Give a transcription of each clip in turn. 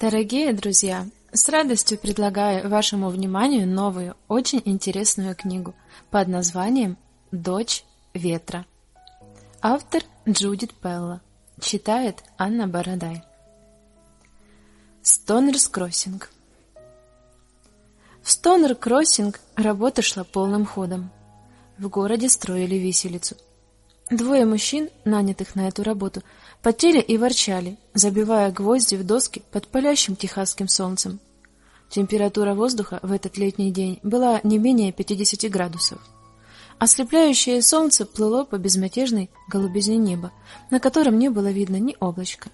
Дорогие друзья, с радостью предлагаю вашему вниманию новую, очень интересную книгу под названием Дочь ветра. Автор Джудит Пелла. Читает Анна Бородай. Стонерс Кроссинг. В Стонер Кроссинг работа шла полным ходом. В городе строили виселицу. Двое мужчин, нанятых на эту работу, потели и ворчали, забивая гвозди в доски под палящим техасским солнцем. Температура воздуха в этот летний день была не менее 50 градусов. Ослепляющее солнце плыло по безмятежной голубизне неба, на котором не было видно ни облачка.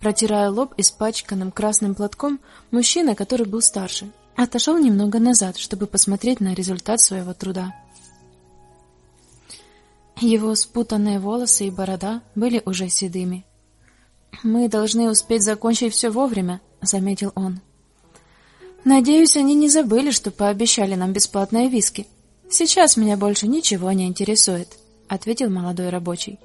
Протирая лоб испачканным красным платком, мужчина, который был старше, отошел немного назад, чтобы посмотреть на результат своего труда. Его спутанные волосы и борода были уже седыми. Мы должны успеть закончить все вовремя, заметил он. Надеюсь, они не забыли, что пообещали нам бесплатные виски. Сейчас меня больше ничего не интересует, ответил молодой рабочий.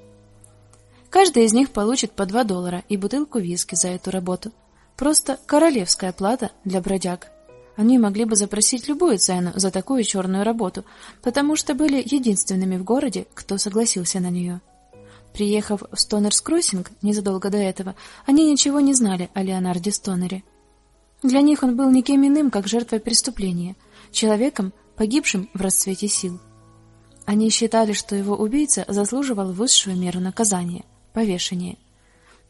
Каждый из них получит по два доллара и бутылку виски за эту работу. Просто королевская плата для бродяг. Они могли бы запросить любую цену за такую черную работу, потому что были единственными в городе, кто согласился на нее. Приехав в Стонерс Кроссинг незадолго до этого, они ничего не знали о Леонарде Стонере. Для них он был никем иным, как жертвой преступления, человеком, погибшим в расцвете сил. Они считали, что его убийца заслуживал высшую меру наказания повешение.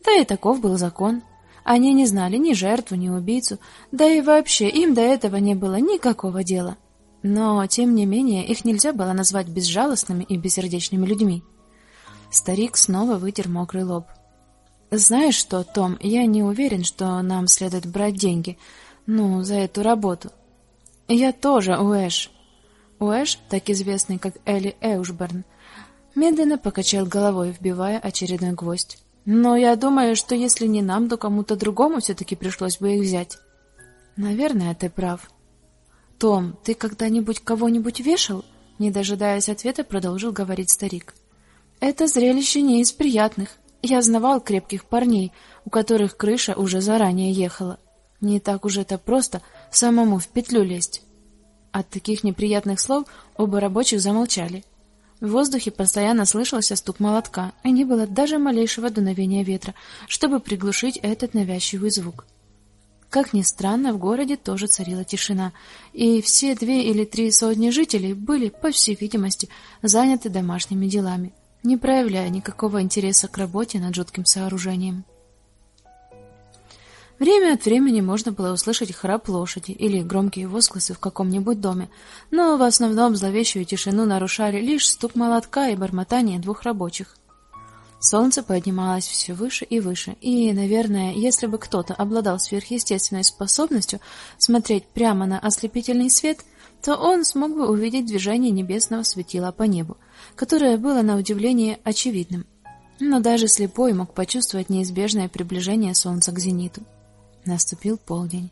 Да и таков был закон. Они не знали ни жертву, ни убийцу, да и вообще им до этого не было никакого дела. Но тем не менее их нельзя было назвать безжалостными и бессердечными людьми. Старик снова вытер мокрый лоб. Знаешь что, Том, я не уверен, что нам следует брать деньги, ну, за эту работу. Я тоже, Уэш. Уэш, так известный как Элли Эушберн, медленно покачал головой, вбивая очередной гвоздь. Но я думаю, что если не нам, то кому-то другому все таки пришлось бы их взять. Наверное, ты прав. Том, ты когда-нибудь кого-нибудь вешал? Не дожидаясь ответа, продолжил говорить старик. Это зрелище не из приятных. Я знавал крепких парней, у которых крыша уже заранее ехала. Не так уж это просто самому в петлю лезть. От таких неприятных слов оба рабочих замолчали. В воздухе постоянно слышался стук молотка, и не было даже малейшего дуновения ветра, чтобы приглушить этот навязчивый звук. Как ни странно, в городе тоже царила тишина, и все две или три сотни жителей были, по всей видимости, заняты домашними делами, не проявляя никакого интереса к работе над жутким сооружением. Время от времени можно было услышать храп лошади или громкие возгласы в каком-нибудь доме, но в основном зловещую тишину нарушали лишь стук молотка и бормотание двух рабочих. Солнце поднималось все выше и выше, и, наверное, если бы кто-то обладал сверхъестественной способностью смотреть прямо на ослепительный свет, то он смог бы увидеть движение небесного светила по небу, которое было на удивление очевидным. Но даже слепой мог почувствовать неизбежное приближение солнца к зениту. Наступил полдень.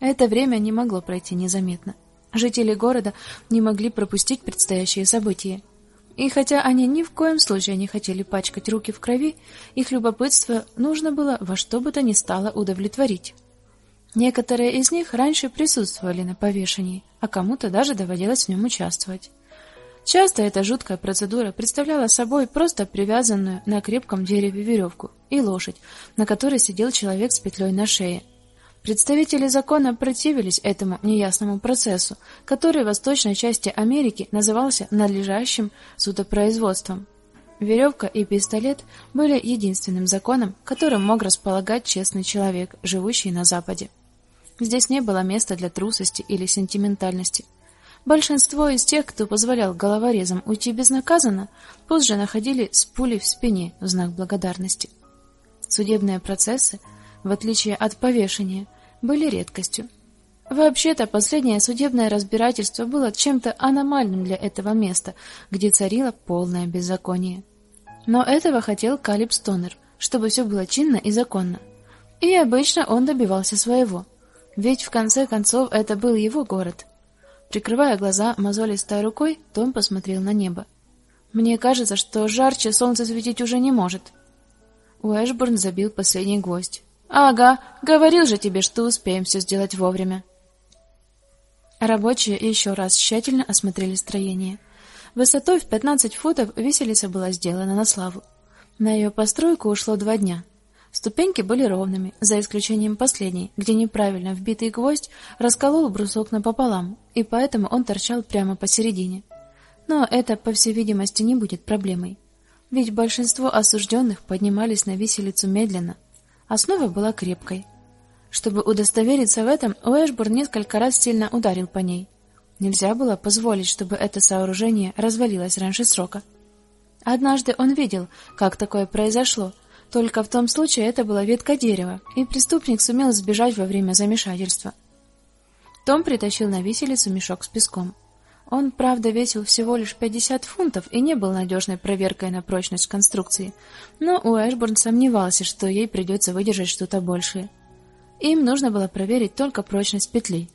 Это время не могло пройти незаметно. Жители города не могли пропустить предстоящее событие. И хотя они ни в коем случае не хотели пачкать руки в крови, их любопытство нужно было во что бы то ни стало удовлетворить. Некоторые из них раньше присутствовали на повешении, а кому-то даже доводилось в нем участвовать. Часто эта жуткая процедура представляла собой просто привязанную на крепком дереве веревку и лошадь, на которой сидел человек с петлей на шее. Представители закона противились этому неясному процессу, который в восточной части Америки назывался надлежащим судопроизводством. Веревка и пистолет были единственным законом, которым мог располагать честный человек, живущий на западе. Здесь не было места для трусости или сентиментальности. Большинство из тех, кто позволял головорезам уйти безнаказанно, позже находили с пулей в спине в знак благодарности. Судебные процессы, в отличие от повешения, были редкостью. Вообще-то, последнее судебное разбирательство было чем-то аномальным для этого места, где царило полное беззаконие. Но этого хотел Калиб Стонер, чтобы все было чинно и законно. И обычно он добивался своего. Ведь в конце концов это был его город, Прикрывая глаза мозолистой рукой, Том посмотрел на небо. Мне кажется, что жарче солнце светить уже не может. Уэшбурн забил последний гвоздь. Ага, говорил же тебе, что успеем все сделать вовремя. Рабочие еще раз тщательно осмотрели строение. Высотой в 15 футов виселица была сделана на славу. На ее постройку ушло два дня. Ступеньки были ровными, за исключением последней, где неправильно вбитый гвоздь расколол брусок напополам, и поэтому он торчал прямо посередине. Но это, по всей видимости, не будет проблемой. Ведь большинство осужденных поднимались на виселицу медленно. Основа была крепкой. Чтобы удостовериться в этом, Уэшбурн несколько раз сильно ударил по ней. Нельзя было позволить, чтобы это сооружение развалилось раньше срока. Однажды он видел, как такое произошло. Только в том случае это была ветка дерева, и преступник сумел сбежать во время замешательства. Том притащил на виселицу мешок с песком. Он, правда, весил всего лишь 50 фунтов и не был надежной проверкой на прочность конструкции, но Уэшбурн сомневался, что ей придется выдержать что-то большее. Им нужно было проверить только прочность петли.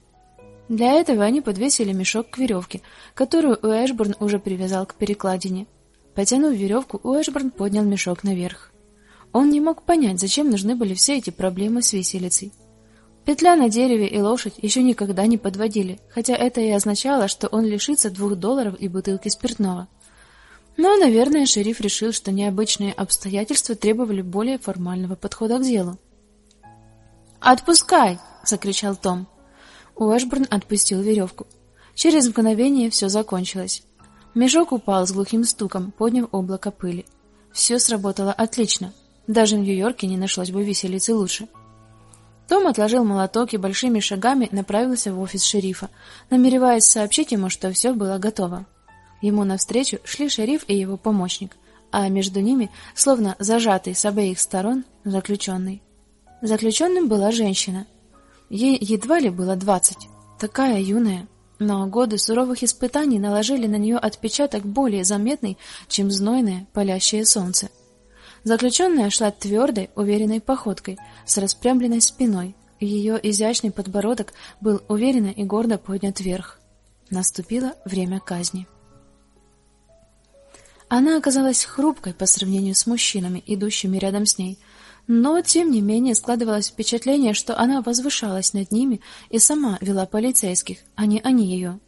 Для этого они подвесили мешок к веревке, которую Уэшбурн уже привязал к перекладине. Потянув веревку, Уэшбурн поднял мешок наверх. Он не мог понять, зачем нужны были все эти проблемы с виселицей. Петля на дереве и лошадь еще никогда не подводили, хотя это и означало, что он лишится двух долларов и бутылки спиртного. Но, наверное, шериф решил, что необычные обстоятельства требовали более формального подхода к делу. "Отпускай!" закричал Том. Уэшбурн отпустил веревку. Через мгновение все закончилось. Мешок упал с глухим стуком, подняв облако пыли. Все сработало отлично. Даже в Нью-Йорке не нашлось бы виселицы лучше. Том отложил молоток и большими шагами направился в офис шерифа, намереваясь сообщить ему, что все было готово. Ему навстречу шли шериф и его помощник, а между ними, словно зажатый с обеих сторон, заключенный. Заключенным была женщина. Ей едва ли было двадцать, такая юная, но годы суровых испытаний наложили на нее отпечаток более заметный, чем знойное палящее солнце. Заключенная шла твердой, уверенной походкой, с распрямленной спиной. Ее изящный подбородок был уверенно и гордо поднят вверх. Наступило время казни. Она оказалась хрупкой по сравнению с мужчинами, идущими рядом с ней, но тем не менее складывалось впечатление, что она возвышалась над ними и сама вела полицейских, а не они ее.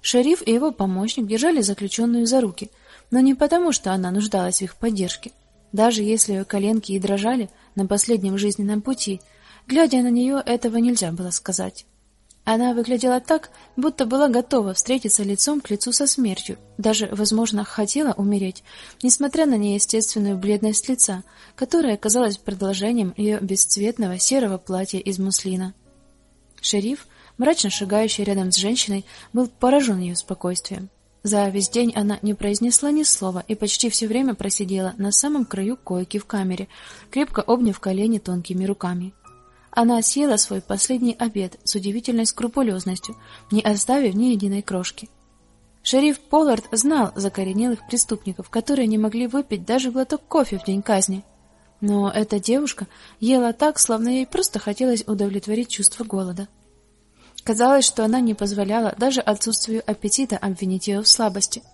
Шериф и его помощник держали заключенную за руки, но не потому, что она нуждалась в их поддержке. Даже если ее коленки и дрожали на последнем жизненном пути, глядя на нее, этого нельзя было сказать. Она выглядела так, будто была готова встретиться лицом к лицу со смертью, даже, возможно, хотела умереть, несмотря на неестественную бледность лица, которая казалась продолжением ее бесцветного серого платья из муслина. Шериф, мрачно шагающий рядом с женщиной, был поражен ее спокойствием. За весь день она не произнесла ни слова и почти все время просидела на самом краю койки в камере, крепко обняв колени тонкими руками. Она съела свой последний обед с удивительной скрупулезностью, не оставив ни единой крошки. Шериф Поллард знал закоренелых преступников, которые не могли выпить даже глоток кофе в день казни. Но эта девушка ела так, словно ей просто хотелось удовлетворить чувство голода. Казалось, что она не позволяла даже отсутствию аппетита обвинить ее в слабости.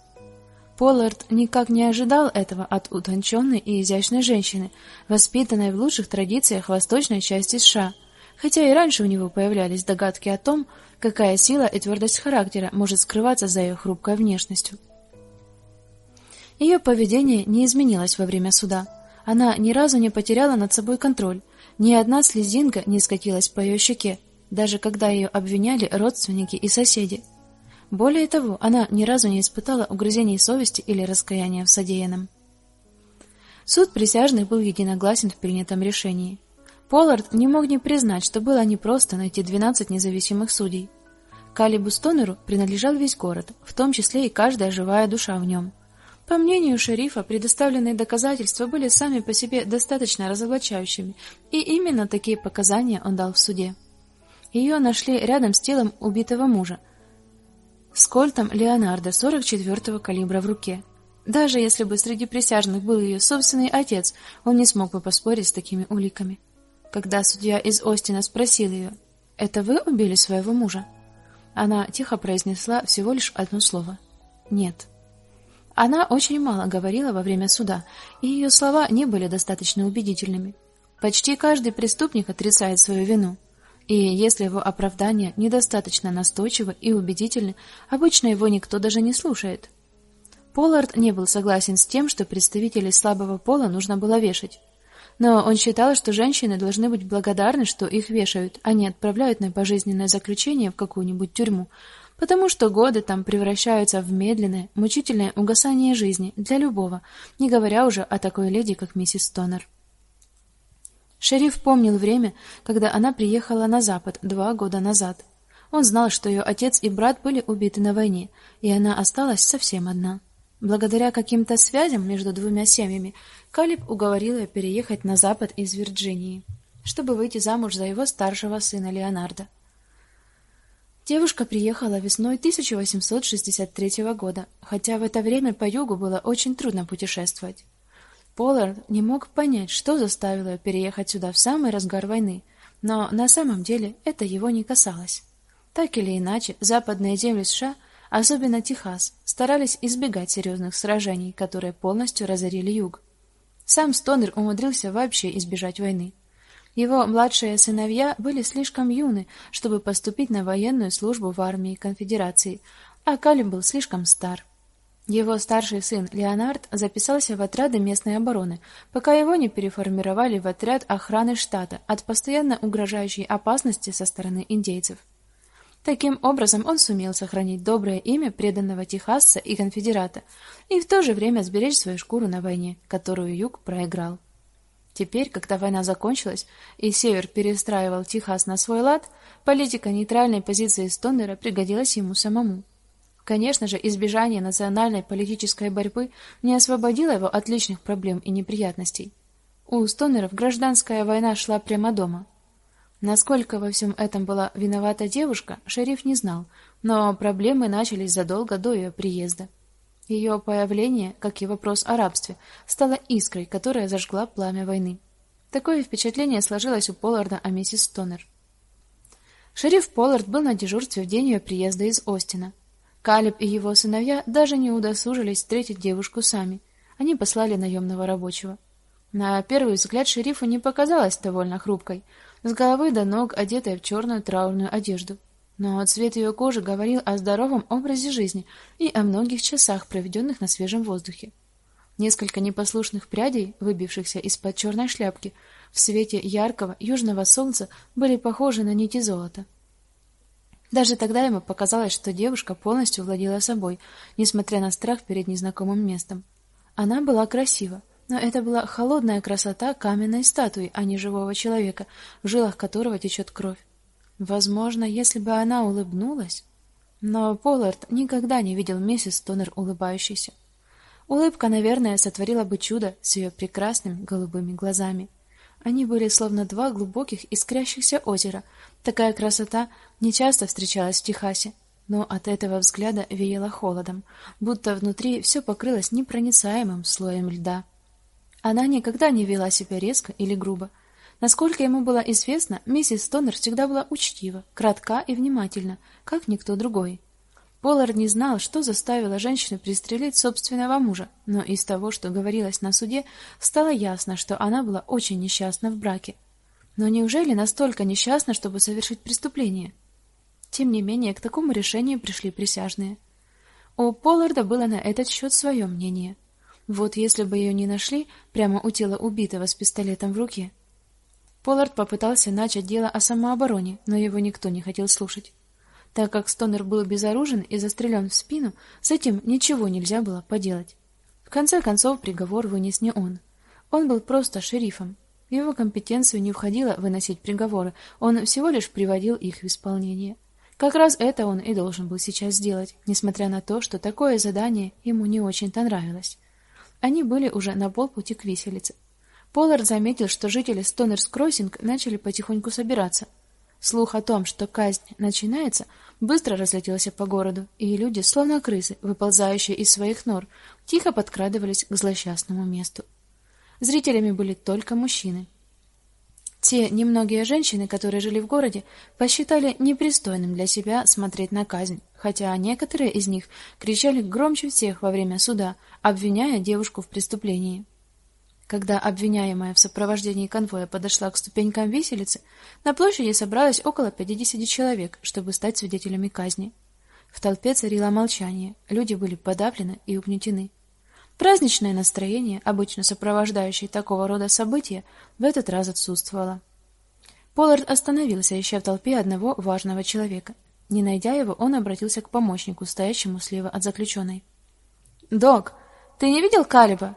Поллард никак не ожидал этого от утонченной и изящной женщины, воспитанной в лучших традициях восточной части США, хотя и раньше у него появлялись догадки о том, какая сила и твердость характера может скрываться за ее хрупкой внешностью. Ее поведение не изменилось во время суда. Она ни разу не потеряла над собой контроль, ни одна слезинка не скатилась по ее щеке, даже когда ее обвиняли родственники и соседи. Более того, она ни разу не испытала угрызений совести или раскаяния в содеянном. Суд присяжных был единогласен в принятом решении. Поллард не мог не признать, что было непросто найти 12 независимых судей. Калибу Стонеру принадлежал весь город, в том числе и каждая живая душа в нем. По мнению шерифа, предоставленные доказательства были сами по себе достаточно разоблачающими, и именно такие показания он дал в суде. Ее нашли рядом с телом убитого мужа, с кольтом Леонардо 44-го калибра в руке. Даже если бы среди присяжных был ее собственный отец, он не смог бы поспорить с такими уликами. Когда судья из Остина спросил ее: "Это вы убили своего мужа?" Она тихо произнесла всего лишь одно слово: "Нет". Она очень мало говорила во время суда, и ее слова не были достаточно убедительными. Почти каждый преступник отрицает свою вину. И если его оправдания недостаточно настойчивы и убедительны, обычно его никто даже не слушает. Поллард не был согласен с тем, что представителей слабого пола нужно было вешать. Но он считал, что женщины должны быть благодарны, что их вешают, а не отправляют на пожизненное заключение в какую-нибудь тюрьму, потому что годы там превращаются в медленное, мучительное угасание жизни для любого, не говоря уже о такой леди, как миссис Тонер. Шериф помнил время, когда она приехала на запад два года назад. Он знал, что ее отец и брат были убиты на войне, и она осталась совсем одна. Благодаря каким-то связям между двумя семьями Калиб уговорил ее переехать на запад из Вирджинии, чтобы выйти замуж за его старшего сына Леонардо. Девушка приехала весной 1863 года, хотя в это время по югу было очень трудно путешествовать. Поллард не мог понять, что заставило ее переехать сюда в самый разгар войны, но на самом деле это его не касалось. Так или иначе, западные земли США, особенно Техас, старались избегать серьезных сражений, которые полностью разорили юг. Сам Стонер умудрился вообще избежать войны. Его младшие сыновья были слишком юны, чтобы поступить на военную службу в армии Конфедерации, а Калим был слишком стар. Его старший сын Леонард записался в отряды местной обороны, пока его не переформировали в отряд охраны штата от постоянно угрожающей опасности со стороны индейцев. Таким образом, он сумел сохранить доброе имя преданного техасца и конфедерата и в то же время сберечь свою шкуру на войне, которую Юг проиграл. Теперь, когда война закончилась и Север перестраивал Техас на свой лад, политика нейтральной позиции Стоннера пригодилась ему самому. Конечно же, избежание национальной политической борьбы не освободило его от личных проблем и неприятностей. У Стоннеров гражданская война шла прямо дома. Насколько во всем этом была виновата девушка, шериф не знал, но проблемы начались задолго до ее приезда. Ее появление, как и вопрос о рабстве, стало искрой, которая зажгла пламя войны. Такое впечатление сложилось у Полларда о миссис Тонер. Шериф Поллард был на дежурстве в день ее приезда из Остина. Калиб и его сыновья даже не удосужились встретить девушку сами. Они послали наемного рабочего. На первый взгляд шерифу не показалась довольно хрупкой, с головы до ног одетая в черную траурную одежду. Но цвет ее кожи говорил о здоровом образе жизни и о многих часах, проведенных на свежем воздухе. Несколько непослушных прядей, выбившихся из-под черной шляпки, в свете яркого южного солнца были похожи на нити золота. Даже тогда ему показалось, что девушка полностью владела собой, несмотря на страх перед незнакомым местом. Она была красива, но это была холодная красота каменной статуи, а не живого человека, в жилах которого течет кровь. Возможно, если бы она улыбнулась, но Поллард никогда не видел миссис Тонер улыбающейся. Улыбка, наверное, сотворила бы чудо с ее прекрасными голубыми глазами. Они были словно два глубоких искрящихся озера. Такая красота не часто встречалась в Техасе, но от этого взгляда веяло холодом, будто внутри все покрылось непроницаемым слоем льда. Она никогда не вела себя резко или грубо. Насколько ему было известно, миссис Тонер всегда была учтива, кратка и внимательна, как никто другой. Поллард не знал, что заставило женщину пристрелить собственного мужа, но из того, что говорилось на суде, стало ясно, что она была очень несчастна в браке. Но неужели настолько несчастна, чтобы совершить преступление? Тем не менее, к такому решению пришли присяжные. У Полларда было на этот счет свое мнение. Вот если бы ее не нашли прямо у тела убитого с пистолетом в руке, Поллард попытался начать дело о самообороне, но его никто не хотел слушать. Так как Стонер был безоружен и застрелен в спину, с этим ничего нельзя было поделать. В конце концов приговор вынес не он. Он был просто шерифом. В его компетенцию не входило выносить приговоры, он всего лишь приводил их в исполнение. Как раз это он и должен был сейчас сделать, несмотря на то, что такое задание ему не очень-то нравилось. Они были уже на полпути к виселице. Поллард заметил, что жители Стонерс-Кроссинг начали потихоньку собираться. Слух о том, что казнь начинается, быстро разлетелся по городу, и люди, словно крысы, выползающие из своих нор, тихо подкрадывались к злосчастному месту. Зрителями были только мужчины. Те немногие женщины, которые жили в городе, посчитали непристойным для себя смотреть на казнь, хотя некоторые из них кричали громче всех во время суда, обвиняя девушку в преступлении. Когда обвиняемая в сопровождении конвоя подошла к ступенькам виселицы, на площади собралось около 50 человек, чтобы стать свидетелями казни. В толпе царило молчание, люди были подавлены и угнетены. Праздничное настроение, обычно сопровождающее такого рода события, в этот раз отсутствовало. Поллард остановился, ища в толпе одного важного человека. Не найдя его, он обратился к помощнику, стоящему слева от заключенной. "Док, ты не видел Калиба?"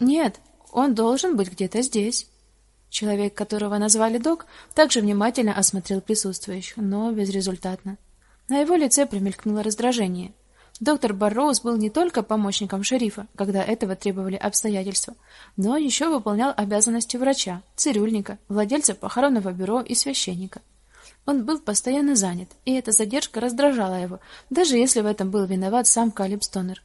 "Нет, он должен быть где-то здесь". Человек, которого назвали Док, также внимательно осмотрел присутствующих, но безрезультатно. На его лице промелькнуло раздражение. Доктор Барроуз был не только помощником шерифа, когда этого требовали обстоятельства, но еще выполнял обязанности врача, цирюльника, владельца похоронного бюро и священника. Он был постоянно занят, и эта задержка раздражала его, даже если в этом был виноват сам Калиб Стонер.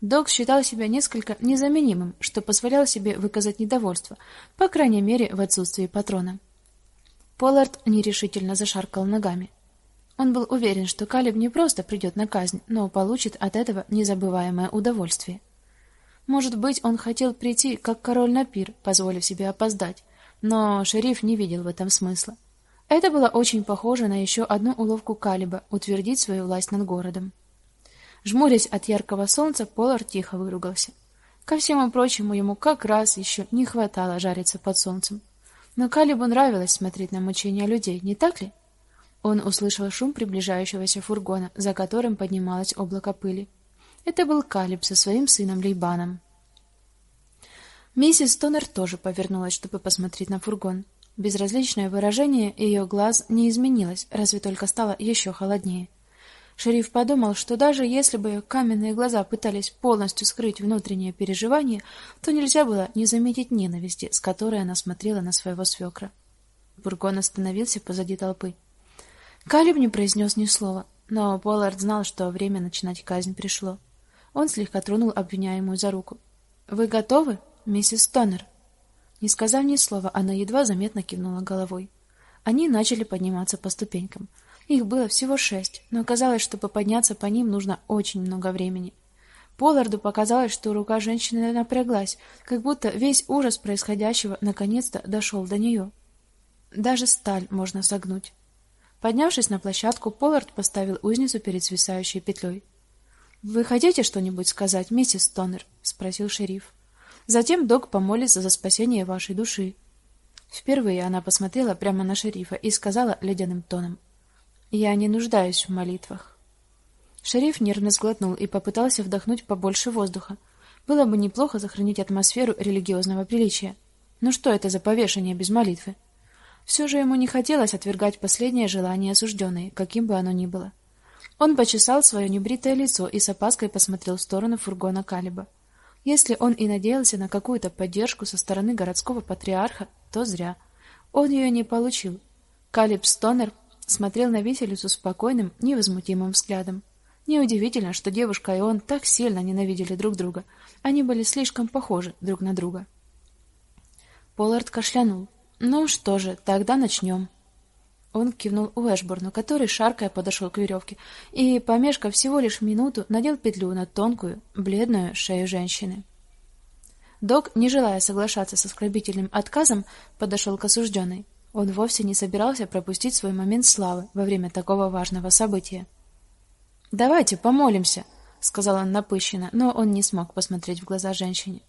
Док считал себя несколько незаменимым, что позволяло себе выказать недовольство, по крайней мере, в отсутствии патрона. Поллард нерешительно зашаркал ногами. Он был уверен, что Калиб не просто придет на казнь, но получит от этого незабываемое удовольствие. Может быть, он хотел прийти как король на пир, позволив себе опоздать, но шериф не видел в этом смысла. Это было очень похоже на еще одну уловку Калиба утвердить свою власть над городом. Жмурясь от яркого солнца, Полар тихо выругался. Ко всему прочему, ему как раз еще не хватало жариться под солнцем. Но Калибу нравилось смотреть на мучения людей, не так ли? Он услышал шум приближающегося фургона, за которым поднималось облако пыли. Это был Калиб со своим сыном Лейбаном. Миссис Тонер тоже повернулась, чтобы посмотреть на фургон. Безразличное выражение ее глаз не изменилось, разве только стало еще холоднее. Шериф подумал, что даже если бы каменные глаза пытались полностью скрыть внутренние переживания, то нельзя было не заметить ненависти, с которой она смотрела на своего свекра. Фургон остановился позади толпы. Калиб не произнес ни слова, но Поллард знал, что время начинать казнь пришло. Он слегка тронул обвиняемую за руку. Вы готовы, миссис Тоннер? Не сказав ни слова, она едва заметно кивнула головой. Они начали подниматься по ступенькам. Их было всего шесть, но оказалось, чтобы подняться по ним нужно очень много времени. Полларду показалось, что рука женщины напряглась, как будто весь ужас происходящего наконец-то дошел до нее. Даже сталь можно согнуть. Поднявшись на площадку, Поллард поставил узницу перед свисающей петлей. Вы хотите что-нибудь сказать, миссис Тоннер? спросил шериф. Затем док помолится за спасение вашей души. Впервые она посмотрела прямо на шерифа и сказала ледяным тоном: "Я не нуждаюсь в молитвах". Шериф нервно сглотнул и попытался вдохнуть побольше воздуха. Было бы неплохо сохранить атмосферу религиозного приличия. Ну что это за повешение без молитвы? Все же ему не хотелось отвергать последнее желание осужденной, каким бы оно ни было. Он почесал свое небритое лицо и с опаской посмотрел в сторону фургона Калиба. Если он и надеялся на какую-то поддержку со стороны городского патриарха, то зря. Он ее не получил. Калиб Стонер смотрел на виселицу спокойным, невозмутимым взглядом. Неудивительно, что девушка и он так сильно ненавидели друг друга. Они были слишком похожи друг на друга. Поллард кашлянул. Ну что же, тогда начнем». Он кивнул Уэшборну, который шаркая подошел к веревке и, помешкав всего лишь минуту, надел петлю на тонкую, бледную шею женщины. Док, не желая соглашаться со оскорбительным отказом, подошел к осужденной. Он вовсе не собирался пропустить свой момент славы во время такого важного события. "Давайте помолимся", сказал он напыщенно, но он не смог посмотреть в глаза женщине.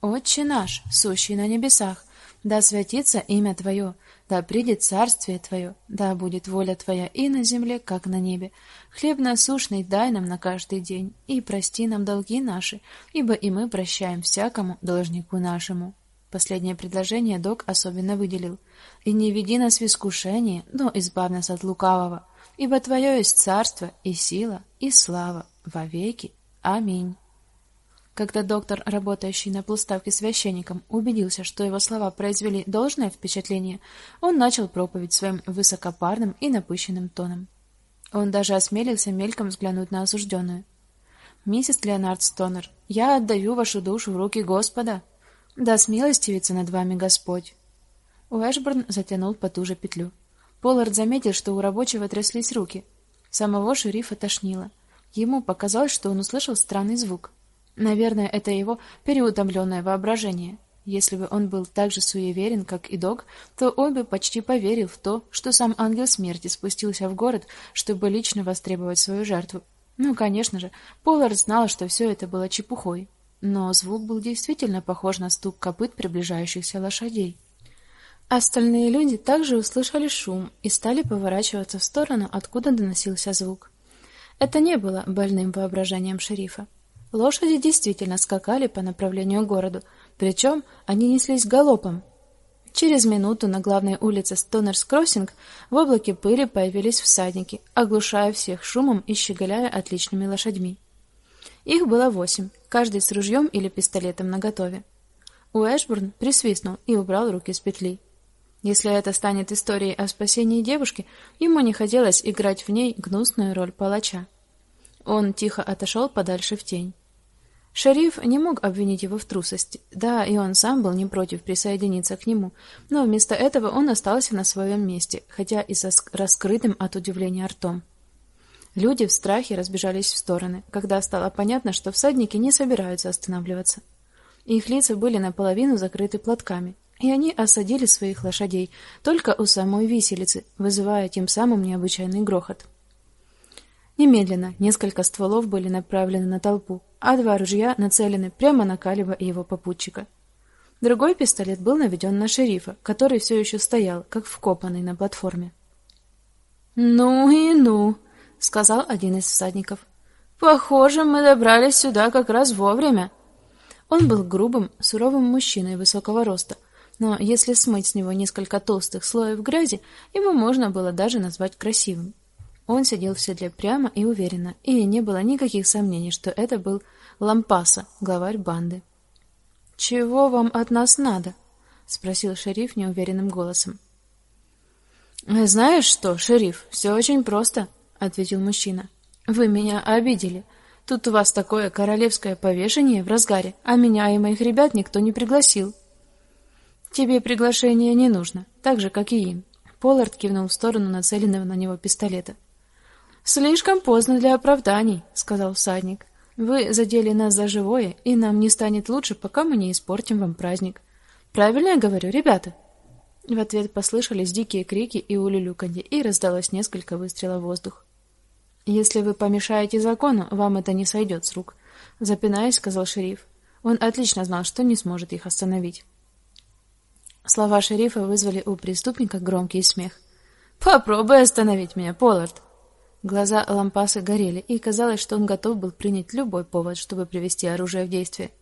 "Отче наш, сущий на небесах, да святится имя Твое, да придет царствие Твое, да будет воля Твоя и на земле, как на небе. Хлеб насущный дай нам на каждый день, и прости нам долги наши, ибо и мы прощаем всякому должнику нашему. Последнее предложение Док особенно выделил. И не веди нас в искушение, но избавь нас от лукавого, ибо Твое есть царство и сила и слава во веки. Аминь. Когда доктор, работающий на полставке священником, убедился, что его слова произвели должное впечатление, он начал проповедь своим высокопарным и напыщенным тоном. Он даже осмелился мельком взглянуть на осужденную. «Миссис Леонард Стонер, я отдаю вашу душу в руки Господа. Да смилостивится над вами Господь». Уэшборн затянул потуже петлю. Поллард заметил, что у рабочего тряслись руки. Самого шерифа тошнило. Ему показалось, что он услышал странный звук. Наверное, это его переутомленное воображение. Если бы он был так же суеверен, как и Дог, то он бы почти поверил в то, что сам ангел смерти спустился в город, чтобы лично востребовать свою жертву. Ну, конечно же, Поллард знал, что все это было чепухой, но звук был действительно похож на стук копыт приближающихся лошадей. Остальные люди также услышали шум и стали поворачиваться в сторону, откуда доносился звук. Это не было больным воображением шерифа. Лошади действительно скакали по направлению к городу, причем они неслись галопом. Через минуту на главной улице Стонерс-Кроссинг в облаке пыли появились всадники, оглушая всех шумом и щеголяя отличными лошадьми. Их было восемь, каждый с ружьем или пистолетом наготове. Уэшбурн присвистнул и убрал руки с петли. Если это станет историей о спасении девушки, ему не хотелось играть в ней гнусную роль палача. Он тихо отошел подальше в тень. Шериф не мог обвинить его в трусости. Да, и он сам был не против присоединиться к нему, но вместо этого он остался на своем месте, хотя и со раскрытым от удивления ртом. Люди в страхе разбежались в стороны, когда стало понятно, что всадники не собираются останавливаться. Их лица были наполовину закрыты платками, и они осадили своих лошадей только у самой виселицы, вызывая тем самым необычайный грохот. Немедленно несколько стволов были направлены на толпу, а два ружья нацелены прямо на Калиба и его попутчика. Другой пистолет был наведен на шерифа, который все еще стоял, как вкопанный на платформе. "Ну и ну", сказал один из всадников. "Похоже, мы добрались сюда как раз вовремя". Он был грубым, суровым мужчиной высокого роста, но если смыть с него несколько толстых слоев грязи, его можно было даже назвать красивым. Он сидел в седле прямо и уверенно, и не было никаких сомнений, что это был Лампаса, главарь банды. "Чего вам от нас надо?" спросил шериф неуверенным голосом. "Знаешь что, шериф, все очень просто", ответил мужчина. "Вы меня обидели. Тут у вас такое королевское повешение в разгаре, а меня и моих ребят никто не пригласил". Тебе приглашение не нужно, так же как и им. Поллард кивнул в сторону нацеленного на него пистолета. Слишком поздно для оправданий, сказал всадник. Вы задели нас за живое, и нам не станет лучше, пока мы не испортим вам праздник. Правильно я говорю, ребята? В ответ послышались дикие крики и улюлюканье, и раздалось несколько выстрелов в воздух. Если вы помешаете закону, вам это не сойдет с рук, запинаясь, сказал шериф. Он отлично знал, что не сможет их остановить. Слова шерифа вызвали у преступника громкий смех. Попробуй остановить меня, Поллард. Глаза Лампаса горели, и казалось, что он готов был принять любой повод, чтобы привести оружие в действие.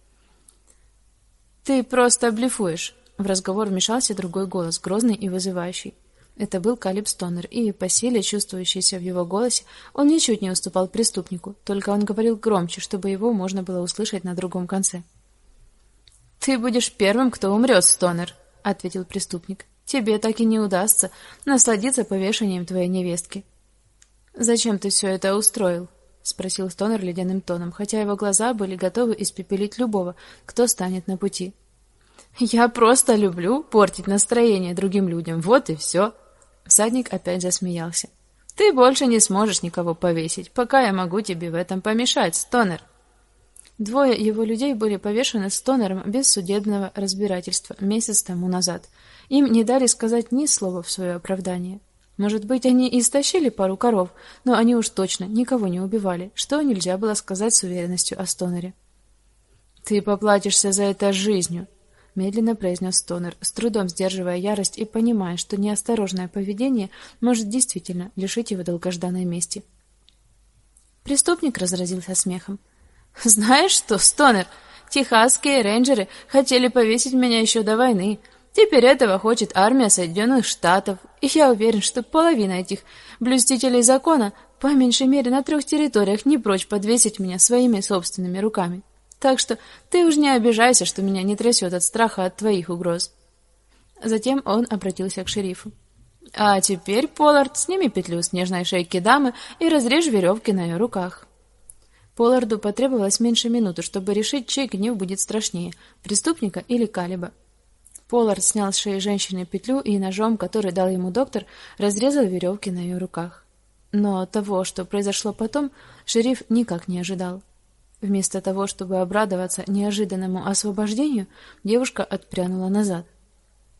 Ты просто блефуешь. В разговор вмешался другой голос, грозный и вызывающий. Это был Калиб Стонер, и по силе, чувствующейся в его голосе, он ничуть не уступал преступнику, только он говорил громче, чтобы его можно было услышать на другом конце. Ты будешь первым, кто умрет, Стонер, ответил преступник. Тебе так и не удастся насладиться повешением твоей невестки. Зачем ты все это устроил? спросил Стонер ледяным тоном, хотя его глаза были готовы испепелить любого, кто станет на пути. Я просто люблю портить настроение другим людям. Вот и все!» Всадник опять засмеялся. Ты больше не сможешь никого повесить, пока я могу тебе в этом помешать, Стонер. Двое его людей были повешены Стонером без судебного разбирательства месяц тому назад. Им не дали сказать ни слова в свое оправдание. Может быть, они и стащили пару коров, но они уж точно никого не убивали, что нельзя было сказать с уверенностью о Стонере. Ты поплатишься за это жизнью, медленно произнес Стонер, с трудом сдерживая ярость и понимая, что неосторожное поведение может действительно лишить его долгожданной мести. Преступник разразился смехом. Знаешь что, Стонер, техасские рейнджеры хотели повесить меня еще до войны. Теперь этого хочет армия Соединенных Штатов, и я уверен, что половина этих блюстителей закона по меньшей мере на трех территориях не прочь подвесить меня своими собственными руками. Так что ты уж не обижайся, что меня не трясет от страха от твоих угроз. Затем он обратился к шерифу. А теперь, Поллард, сними петлю с нежной шейки дамы и разрежь веревки на ее руках. Полларду потребовалось меньше минуты, чтобы решить, чей гнев будет страшнее преступника или Калиба. Поллард снял с шеи женщины петлю и ножом, который дал ему доктор, разрезал веревки на ее руках. Но того, что произошло потом, шериф никак не ожидал. Вместо того, чтобы обрадоваться неожиданному освобождению, девушка отпрянула назад.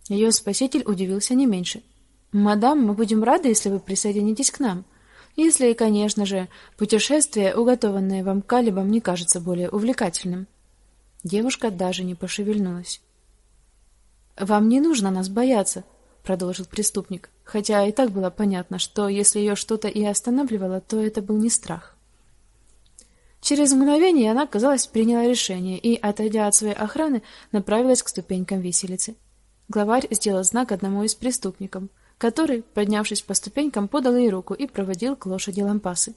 Ее спаситель удивился не меньше. "Мадам, мы будем рады, если вы присоединитесь к нам. Если, конечно же, путешествие, уготованное вам Калибом, не кажется более увлекательным". Девушка даже не пошевельнулась. Вам не нужно нас бояться, продолжил преступник, хотя и так было понятно, что если ее что-то и останавливало, то это был не страх. Через мгновение она, казалось, приняла решение и, отойдя от своей охраны, направилась к ступенькам виселицы. Главарь сделал знак одному из преступников, который, поднявшись по ступенькам, подал ей руку и проводил к лошади лампасы.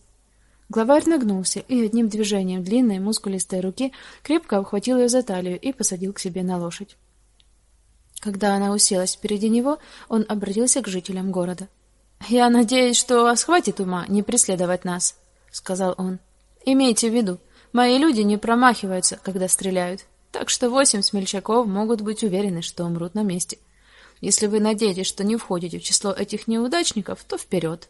Главарь нагнулся и одним движением длинной мускулистой руки крепко обхватил ее за талию и посадил к себе на лошадь. Когда она уселась впереди него, он обратился к жителям города. "Я надеюсь, что у вас хватит ума не преследовать нас", сказал он. Имейте в виду, мои люди не промахиваются, когда стреляют, так что восемь смельчаков могут быть уверены, что умрут на месте. Если вы надеетесь, что не входите в число этих неудачников, то вперед!»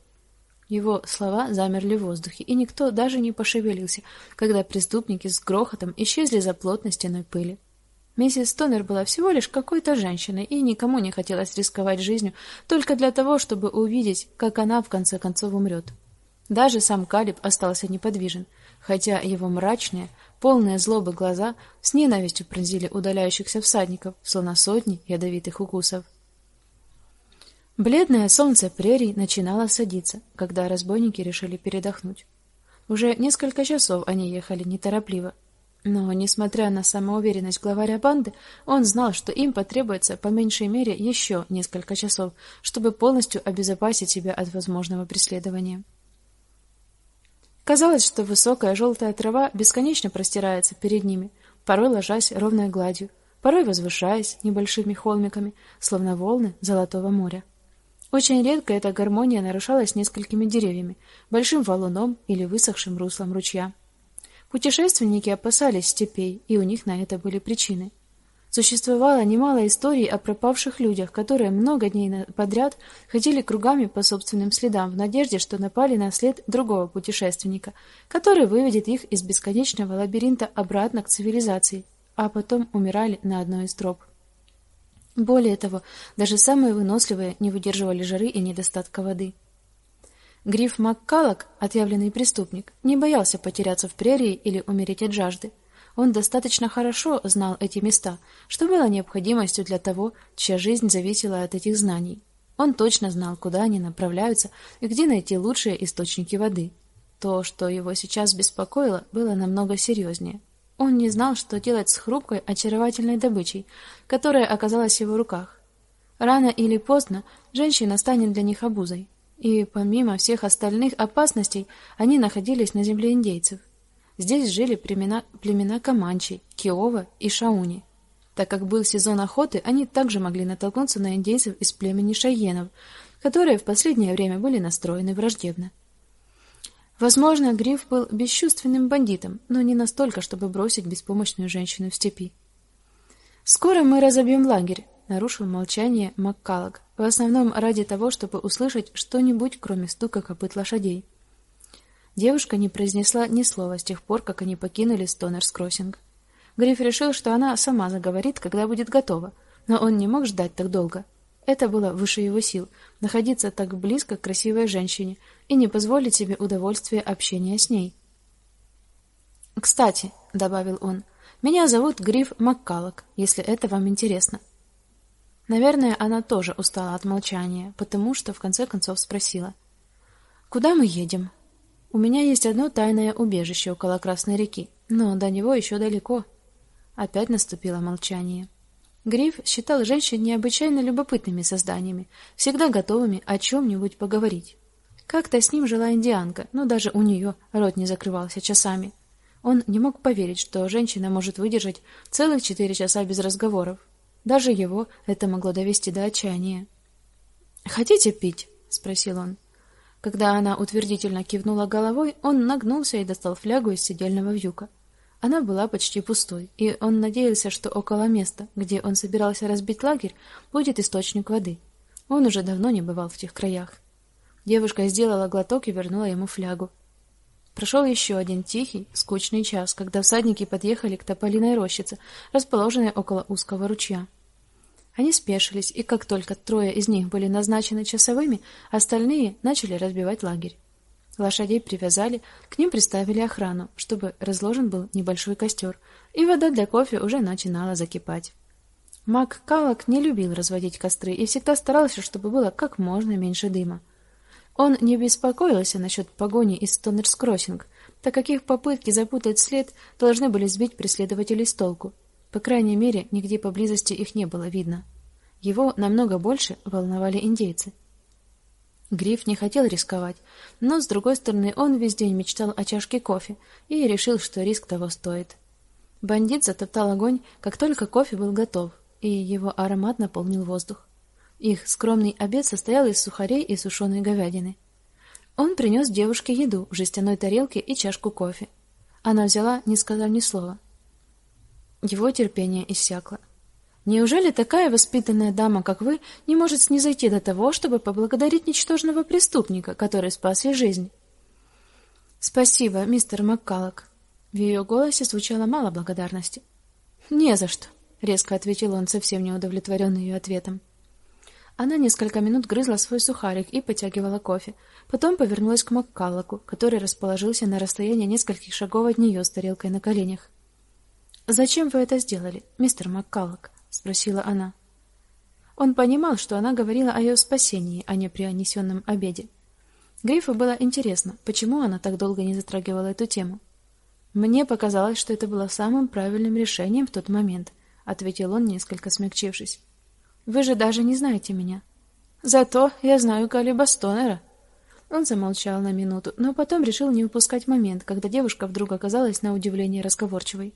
Его слова замерли в воздухе, и никто даже не пошевелился, когда преступники с грохотом исчезли за плотной стеной пыли. Миссис Тонер была всего лишь какой-то женщиной, и никому не хотелось рисковать жизнью только для того, чтобы увидеть, как она в конце концов умрет. Даже сам Калиб остался неподвижен, хотя его мрачные, полные злобы глаза с ненавистью пронзили удаляющихся всадников, словно сотни ядовитых укусов. Бледное солнце прерий начинало садиться, когда разбойники решили передохнуть. Уже несколько часов они ехали неторопливо, но, несмотря на самоуверенность главаря банды, он знал, что им потребуется по меньшей мере еще несколько часов, чтобы полностью обезопасить себя от возможного преследования. Казалось, что высокая желтая трава бесконечно простирается перед ними, порой ложась ровной гладью, порой возвышаясь небольшими холмиками, словно волны золотого моря. Очень редко эта гармония нарушалась несколькими деревьями, большим валуном или высохшим руслом ручья. Путешественники опасались степей, и у них на это были причины. Существовало немало историй о пропавших людях, которые много дней подряд ходили кругами по собственным следам в надежде, что напали на след другого путешественника, который выведет их из бесконечного лабиринта обратно к цивилизации, а потом умирали на одной из троп. Более того, даже самые выносливые не выдерживали жары и недостатка воды. Гриф Маккалок, отъявленный преступник, не боялся потеряться в прерии или умереть от жажды. Он достаточно хорошо знал эти места, что было необходимостью для того, чья жизнь зависела от этих знаний. Он точно знал, куда они направляются и где найти лучшие источники воды. То, что его сейчас беспокоило, было намного серьезнее. Он не знал, что делать с хрупкой, очаровательной добычей, которая оказалась в его руках. Рано или поздно женщина станет для них обузой, и помимо всех остальных опасностей, они находились на земле индейцев. Здесь жили племена, племена Каманчи, Киова и Шауни. Так как был сезон охоты, они также могли натолкнуться на индейцев из племени Шайенов, которые в последнее время были настроены враждебно. Возможно, Гриф был бесчувственным бандитом, но не настолько, чтобы бросить беспомощную женщину в степи. Скоро мы разобьем лагерь, нарушил молчание Маккалок, в основном ради того, чтобы услышать что-нибудь, кроме стука копыт лошадей. Девушка не произнесла ни слова с тех пор, как они покинули Стонерс-Кроссинг. Гриф решил, что она сама заговорит, когда будет готова, но он не мог ждать так долго. Это было выше его сил находиться так близко к красивой женщине и не позволить себе удовольствия общения с ней. Кстати, добавил он, меня зовут Гриф Маккалок, если это вам интересно. Наверное, она тоже устала от молчания, потому что в конце концов спросила: "Куда мы едем?" У меня есть одно тайное убежище около Красной реки, но до него еще далеко. Опять наступило молчание. Гриф считал женщин необычайно любопытными созданиями, всегда готовыми о чем нибудь поговорить. Как-то с ним жила индианка, но даже у нее рот не закрывался часами. Он не мог поверить, что женщина может выдержать целых четыре часа без разговоров. Даже его это могло довести до отчаяния. "Хотите пить?" спросил он. Когда она утвердительно кивнула головой, он нагнулся и достал флягу из седельного вьюка. Она была почти пустой, и он надеялся, что около места, где он собирался разбить лагерь, будет источник воды. Он уже давно не бывал в тех краях. Девушка сделала глоток и вернула ему флягу. Прошел еще один тихий, скучный час, когда всадники подъехали к тополиной рощице, расположенной около узкого ручья. Они спешились, и как только трое из них были назначены часовыми, остальные начали разбивать лагерь. Лошадей привязали, к ним приставили охрану, чтобы разложен был небольшой костер, и вода для кофе уже начинала закипать. Мак Калак не любил разводить костры и всегда старался, чтобы было как можно меньше дыма. Он не беспокоился насчет погони из Стонерс-Кроссинг, так как их попытки запутать след должны были сбить преследователей с толку. По крайней мере, нигде поблизости их не было видно. Его намного больше волновали индейцы. Гриф не хотел рисковать, но с другой стороны, он весь день мечтал о чашке кофе и решил, что риск того стоит. Бандит затоптал огонь, как только кофе был готов, и его аромат наполнил воздух. Их скромный обед состоял из сухарей и сушеной говядины. Он принес девушке еду в жестяной тарелке и чашку кофе. Она взяла, не сказав ни слова. Его терпение иссякло. Неужели такая воспитанная дама, как вы, не может снизойти до того, чтобы поблагодарить ничтожного преступника, который спас ей жизнь? Спасибо, мистер Маккаллок. В ее голосе звучало мало благодарности. Не за что, резко ответил он, совсем не удовлетворенный ее ответом. Она несколько минут грызла свой сухарик и потягивала кофе. Потом повернулась к Маккаллоку, который расположился на расстоянии нескольких шагов от нее с тарелкой на коленях. "Зачем вы это сделали, мистер Маккаллок?" спросила она. Он понимал, что она говорила о ее спасении, а не при принесенном обеде. Грифу было интересно, почему она так долго не затрагивала эту тему. Мне показалось, что это было самым правильным решением в тот момент, ответил он, несколько смягчившись. Вы же даже не знаете меня. Зато я знаю Калиба Стонера. Он замолчал на минуту, но потом решил не упускать момент, когда девушка вдруг оказалась на удивление разговорчивой.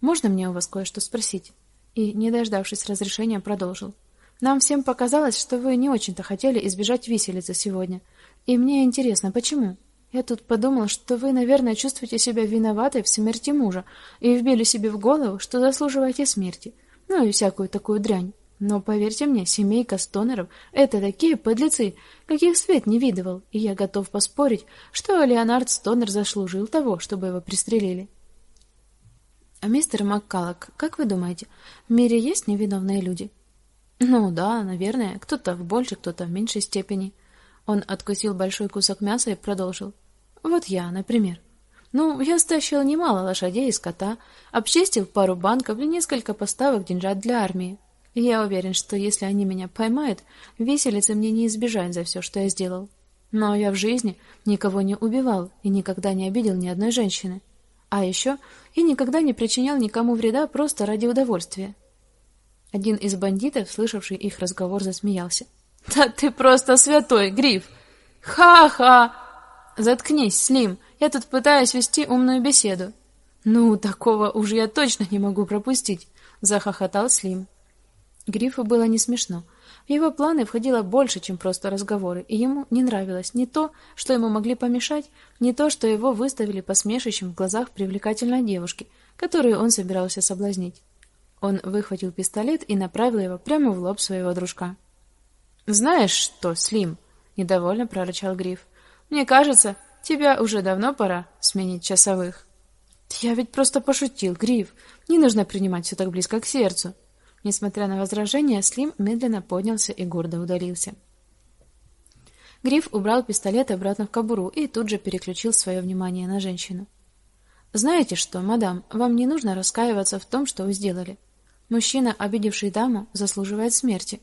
Можно мне у вас кое-что спросить? И, не дождавшись разрешения, продолжил. Нам всем показалось, что вы не очень-то хотели избежать виселицы сегодня. И мне интересно, почему? Я тут подумал, что вы, наверное, чувствуете себя виноватой в смерти мужа и вбили себе в голову, что заслуживаете смерти. Ну и всякую такую дрянь. Но поверьте мне, семейка Стонеров это такие подлецы, каких свет не видывал, и я готов поспорить, что Леонард Стонер заслужил того, чтобы его пристрелили. А мистер Маккаллок, как вы думаете, в мире есть невиновные люди? Ну да, наверное, кто-то в большей, кто-то в меньшей степени. Он откусил большой кусок мяса и продолжил. Вот я, например. Ну, я стащил немало лошадей и скота, обчистил пару банков и несколько поставок деньжат для армии. Я уверен, что если они меня поймают, виселицы мне не избежать за все, что я сделал. Но я в жизни никого не убивал и никогда не обидел ни одной женщины. А еще и никогда не причинял никому вреда просто ради удовольствия. Один из бандитов, слышавший их разговор, засмеялся. Да ты просто святой, Гриф. Ха-ха. Заткнись, Слим. Я тут пытаюсь вести умную беседу. Ну, такого уж я точно не могу пропустить, захохотал Слим. Грифу было не смешно. В его планы входило больше, чем просто разговоры, и ему не нравилось ни то, что ему могли помешать, ни то, что его выставили посмешищем в глазах привлекательной девушки, которую он собирался соблазнить. Он выхватил пистолет и направил его прямо в лоб своего дружка. "Знаешь что, Слим?" недовольно прорычал Гриф. "Мне кажется, тебя уже давно пора сменить часовых". "Я ведь просто пошутил, Гриф. Не нужно принимать все так близко к сердцу". Несмотря на возражения, Слим медленно поднялся и гордо удалился. Гриф убрал пистолет обратно в кобуру и тут же переключил свое внимание на женщину. Знаете что, мадам, вам не нужно раскаиваться в том, что вы сделали. Мужчина, обидевший даму, заслуживает смерти.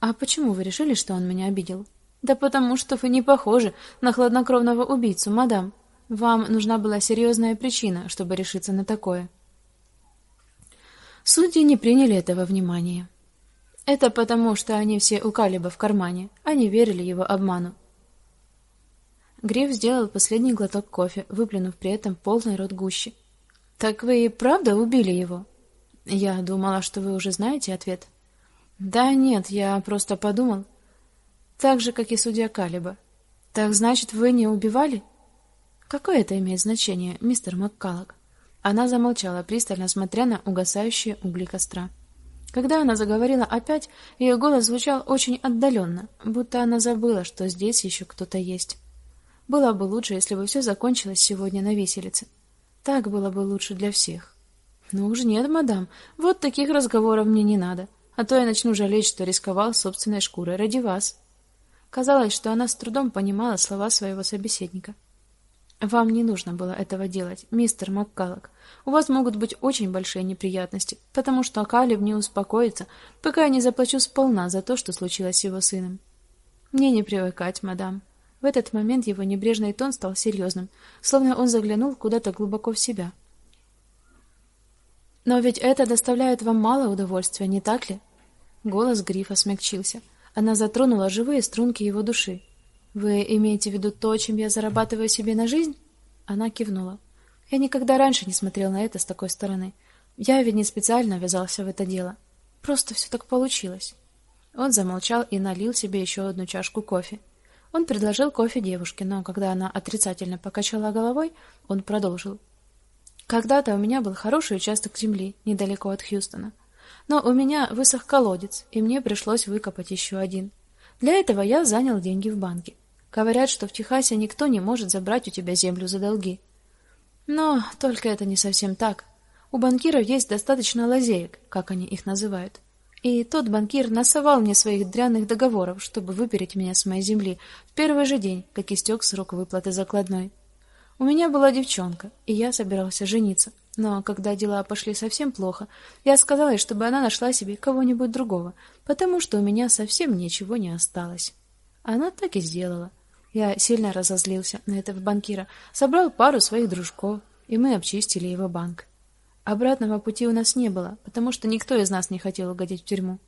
А почему вы решили, что он меня обидел? Да потому что вы не похожи на хладнокровного убийцу, мадам. Вам нужна была серьезная причина, чтобы решиться на такое. Судьи не приняли этого внимания. Это потому, что они все у Калиба в кармане, они верили его обману. Гриф сделал последний глоток кофе, выплюнув при этом полный рот гущи. Так вы и правда убили его? Я думала, что вы уже знаете ответ. Да нет, я просто подумал. Так же, как и судья Калиба. Так значит, вы не убивали? Какое это имеет значение, мистер Маккаллок? Она замолчала, пристально смотря на угасающие угли костра. Когда она заговорила опять, ее голос звучал очень отдаленно, будто она забыла, что здесь еще кто-то есть. Было бы лучше, если бы все закончилось сегодня на виселице. Так было бы лучше для всех. Ну уж нет, мадам, вот таких разговоров мне не надо, а то я начну жалеть, что рисковал собственной шкурой ради вас. Казалось, что она с трудом понимала слова своего собеседника. Вам не нужно было этого делать, мистер Маккаллок. У вас могут быть очень большие неприятности, потому что Калиб не успокоится, пока я не заплачу сполна за то, что случилось с его сыном. Мне не привыкать, мадам. В этот момент его небрежный тон стал серьезным, словно он заглянул куда-то глубоко в себя. Но ведь это доставляет вам мало удовольствия, не так ли? Голос Грифа смягчился. Она затронула живые струнки его души. Вы имеете в виду то, чем я зарабатываю себе на жизнь? Она кивнула. Я никогда раньше не смотрел на это с такой стороны. Я ведь не специально ввязался в это дело. Просто все так получилось. Он замолчал и налил себе еще одну чашку кофе. Он предложил кофе девушке, но когда она отрицательно покачала головой, он продолжил: "Когда-то у меня был хороший участок земли недалеко от Хьюстона, но у меня высох колодец, и мне пришлось выкопать еще один. Для этого я занял деньги в банке. Говорят, что в Техасе никто не может забрать у тебя землю за долги. Но только это не совсем так. У банкиров есть достаточно лазеек, как они их называют. И тот банкир насовал мне своих дрянных договоров, чтобы выпереть меня с моей земли в первый же день, как истек срок выплаты закладной. У меня была девчонка, и я собирался жениться. Но когда дела пошли совсем плохо, я сказала ей, чтобы она нашла себе кого-нибудь другого, потому что у меня совсем ничего не осталось. Она так и сделала. Я сильно разозлился на этого банкира, собрал пару своих дружков, и мы обчистили его банк. Обратного пути у нас не было, потому что никто из нас не хотел угодить в тюрьму.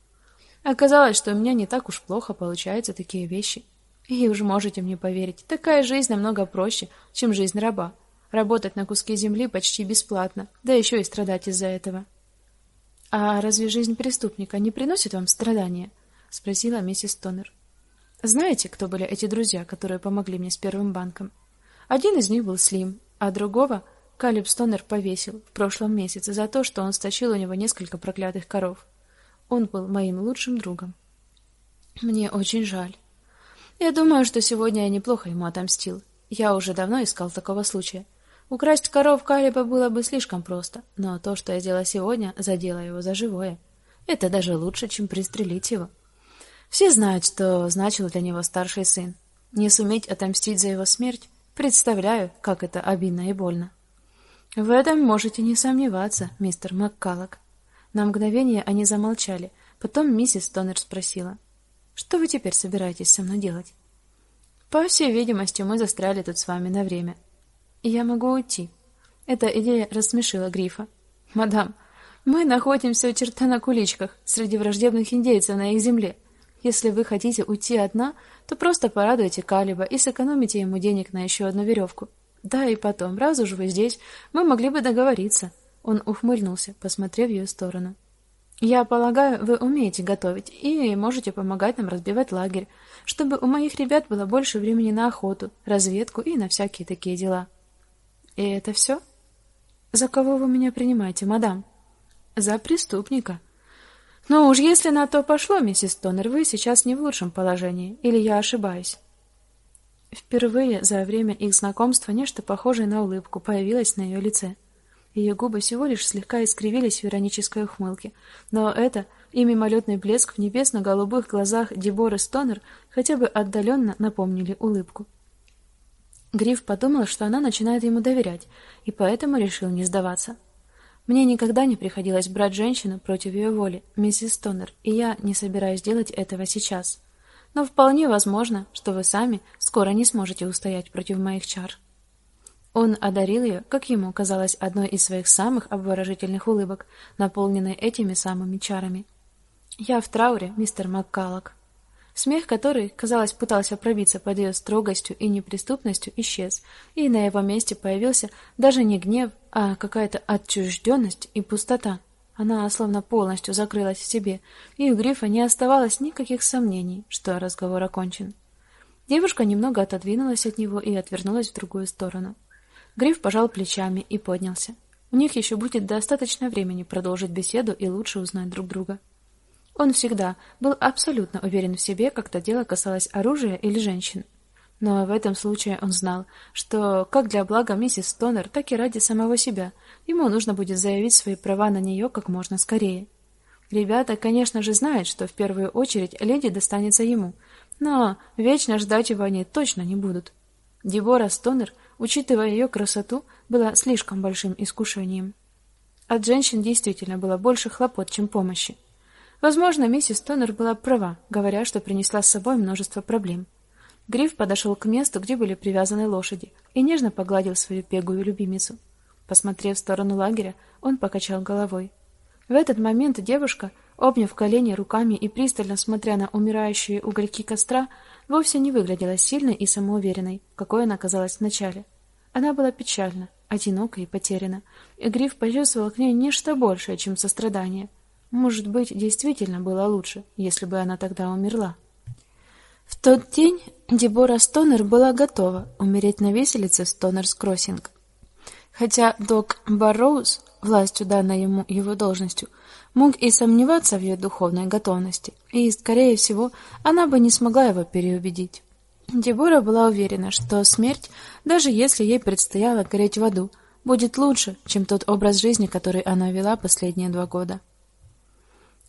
Оказалось, что у меня не так уж плохо получаются такие вещи. И уж можете мне поверить, такая жизнь намного проще, чем жизнь раба работать на куске земли почти бесплатно, да еще и страдать из-за этого. А разве жизнь преступника не приносит вам страдания? спросила миссис Тоннер. Знаете, кто были эти друзья, которые помогли мне с первым банком? Один из них был Слим, а другого Калиб Стонер повесил в прошлом месяце за то, что он стащил у него несколько проклятых коров. Он был моим лучшим другом. Мне очень жаль. Я думаю, что сегодня я неплохо ему отомстил. Я уже давно искал такого случая. Украсть коров Калиба было бы слишком просто, но то, что я сделала сегодня, задело его за живое. Это даже лучше, чем пристрелить его. Все знают, что значил для него старший сын. Не суметь отомстить за его смерть, представляю, как это обидно и больно. В этом можете не сомневаться, мистер Маккаллок. На мгновение они замолчали. Потом миссис Тоннер спросила: "Что вы теперь собираетесь со мной делать?" "По всей видимости, мы застряли тут с вами на время я могу уйти. Эта идея рассмешила Грифа. Мадам, мы находимся черта на куличках среди враждебных индейцев на их земле. Если вы хотите уйти одна, то просто порадуйте Калиба и сэкономите ему денег на еще одну веревку. Да и потом, раз уж вы здесь, мы могли бы договориться. Он ухмыльнулся, посмотрев в ее сторону. Я полагаю, вы умеете готовить и можете помогать нам разбивать лагерь, чтобы у моих ребят было больше времени на охоту, разведку и на всякие такие дела. И это все? За кого вы меня принимаете, мадам? За преступника. Но уж если на то пошло, миссис Тоннер, вы сейчас не в лучшем положении, или я ошибаюсь? Впервые за время их знакомства нечто похожее на улыбку появилось на ее лице. Ее губы всего лишь слегка искривились в иронической ухмылке, но это и мимолетный блеск в небесно-голубых глазах Деборы Стонер хотя бы отдаленно напомнили улыбку. Гриф подумал, что она начинает ему доверять, и поэтому решил не сдаваться. Мне никогда не приходилось брать женщину против ее воли, миссис Тоннер, и я не собираюсь делать этого сейчас. Но вполне возможно, что вы сами скоро не сможете устоять против моих чар. Он одарил ее, как ему казалось, одной из своих самых обворожительных улыбок, наполненной этими самыми чарами. Я в трауре, мистер Маккаллок. Смех, который, казалось, пытался пробиться под ее строгостью и неприступностью, исчез, и на его месте появился даже не гнев, а какая-то отчужденность и пустота. Она словно полностью закрылась в себе, и у Грифа не оставалось никаких сомнений, что разговор окончен. Девушка немного отодвинулась от него и отвернулась в другую сторону. Гриф пожал плечами и поднялся. У них еще будет достаточно времени продолжить беседу и лучше узнать друг друга. Он всегда был абсолютно уверен в себе, когда дело касалось оружия или женщин. Но в этом случае он знал, что как для блага миссис Стонер, так и ради самого себя ему нужно будет заявить свои права на нее как можно скорее. Ребята, конечно же, знают, что в первую очередь леди достанется ему, но вечно ждать его они точно не будут. Дебора Стонер, учитывая ее красоту, была слишком большим искушением. От женщин действительно было больше хлопот, чем помощи. Возможно, миссис Стонер была права, говоря, что принесла с собой множество проблем. Гриф подошел к месту, где были привязаны лошади, и нежно погладил свою пегую любимицу. Посмотрев в сторону лагеря, он покачал головой. В этот момент девушка, обняв колени руками и пристально смотря на умирающие угольки костра, вовсе не выглядела сильной и самоуверенной, какой она казалась вначале. Она была печальна, одинока и потеряна, и Гриф почувствовал к ней нечто большее, чем сострадание. Может быть, действительно было лучше, если бы она тогда умерла. В тот день Дебора Стонер была готова умереть на виселице Стонерс Кроссинг. Хотя док Барроуз, властью данной ему его должностью, мог и сомневаться в ее духовной готовности, и, скорее всего, она бы не смогла его переубедить. Дебора была уверена, что смерть, даже если ей предстояло гореть в аду, будет лучше, чем тот образ жизни, который она вела последние два года.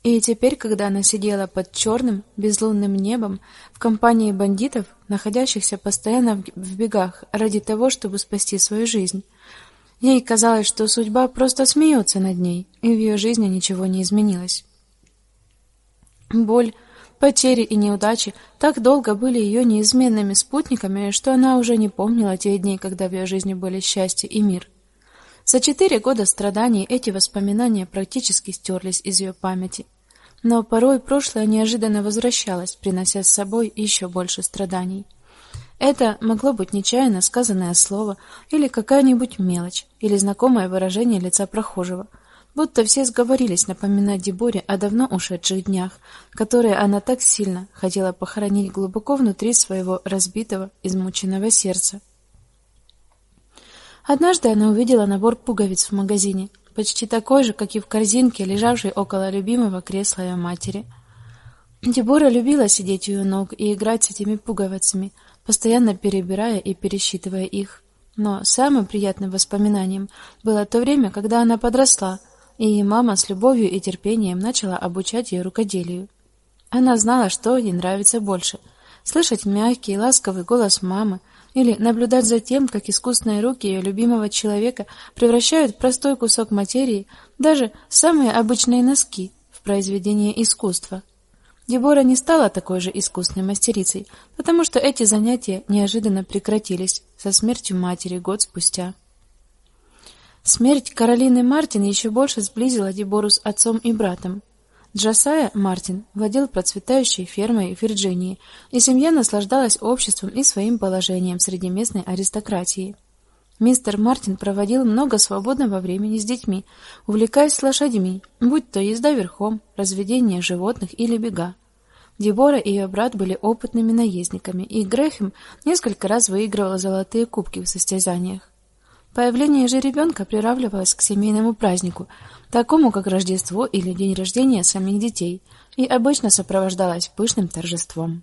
И теперь, когда она сидела под черным, безлунным небом в компании бандитов, находящихся постоянно в бегах ради того, чтобы спасти свою жизнь, ей казалось, что судьба просто смеется над ней, и в ее жизни ничего не изменилось. Боль, потери и неудачи так долго были ее неизменными спутниками, что она уже не помнила те дни, когда в ее жизни были счастье и мир. За четыре года страданий эти воспоминания практически стерлись из ее памяти. Но порой прошлое неожиданно возвращалось, принося с собой еще больше страданий. Это могло быть нечаянно сказанное слово или какая-нибудь мелочь, или знакомое выражение лица прохожего, будто все сговорились напоминать Деборе о давно ушедших днях, которые она так сильно хотела похоронить глубоко внутри своего разбитого, измученного сердца. Однажды она увидела набор пуговиц в магазине, почти такой же, как и в корзинке, лежавшей около любимого кресла ее матери. Дебора любила сидеть у ее ног и играть с этими пуговицами, постоянно перебирая и пересчитывая их. Но самым приятным воспоминанием было то время, когда она подросла, и мама с любовью и терпением начала обучать ее рукоделию. Она знала, что ей нравится больше: слышать мягкий и ласковый голос мамы или наблюдать за тем, как искусные руки ее любимого человека превращают простой кусок материи, даже самые обычные носки, в произведение искусства. Дебора не стала такой же искусной мастерицей, потому что эти занятия неожиданно прекратились со смертью матери год спустя. Смерть Каролины Мартин еще больше сблизила Дебору с отцом и братом. Джасая Мартин владел процветающей фермой в Вирджинии, и семья наслаждалась обществом и своим положением среди местной аристократии. Мистер Мартин проводил много свободного времени с детьми, увлекаясь лошадьми, будь то езда верхом, разведение животных или бега. Дебора и ее брат были опытными наездниками, и Грехем несколько раз выигрывал золотые кубки в состязаниях. Появление же ребенка приравнивалось к семейному празднику, такому как Рождество или день рождения самих детей, и обычно сопровождалось пышным торжеством.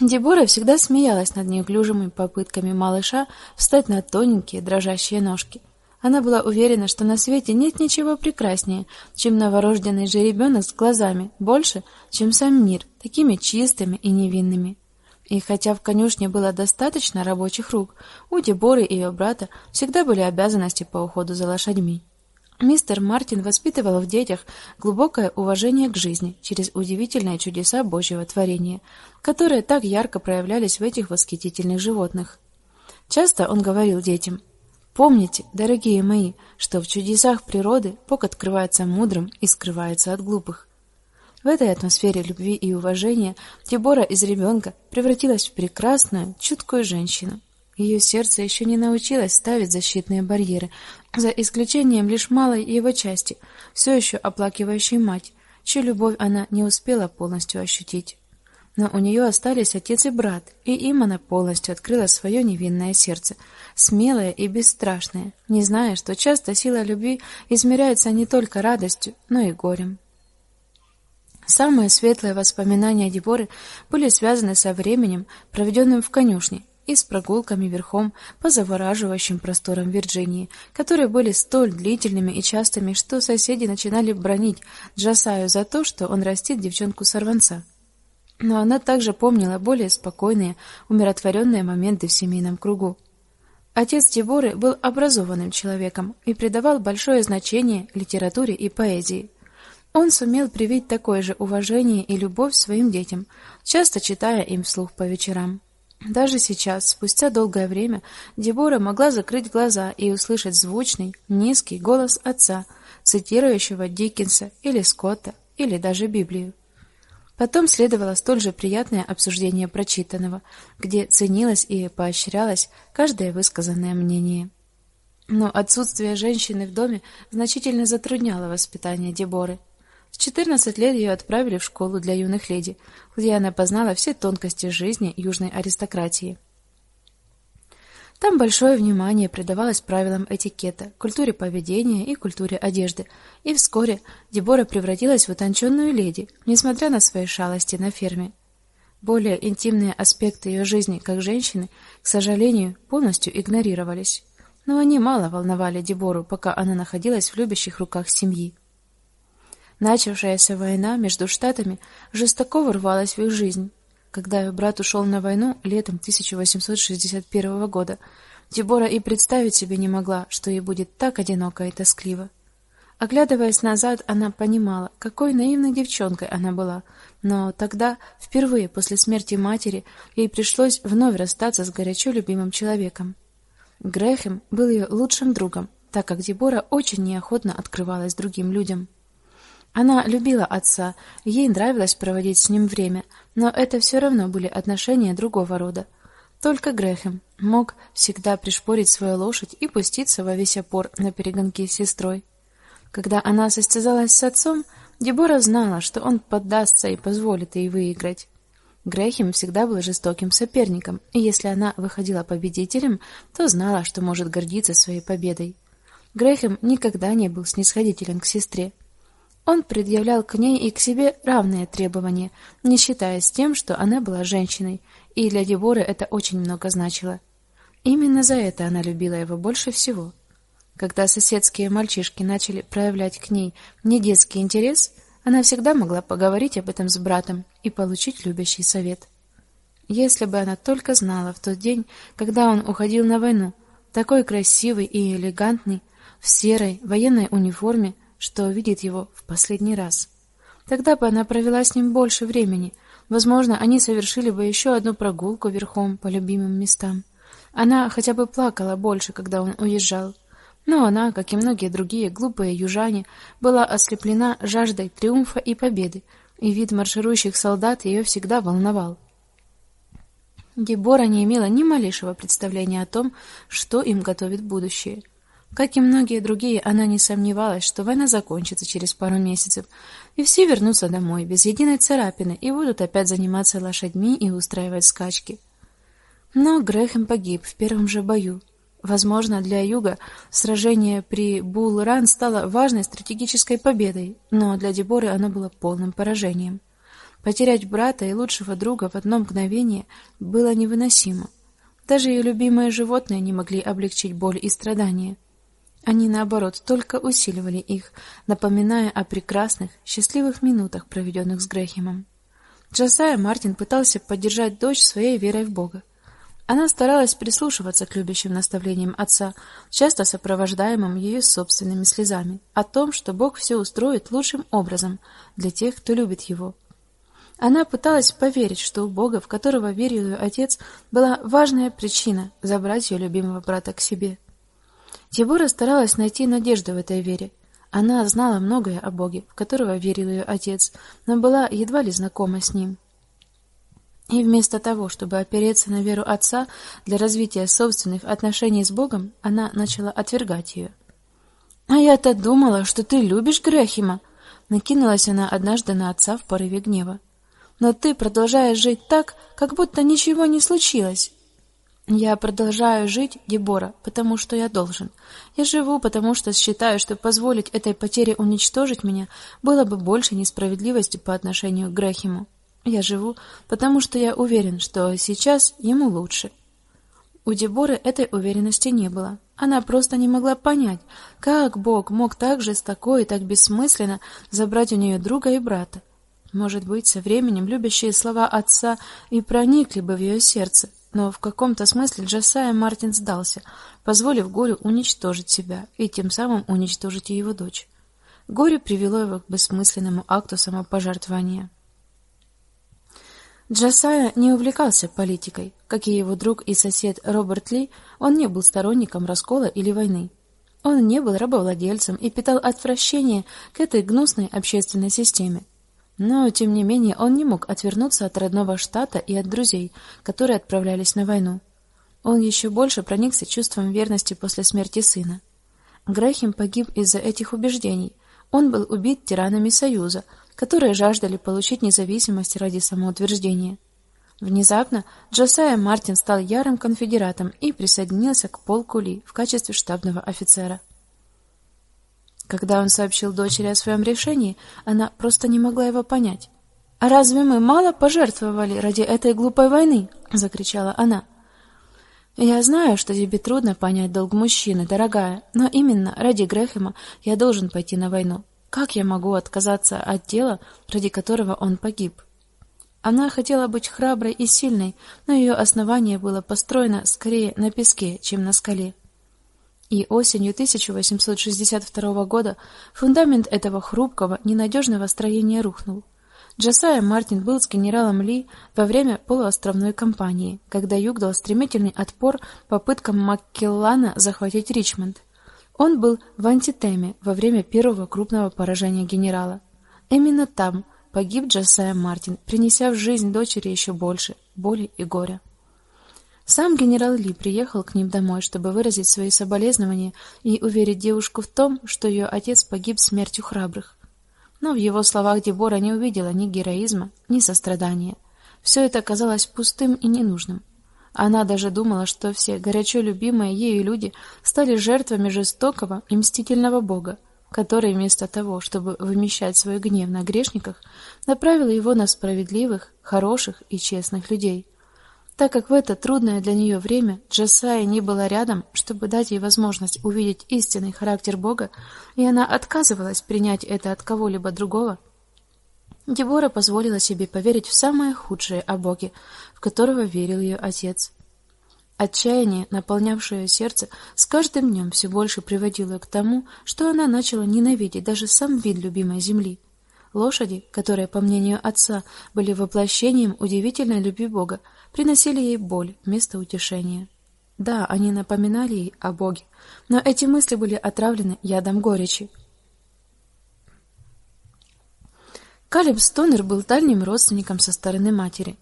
Дебора всегда смеялась над неуклюжими попытками малыша встать на тоненькие дрожащие ножки. Она была уверена, что на свете нет ничего прекраснее, чем новорожденный жеребенок с глазами, больше, чем сам мир, такими чистыми и невинными. И хотя в конюшне было достаточно рабочих рук, у Деборы и ее брата всегда были обязанности по уходу за лошадьми. Мистер Мартин воспитывал в детях глубокое уважение к жизни через удивительные чудеса Божьего творения, которые так ярко проявлялись в этих восхитительных животных. Часто он говорил детям: "Помните, дорогие мои, что в чудесах природы Бог открывается мудрым и скрывается от глупых. В этой атмосфере любви и уважения Дебора из ребенка превратилась в прекрасную, чуткую женщину. Ее сердце еще не научилось ставить защитные барьеры, за исключением лишь малой его части, все еще оплакивающей мать, чью любовь она не успела полностью ощутить. Но у нее остались отец и брат, и им она полностью открыла свое невинное сердце, смелое и бесстрашное, не зная, что часто сила любви измеряется не только радостью, но и горем. Самые светлые воспоминания Деборы были связаны со временем, проведенным в конюшне, и с прогулками верхом по завораживающим просторам Вирджинии, которые были столь длительными и частыми, что соседи начинали бронить Джасаю за то, что он растит девчонку-сорванца. Но она также помнила более спокойные, умиротворенные моменты в семейном кругу. Отец Деборы был образованным человеком и придавал большое значение литературе и поэзии. Он сумел привить такое же уважение и любовь своим детям, часто читая им вслух по вечерам. Даже сейчас, спустя долгое время, Дебора могла закрыть глаза и услышать звучный, низкий голос отца, цитирующего Диккенса или Скотта, или даже Библию. Потом следовало столь же приятное обсуждение прочитанного, где ценилось и поощрялось каждое высказанное мнение. Но отсутствие женщины в доме значительно затрудняло воспитание Деборы. В 14 лет ее отправили в школу для юных леди, где она познала все тонкости жизни южной аристократии. Там большое внимание придавалось правилам этикета, культуре поведения и культуре одежды, и вскоре Дебора превратилась в утонченную леди, несмотря на свои шалости на ферме. Более интимные аспекты ее жизни как женщины, к сожалению, полностью игнорировались. Но они мало волновали Дебору, пока она находилась в любящих руках семьи. Начавшаяся война между штатами жестоко ворвалась в их жизнь. Когда брат ушел на войну летом 1861 года, Дебора и представить себе не могла, что ей будет так одиноко и тоскливо. Оглядываясь назад, она понимала, какой наивной девчонкой она была, но тогда, впервые после смерти матери, ей пришлось вновь расстаться с горячо любимым человеком. Грехем был ее лучшим другом, так как Дебора очень неохотно открывалась другим людям. Она любила отца, ей нравилось проводить с ним время, но это все равно были отношения другого рода. Только Грехем мог всегда пришпорить свою лошадь и пуститься во весь опор на перегонки с сестрой. Когда она состязалась с отцом, Дебора знала, что он поддастся и позволит ей выиграть. Грехем всегда был жестоким соперником, и если она выходила победителем, то знала, что может гордиться своей победой. Грехем никогда не был снисходителен к сестре. Он предъявлял к ней и к себе равные требования, не считаясь тем, что она была женщиной, и для Деборы это очень много значило. Именно за это она любила его больше всего. Когда соседские мальчишки начали проявлять к ней недетский интерес, она всегда могла поговорить об этом с братом и получить любящий совет. Если бы она только знала в тот день, когда он уходил на войну, такой красивый и элегантный, в серой военной униформе, что увидит его в последний раз. Тогда бы она провела с ним больше времени. Возможно, они совершили бы еще одну прогулку верхом по любимым местам. Она хотя бы плакала больше, когда он уезжал. Но она, как и многие другие глупые южане, была ослеплена жаждой триумфа и победы, и вид марширующих солдат ее всегда волновал. Дебора не имела ни малейшего представления о том, что им готовит будущее. Как и многие другие, она не сомневалась, что война закончится через пару месяцев, и все вернутся домой без единой царапины и будут опять заниматься лошадьми и устраивать скачки. Но Грехем погиб в первом же бою. Возможно, для Юга сражение при Булл-Ран стало важной стратегической победой, но для Деборы оно было полным поражением. Потерять брата и лучшего друга в одно мгновение было невыносимо. Даже ее любимые животные не могли облегчить боль и страдания. Они наоборот только усиливали их, напоминая о прекрасных, счастливых минутах, проведенных с Грехемом. Джасая Мартин пытался поддержать дочь своей верой в Бога. Она старалась прислушиваться к любящим наставлениям отца, часто сопровождаемым ее собственными слезами, о том, что Бог все устроит лучшим образом для тех, кто любит его. Она пыталась поверить, что у Бога, в которого верил ее отец, была важная причина забрать ее любимого брата к себе. Дебора старалась найти надежду в этой вере. Она знала многое о Боге, в которого верил ее отец, но была едва ли знакома с ним. И вместо того, чтобы опереться на веру отца для развития собственных отношений с Богом, она начала отвергать ее. А я-то думала, что ты любишь Грехима, накинулась она однажды на отца в порыве гнева. Но ты продолжаешь жить так, как будто ничего не случилось. Я продолжаю жить, Дебора, потому что я должен. Я живу, потому что считаю, что позволить этой потере уничтожить меня было бы больше несправедливости по отношению к Грехему. Я живу, потому что я уверен, что сейчас ему лучше. У Деборы этой уверенности не было. Она просто не могла понять, как Бог мог так жестоко и так бессмысленно забрать у нее друга и брата. Может быть, со временем любящие слова отца и проникли бы в ее сердце, но в каком-то смысле Джасая Мартин сдался, позволив горю уничтожить себя и тем самым уничтожить и его дочь. Горе привело его к бессмысленному акту самопожертвования. Джасая не увлекался политикой, как и его друг и сосед Роберт Ли, он не был сторонником раскола или войны. Он не был рабовладельцем и питал отвращение к этой гнусной общественной системе. Но тем не менее он не мог отвернуться от родного штата и от друзей, которые отправлялись на войну. Он еще больше проникся чувством верности после смерти сына. Грехим погиб из-за этих убеждений. Он был убит тиранами Союза, которые жаждали получить независимость ради самоутверждения. Внезапно Джосайя Мартин стал ярым конфедератом и присоединился к полку Ли в качестве штабного офицера. Когда он сообщил дочери о своем решении, она просто не могла его понять. «А разве мы мало пожертвовали ради этой глупой войны?» — закричала она. «Я знаю, что тебе трудно понять долг мужчины, дорогая, но именно ради Грехема я должен пойти на войну. Как я могу отказаться от дела, ради которого он погиб?» Она хотела быть храброй и сильной, но ее основание было построено скорее на песке, чем на скале. И осенью 1862 года фундамент этого хрупкого, ненадежного строения рухнул. Джасая Мартин был с генералом Ли во время полуостровной кампании, когда Юг дал стремительный отпор попыткам Маккеллана захватить Ричмонд. Он был в Антитеме во время первого крупного поражения генерала. Именно там погиб Джасая Мартин, принеся в жизнь дочери еще больше боли и горя. Сам генерал Ли приехал к ним домой, чтобы выразить свои соболезнования и уверить девушку в том, что ее отец погиб смертью храбрых. Но в его словах Дебора не увидела ни героизма, ни сострадания. Все это казалось пустым и ненужным. Она даже думала, что все горячо любимые ею люди стали жертвами жестокого и мстительного бога, который вместо того, чтобы вымещать свой гнев на грешниках, направил его на справедливых, хороших и честных людей. Так как в это трудное для нее время Джасая не была рядом, чтобы дать ей возможность увидеть истинный характер Бога, и она отказывалась принять это от кого-либо другого, Дебора позволила себе поверить в самое худшее о Боге, в которого верил ее отец. Отчаяние, наполнявшее ее сердце, с каждым днем все больше приводило к тому, что она начала ненавидеть даже сам вид любимой земли. Лошади, которые, по мнению отца, были воплощением удивительной любви Бога, приносили ей боль вместо утешения. Да, они напоминали ей о Боге, но эти мысли были отравлены ядом горечи. Калиб Стонер был дальним родственником со стороны матери.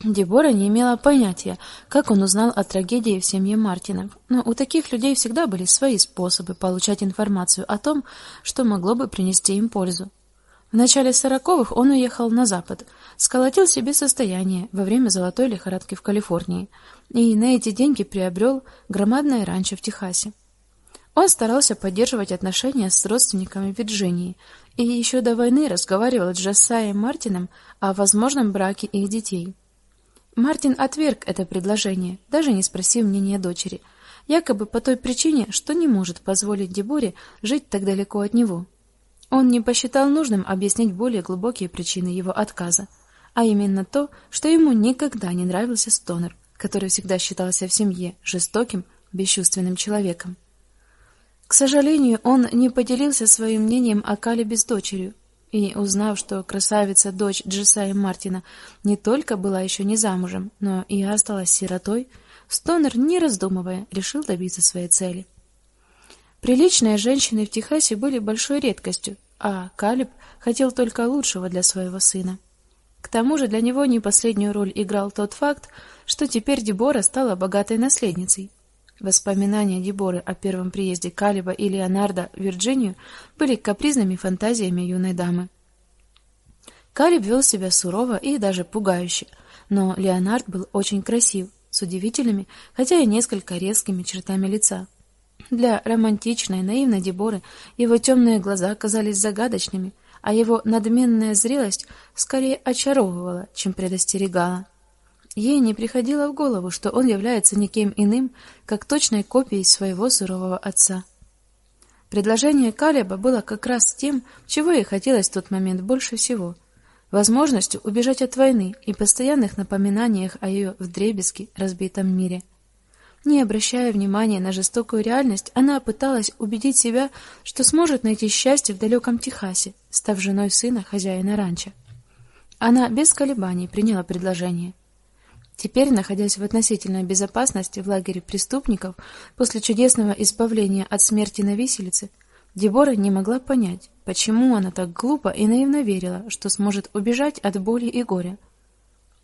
Дебора не имела понятия, как он узнал о трагедии в семье Мартинов, но у таких людей всегда были свои способы получать информацию о том, что могло бы принести им пользу. В начале сороковых он уехал на запад, сколотил себе состояние во время золотой лихорадки в Калифорнии и на эти деньги приобрел громадное ранчо в Техасе. Он старался поддерживать отношения с родственниками Вирджинии и еще до войны разговаривал с Джассаем Мартином о возможном браке их детей. Мартин отверг это предложение, даже не спросив мнения дочери, якобы по той причине, что не может позволить Деборе жить так далеко от него. Он не посчитал нужным объяснить более глубокие причины его отказа, а именно то, что ему никогда не нравился Стонер, который всегда считался в семье жестоким, бесчувственным человеком. К сожалению, он не поделился своим мнением о Калебе с дочерью, и, узнав, что красавица дочь Джесая Мартина не только была еще не замужем, но и осталась сиротой, Стонер, не раздумывая, решил добиться своей цели. Приличные женщины в Техасе были большой редкостью, а Калиб хотел только лучшего для своего сына. К тому же для него не последнюю роль играл тот факт, что теперь Дебора стала богатой наследницей. Воспоминания Деборы о первом приезде Калиба и Леонардо в Вирджинию были капризными фантазиями юной дамы. Калиб вел себя сурово и даже пугающе, но Леонард был очень красив, с удивительными, хотя и несколько резкими чертами лица. Для романтичной, наивной Деборы его темные глаза казались загадочными, а его надменная зрелость скорее очаровывала, чем предостерегала. Ей не приходило в голову, что он является никем иным, как точной копией своего сурового отца. Предложение Калеба было как раз тем, чего ей хотелось в тот момент больше всего возможностью убежать от войны и постоянных напоминаниях о ее вдребезги разбитом мире. Не обращая внимания на жестокую реальность, она пыталась убедить себя, что сможет найти счастье в далеком Техасе, став женой сына хозяина ранчо. Она без колебаний приняла предложение. Теперь, находясь в относительной безопасности в лагере преступников, после чудесного избавления от смерти на виселице, Дебора не могла понять, почему она так глупо и наивно верила, что сможет убежать от боли и горя.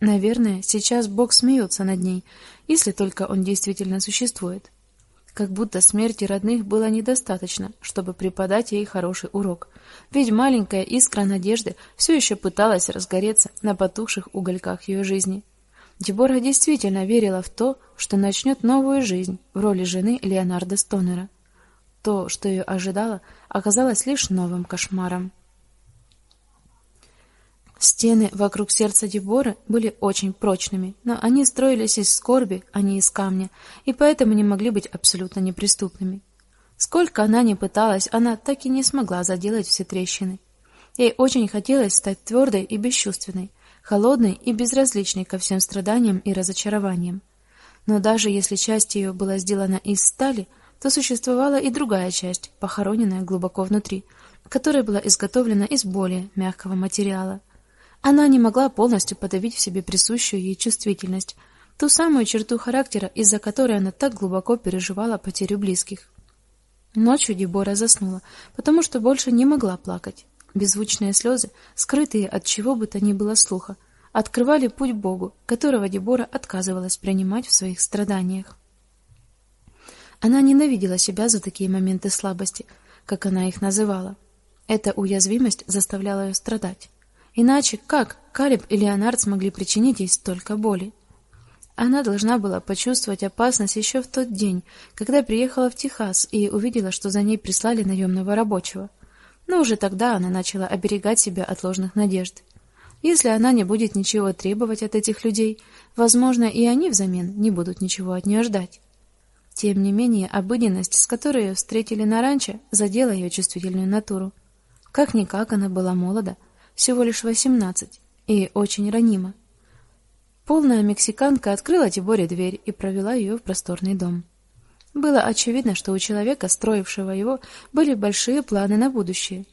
Наверное, сейчас Бог смеется над ней, если только он действительно существует. Как будто смерти родных было недостаточно, чтобы преподать ей хороший урок. Ведь маленькая искра надежды все еще пыталась разгореться на потухших угольках ее жизни. Дебора действительно верила в то, что начнет новую жизнь в роли жены Леонарда Стонера. То, что ее ожидало, оказалось лишь новым кошмаром. Стены вокруг сердца Деборы были очень прочными, но они строились из скорби, а не из камня, и поэтому не могли быть абсолютно неприступными. Сколько она ни пыталась, она так и не смогла заделать все трещины. Ей очень хотелось стать твердой и бесчувственной, холодной и безразличной ко всем страданиям и разочарованиям. Но даже если часть ее была сделана из стали, то существовала и другая часть, похороненная глубоко внутри, которая была изготовлена из более мягкого материала. Она не могла полностью подавить в себе присущую ей чувствительность, ту самую черту характера, из-за которой она так глубоко переживала потерю близких. Ночью Дебора заснула, потому что больше не могла плакать. Беззвучные слезы, скрытые от чего бы то ни было слуха, открывали путь Богу, которого Дебора отказывалась принимать в своих страданиях. Она ненавидела себя за такие моменты слабости, как она их называла. Эта уязвимость заставляла ее страдать. Иначе как Калиб и Леонард смогли причинить ей столько боли? Она должна была почувствовать опасность еще в тот день, когда приехала в Техас и увидела, что за ней прислали наемного рабочего. Но уже тогда она начала оберегать себя от ложных надежд. Если она не будет ничего требовать от этих людей, возможно, и они взамен не будут ничего от нее ждать. Тем не менее, обыденность, с которой ее встретили на ранчо, задела ее чувствительную натуру. Как никак она была молода, всего лишь восемнадцать, и очень ранима. Полная мексиканка открыла Тиборе дверь и провела ее в просторный дом. Было очевидно, что у человека, строившего его, были большие планы на будущее.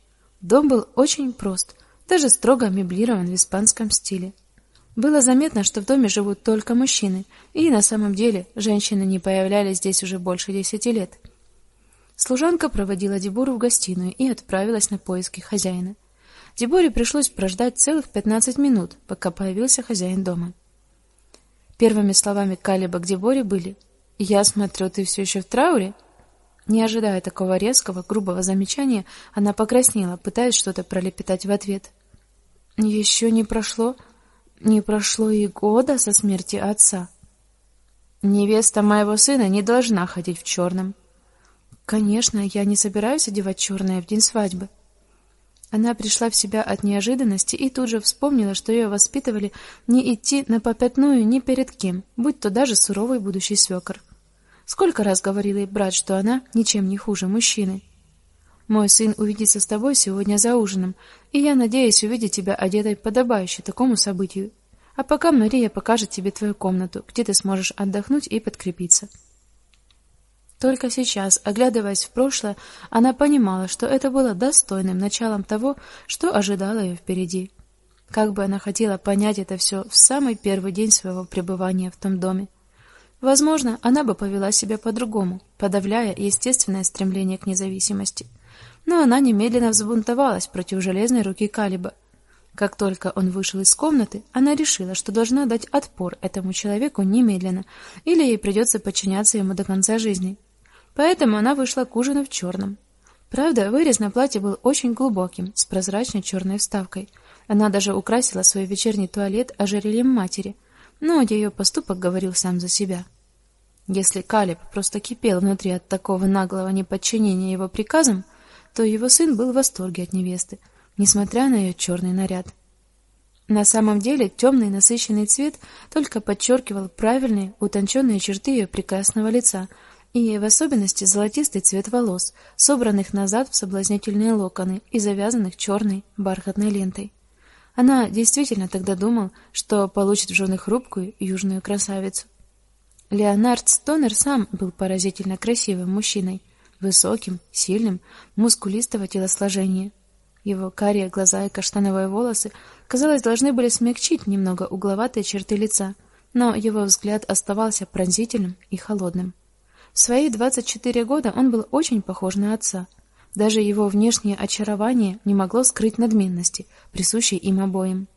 Дом был очень прост, даже строго меблирован в испанском стиле. Было заметно, что в доме живут только мужчины, и на самом деле женщины не появлялись здесь уже больше десяти лет. Служанка проводила Дебору в гостиную и отправилась на поиски хозяина. Деборе пришлось прождать целых пятнадцать минут, пока появился хозяин дома. Первыми словами Калиба к Деборе были: "Я смотрю, ты все еще в трауре?" Не ожидая такого резкого, грубого замечания, она покраснела, пытаясь что-то пролепетать в ответ. «Еще не прошло не прошло и года со смерти отца. Невеста моего сына не должна ходить в черном. Конечно, я не собираюсь одевать черное в день свадьбы. Она пришла в себя от неожиданности и тут же вспомнила, что ее воспитывали не идти на попятную ни перед кем, будь то даже суровый будущий свекор. Сколько раз говорил ей брат, что она ничем не хуже мужчины. Мой сын увидится с тобой сегодня за ужином, и я надеюсь увидеть тебя одетой подобающе такому событию. А пока Мария покажет тебе твою комнату, где ты сможешь отдохнуть и подкрепиться. Только сейчас, оглядываясь в прошлое, она понимала, что это было достойным началом того, что ожидало ее впереди. Как бы она хотела понять это все в самый первый день своего пребывания в том доме. Возможно, она бы повела себя по-другому, подавляя естественное стремление к независимости но она немедленно взбунтовалась против железной руки Калиба. Как только он вышел из комнаты, она решила, что должна дать отпор этому человеку немедленно, или ей придется подчиняться ему до конца жизни. Поэтому она вышла к ужину в черном. Правда, вырез на платье был очень глубоким, с прозрачной черной вставкой. Она даже украсила свой вечерний туалет ожерельем матери, но ее поступок говорил сам за себя. Если Калиб просто кипел внутри от такого наглого неподчинения его приказам, то его сын был в восторге от невесты, несмотря на ее черный наряд. На самом деле темный насыщенный цвет только подчеркивал правильные, утонченные черты ее прекрасного лица, и в особенности золотистый цвет волос, собранных назад в соблазнительные локоны и завязанных черной бархатной лентой. Она действительно тогда думала, что получит в жены хрупкую южную красавицу. Леонард Стонер сам был поразительно красивым мужчиной, высоким, сильным, мускулистого телосложения. Его карие глаза и каштановые волосы, казалось, должны были смягчить немного угловатые черты лица, но его взгляд оставался пронзительным и холодным. В свои 24 года он был очень похож на отца. Даже его внешнее очарование не могло скрыть надменности, присущей им обоим.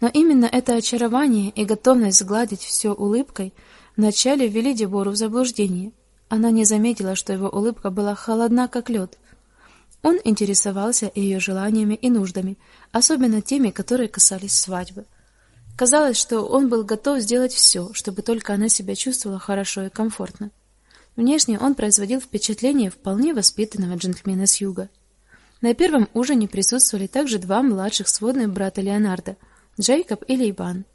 Но именно это очарование и готовность сгладить все улыбкой вначале ввели Дебору в заблуждение. Она не заметила, что его улыбка была холодна, как лед. Он интересовался ее желаниями и нуждами, особенно теми, которые касались свадьбы. Казалось, что он был готов сделать все, чтобы только она себя чувствовала хорошо и комфортно. Внешне он производил впечатление вполне воспитанного джентльмена с юга. На первом ужине присутствовали также два младших сводных брата Леонардо, Джейкоб и Лейбан.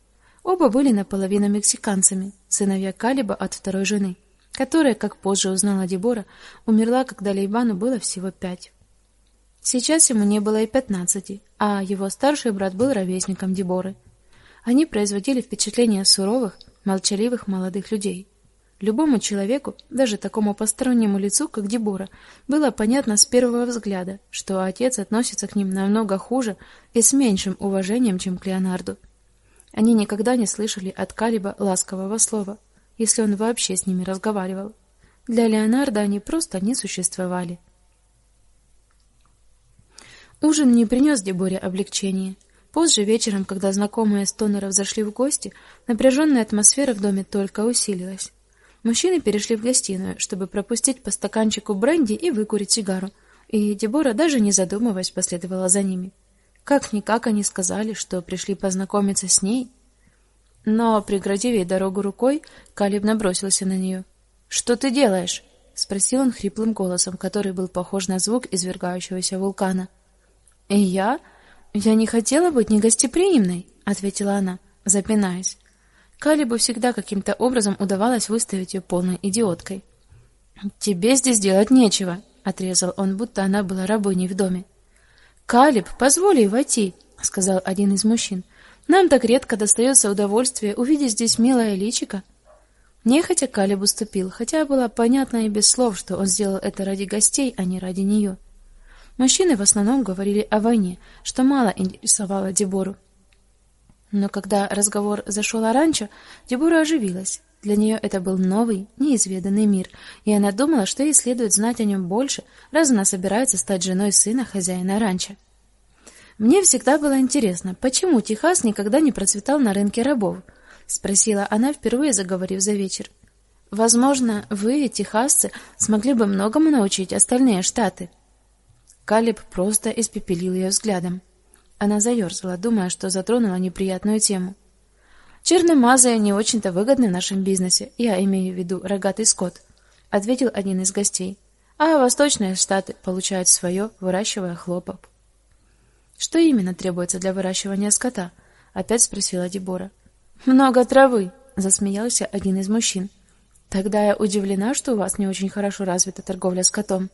Оба были наполовину мексиканцами, сыновья Калиба от второй жены, которая, как позже узнала Дебора, умерла, когда Лейбану было всего пять. Сейчас ему не было и пятнадцати, а его старший брат был ровесником Деборы. Они производили впечатление суровых, молчаливых молодых людей. Любому человеку, даже такому постороннему лицу, как Дебора, было понятно с первого взгляда, что отец относится к ним намного хуже и с меньшим уважением, чем к Леонарду. Они никогда не слышали от Калиба ласкового слова, если он вообще с ними разговаривал. Для Леонарда они просто не существовали. Ужин не принес Деборе облегчения. Позже вечером, когда знакомые Стонеров зашли в гости, напряженная атмосфера в доме только усилилась. Мужчины перешли в гостиную, чтобы пропустить по стаканчику бренди и выкурить сигару, и Дебора даже не задумываясь последовала за ними. Как никак они сказали, что пришли познакомиться с ней. Но преградив ей дорогу рукой, Калиб набросился на нее. "Что ты делаешь?" спросил он хриплым голосом, который был похож на звук извергающегося вулкана. "И я, я не хотела быть негостеприимной", ответила она, запинаясь. Калибу всегда каким-то образом удавалось выставить ее полной идиоткой. Тебе здесь делать нечего, отрезал он, будто она была рабыней в доме. Калиб, позволь ей войти, сказал один из мужчин. Нам так редко достается удовольствие увидеть здесь милое личико. Нехотя Калиб уступил, хотя было понятно и без слов, что он сделал это ради гостей, а не ради нее. Мужчины в основном говорили о войне, что мало интересовало Дебору. Но когда разговор зашел о ранчо, Дебора оживилась. Для нее это был новый, неизведанный мир, и она думала, что ей следует знать о нем больше, раз она собирается стать женой сына хозяина ранчо. Мне всегда было интересно, почему Техас никогда не процветал на рынке рабов, спросила она, впервые заговорив за вечер. Возможно, вы, техасцы, смогли бы многому научить остальные штаты. Калиб просто испепелил ее взглядом. Она заерзала, думая, что затронула неприятную тему. Черномазые не очень-то выгодны в нашем бизнесе, я имею в виду рогатый скот, ответил один из гостей. А восточные штаты получают свое, выращивая хлопок. Что именно требуется для выращивания скота? опять спросила Дебора. Много травы, засмеялся один из мужчин. Тогда я удивлена, что у вас не очень хорошо развита торговля скотом.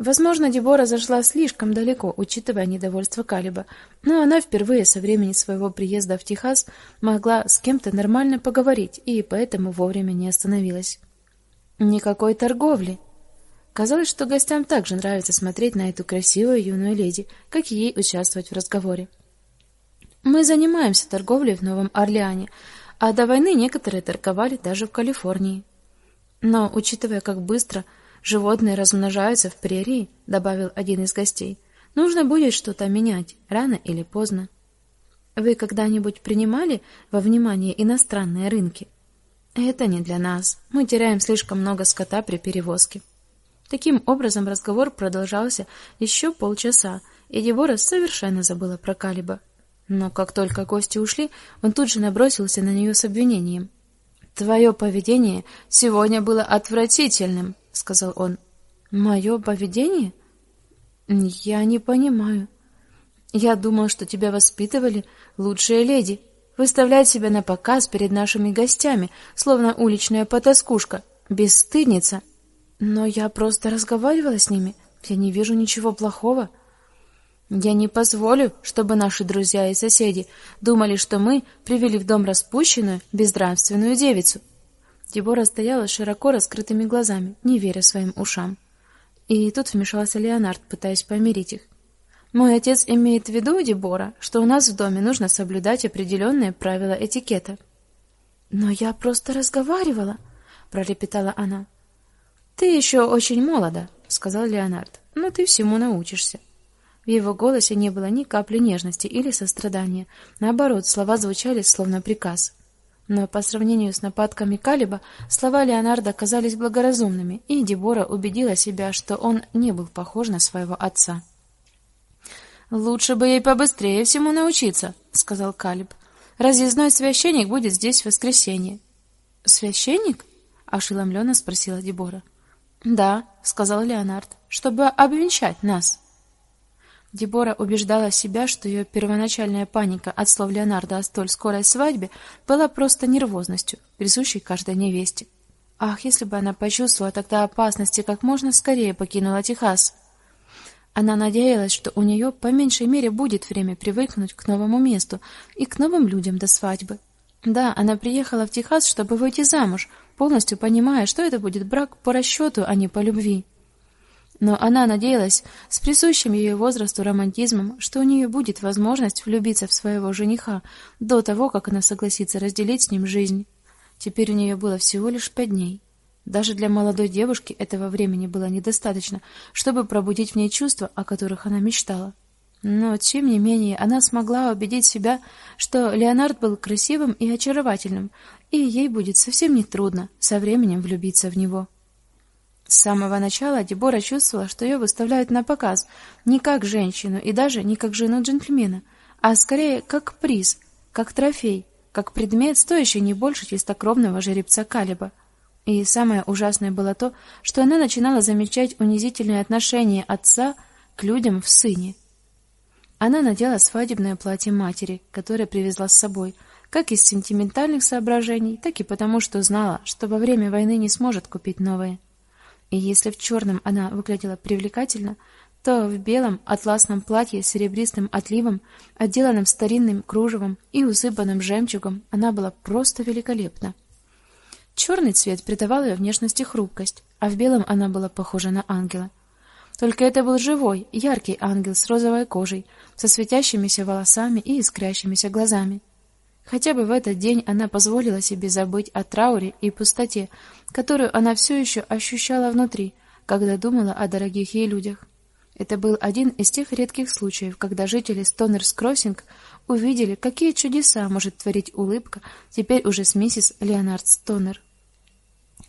Возможно, Дебора зашла слишком далеко, учитывая недовольство Калиба, но она впервые со времени своего приезда в Техас могла с кем-то нормально поговорить и поэтому вовремя не остановилась. Никакой торговли. Казалось, что гостям также нравится смотреть на эту красивую юную леди, как и ей участвовать в разговоре. Мы занимаемся торговлей в Новом Орлеане, а до войны некоторые торговали даже в Калифорнии. Но учитывая, как быстро Животные размножаются в прерии, добавил один из гостей. Нужно будет что-то менять, рано или поздно. Вы когда-нибудь принимали во внимание иностранные рынки? Это не для нас. Мы теряем слишком много скота при перевозке. Таким образом разговор продолжался еще полчаса, и Дебора совершенно забыла про Калиба. Но как только гости ушли, он тут же набросился на нее с обвинением. Твое поведение сегодня было отвратительным, сказал он. «Мое поведение? Я не понимаю. Я думал, что тебя воспитывали лучшие леди. Выставлять себя на показ перед нашими гостями, словно уличная потаскушка, бесстыдница. Но я просто разговаривала с ними. Я не вижу ничего плохого. Я не позволю, чтобы наши друзья и соседи думали, что мы привели в дом распущенную, безнравственную девицу. Дебора стояла широко раскрытыми глазами, не веря своим ушам. И тут вмешался Леонард, пытаясь помирить их. Мой отец имеет в виду, Дебора, что у нас в доме нужно соблюдать определенные правила этикета. Но я просто разговаривала, пролепетала она. Ты еще очень молода, сказал Леонард. Но ты всему научишься. В его голосе не было ни капли нежности или сострадания. Наоборот, слова звучали словно приказ. Но по сравнению с нападками Калиба, слова Леонардо казались благоразумными, и Дебора убедила себя, что он не был похож на своего отца. Лучше бы ей побыстрее всему научиться, сказал Калиб. Разъездной священник будет здесь в воскресенье. Священник? ошеломленно спросила Дебора. Да, сказал Леонард, чтобы обвенчать нас. Дебора убеждала себя, что ее первоначальная паника от слов Леонардо о столь скорой свадьбе была просто нервозностью, присущей каждой невесте. Ах, если бы она почувствовала тогда опасность и как можно скорее покинула Техас. Она надеялась, что у нее по меньшей мере будет время привыкнуть к новому месту и к новым людям до свадьбы. Да, она приехала в Техас, чтобы выйти замуж, полностью понимая, что это будет брак по расчету, а не по любви. Но она надеялась с присущим ее возрасту романтизмом, что у нее будет возможность влюбиться в своего жениха до того, как она согласится разделить с ним жизнь. Теперь у нее было всего лишь пять дней. Даже для молодой девушки этого времени было недостаточно, чтобы пробудить в ней чувства, о которых она мечтала. Но тем не менее, она смогла убедить себя, что Леонард был красивым и очаровательным, и ей будет совсем не трудно со временем влюбиться в него. С самого начала Дебора чувствовала, что ее выставляют на показ не как женщину и даже не как жену джентльмена, а скорее как приз, как трофей, как предмет, стоящий не больше чистокровного жеребца Калиба. И самое ужасное было то, что она начинала замечать унизительное отношение отца к людям в сыне. Она надела свадебное платье матери, которое привезла с собой, как из сентиментальных соображений, так и потому, что знала, что во время войны не сможет купить новое. И если в черном она выглядела привлекательно, то в белом атласном платье с серебристым отливом, отделанном старинным кружевом и усыпанным жемчугом, она была просто великолепна. Черный цвет придавал ее внешности хрупкость, а в белом она была похожа на ангела. Только это был живой, яркий ангел с розовой кожей, со светящимися волосами и искрящимися глазами. Хотя бы в этот день она позволила себе забыть о трауре и пустоте, которую она все еще ощущала внутри, когда думала о дорогих ей людях. Это был один из тех редких случаев, когда жители Стонерс-Кроссинг увидели, какие чудеса может творить улыбка теперь уже с миссис Леонард Стонер.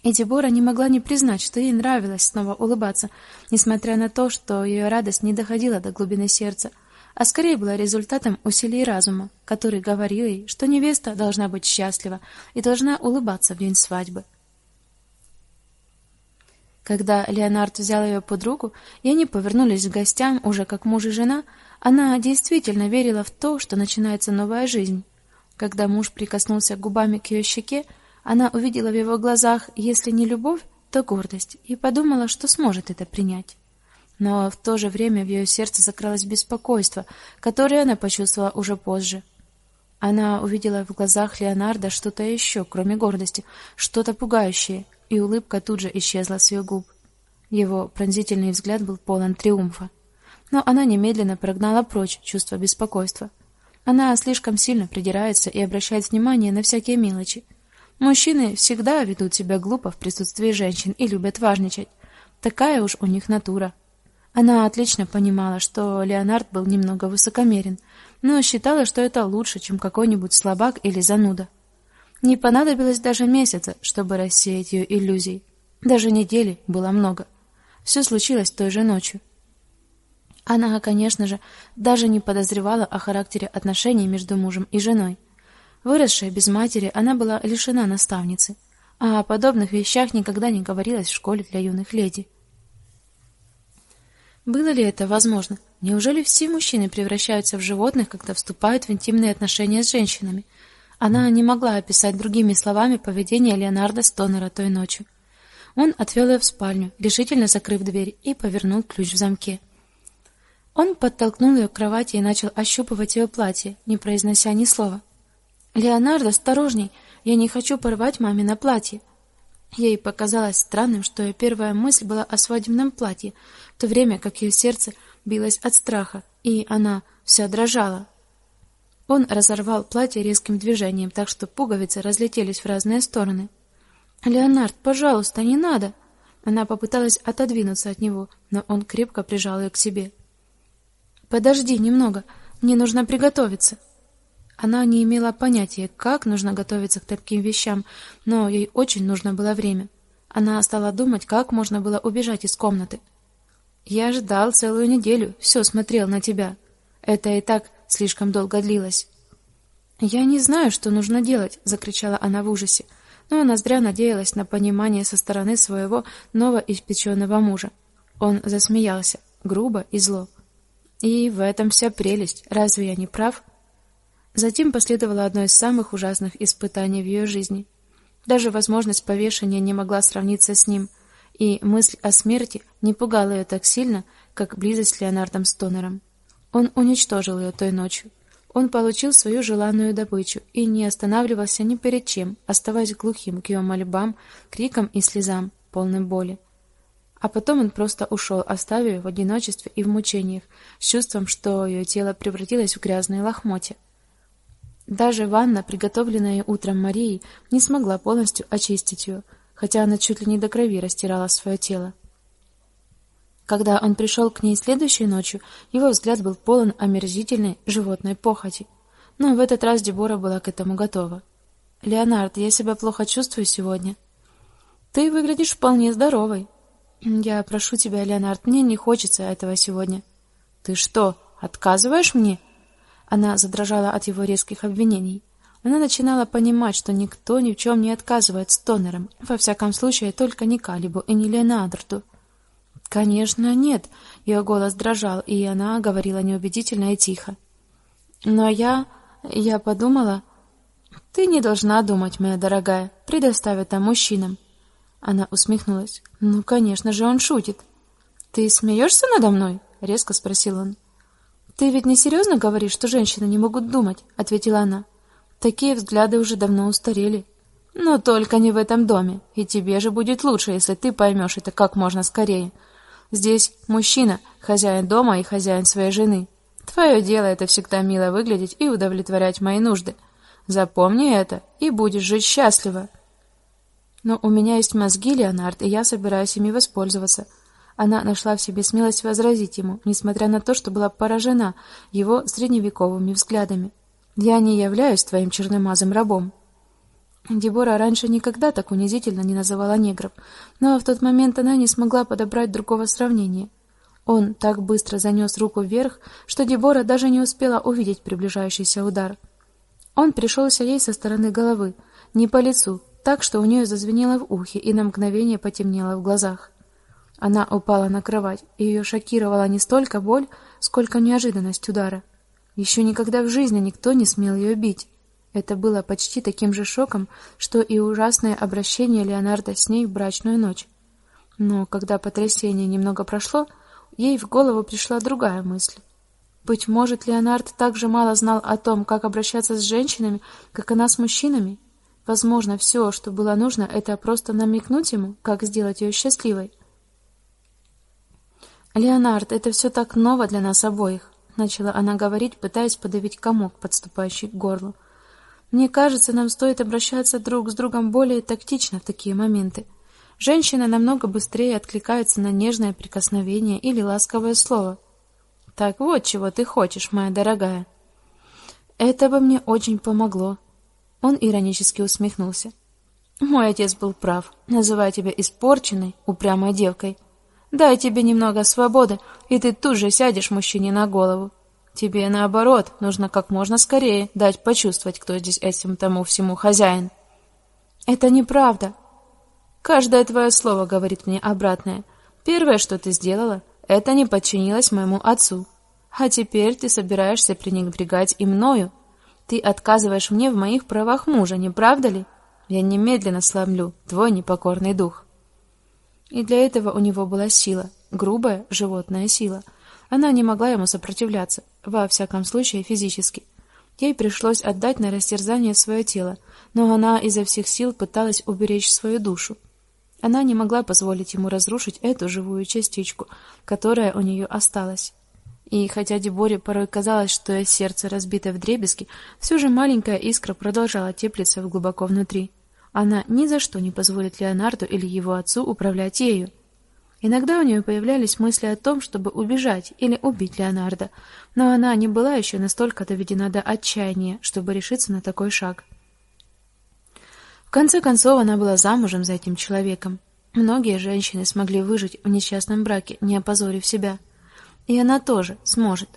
И Дебора не могла не признать, что ей нравилось снова улыбаться, несмотря на то, что ее радость не доходила до глубины сердца, а скорее была результатом усилий разума, который говорил ей, что невеста должна быть счастлива и должна улыбаться в день свадьбы. Когда Леонард взял ее под руку, и они повернулись к гостям уже как муж и жена, она действительно верила в то, что начинается новая жизнь. Когда муж прикоснулся губами к ее щеке, она увидела в его глазах, если не любовь, то гордость, и подумала, что сможет это принять но в то же время в ее сердце закралось беспокойство, которое она почувствовала уже позже. Она увидела в глазах Леонардо что-то еще, кроме гордости, что-то пугающее, и улыбка тут же исчезла с ее губ. Его пронзительный взгляд был полон триумфа. Но она немедленно прогнала прочь чувство беспокойства. Она слишком сильно придирается и обращает внимание на всякие мелочи. Мужчины всегда ведут себя глупо в присутствии женщин и любят важничать. Такая уж у них натура. Она отлично понимала, что Леонард был немного высокомерен, но считала, что это лучше, чем какой-нибудь слабак или зануда. Не понадобилось даже месяца, чтобы рассеять ее иллюзии. Даже недели было много. Все случилось той же ночью. Она, конечно же, даже не подозревала о характере отношений между мужем и женой. Выросшая без матери, она была лишена наставницы, а о подобных вещах никогда не говорилось в школе для юных леди. Было ли это возможно? Неужели все мужчины превращаются в животных, когда вступают в интимные отношения с женщинами? Она не могла описать другими словами поведение Леонардо Стонера той ночью. Он отвел ее в спальню, решительно закрыв дверь, и повернул ключ в замке. Он подтолкнул ее к кровати и начал ощупывать ее платье, не произнося ни слова. Леонардо, осторожней, я не хочу порвать мамино платье. Ей показалось странным, что ее первая мысль была о свадебном платье, то время как ее сердце билось от страха, и она вся дрожала. Он разорвал платье резким движением, так что пуговицы разлетелись в разные стороны. Леонард, пожалуйста, не надо. Она попыталась отодвинуться от него, но он крепко прижал ее к себе. Подожди немного, мне нужно приготовиться. Она не имела понятия, как нужно готовиться к таким вещам, но ей очень нужно было время. Она стала думать, как можно было убежать из комнаты. Я ждал целую неделю, все смотрел на тебя. Это и так слишком долго длилось. Я не знаю, что нужно делать, закричала она в ужасе. Но она зря надеялась на понимание со стороны своего новоиспеченного мужа. Он засмеялся, грубо и зло. И в этом вся прелесть. Разве я не прав? Затем последовало одно из самых ужасных испытаний в ее жизни. Даже возможность повешения не могла сравниться с ним, и мысль о смерти не пугала ее так сильно, как близость с Леонардом Стонером. Он уничтожил ее той ночью. Он получил свою желанную добычу и не останавливался ни перед чем, оставаясь глухим к ее мольбам, крикам и слезам, полным боли. А потом он просто ушел, оставив ее в одиночестве и в мучениях, с чувством, что ее тело превратилось в грязные лохмотья. Даже ванна, приготовленная утром Марией, не смогла полностью очистить ее, хотя она чуть ли не до крови растирала свое тело. Когда он пришел к ней следующей ночью, его взгляд был полон омерзительной животной похоти. Но в этот раз Дебора была к этому готова. Леонард, я себя плохо чувствую сегодня. Ты выглядишь вполне здоровой. Я прошу тебя, Леонард, мне не хочется этого сегодня. Ты что, отказываешь мне? Она задрожала от его резких обвинений. Она начинала понимать, что никто ни в чем не отказывает Стонерам, во всяком случае, только не Калибу и не Леонарду. Конечно, нет. Ее голос дрожал, и она говорила неубедительно и тихо. Но я я подумала, ты не должна думать, моя дорогая, предоставь это мужчинам. Она усмехнулась. Ну, конечно же, он шутит. Ты смеешься надо мной? резко спросил он. Ты ведь не серьезно говоришь, что женщины не могут думать, ответила она. Такие взгляды уже давно устарели. Но только не в этом доме, и тебе же будет лучше, если ты поймешь это как можно скорее. Здесь мужчина, хозяин дома и хозяин своей жены. Твое дело это всегда мило выглядеть и удовлетворять мои нужды. Запомни это и будешь жить счастливо. Но у меня есть мозги, Леонард, и я собираюсь ими воспользоваться. Она нашла в себе смелость возразить ему, несмотря на то, что была поражена его средневековыми взглядами. Я не являюсь твоим черномазым рабом. Дебора раньше никогда так унизительно не называла негров, но в тот момент она не смогла подобрать другого сравнения. Он так быстро занес руку вверх, что Дебора даже не успела увидеть приближающийся удар. Он пришелся ей со стороны головы, не по лицу, так что у нее зазвенело в ухе и на мгновение потемнело в глазах. Она упала на кровать, и ее шокировала не столько боль, сколько неожиданность удара. Еще никогда в жизни никто не смел ее бить. Это было почти таким же шоком, что и ужасное обращение Леонардо с ней в брачную ночь. Но когда потрясение немного прошло, ей в голову пришла другая мысль. Быть может, Леонард так же мало знал о том, как обращаться с женщинами, как она с мужчинами. Возможно, все, что было нужно, это просто намекнуть ему, как сделать ее счастливой. Леонард, это все так ново для нас обоих, начала она говорить, пытаясь подавить комок, подступающий к горлу. Мне кажется, нам стоит обращаться друг с другом более тактично в такие моменты. Женщина намного быстрее откликается на нежное прикосновение или ласковое слово. Так вот, чего ты хочешь, моя дорогая. Это бы мне очень помогло. Он иронически усмехнулся. Мой отец был прав, называя тебя испорченной, упрямой девкой. Дай тебе немного свободы, и ты тут же сядешь мужчине на голову. Тебе наоборот, нужно как можно скорее дать почувствовать, кто здесь этим тому всему хозяин. Это неправда. Каждое твое слово говорит мне обратное. Первое, что ты сделала, это не подчинилась моему отцу. А теперь ты собираешься пренебрегать и мною. Ты отказываешь мне в моих правах мужа, не правда ли? Я немедленно сломлю твой непокорный дух. И для этого у него была сила, грубая животная сила. Она не могла ему сопротивляться, во всяком случае физически. Ей пришлось отдать на растерзание свое тело, но она изо всех сил пыталась уберечь свою душу. Она не могла позволить ему разрушить эту живую частичку, которая у нее осталась. И хотя Деборе порой казалось, что ее сердце разбито вдребезги, все же маленькая искра продолжала теплиться глубоко внутри. Она ни за что не позволит Леонарду или его отцу управлять ею. Иногда у нее появлялись мысли о том, чтобы убежать или убить Леонарда, но она не была еще настолько доведена до отчаяния, чтобы решиться на такой шаг. В конце концов, она была замужем за этим человеком. Многие женщины смогли выжить в несчастном браке, не опозорив себя, и она тоже сможет.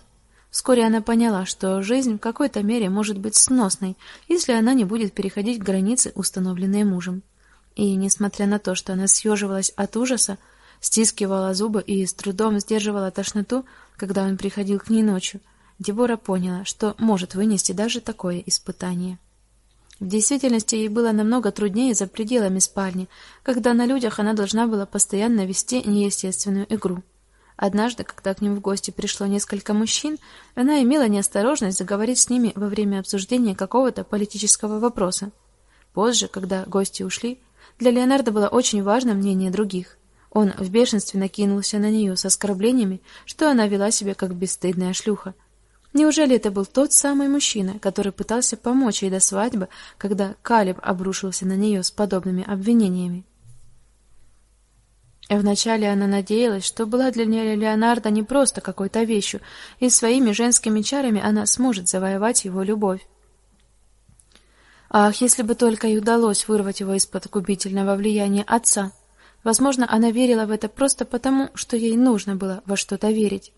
Вскоре она поняла, что жизнь в какой-то мере может быть сносной, если она не будет переходить границы, установленные мужем. И несмотря на то, что она съеживалась от ужаса, стискивала зубы и с трудом сдерживала тошноту, когда он приходил к ней ночью, Дебора поняла, что может вынести даже такое испытание. В действительности ей было намного труднее за пределами спальни, когда на людях она должна была постоянно вести неестественную игру. Однажды, когда к ним в гости пришло несколько мужчин, она имела неосторожность заговорить с ними во время обсуждения какого-то политического вопроса. Позже, когда гости ушли, для Леонардо было очень важно мнение других. Он в бешенстве накинулся на нее с оскорблениями, что она вела себя как бесстыдная шлюха. Неужели это был тот самый мужчина, который пытался помочь ей до свадьбы, когда Калиб обрушился на нее с подобными обвинениями? Вначале она надеялась, что была для нее Леонардо не просто какой-то вещью, и своими женскими чарами она сможет завоевать его любовь. Ах, если бы только ей удалось вырвать его из-под губительного влияния отца. Возможно, она верила в это просто потому, что ей нужно было во что-то верить.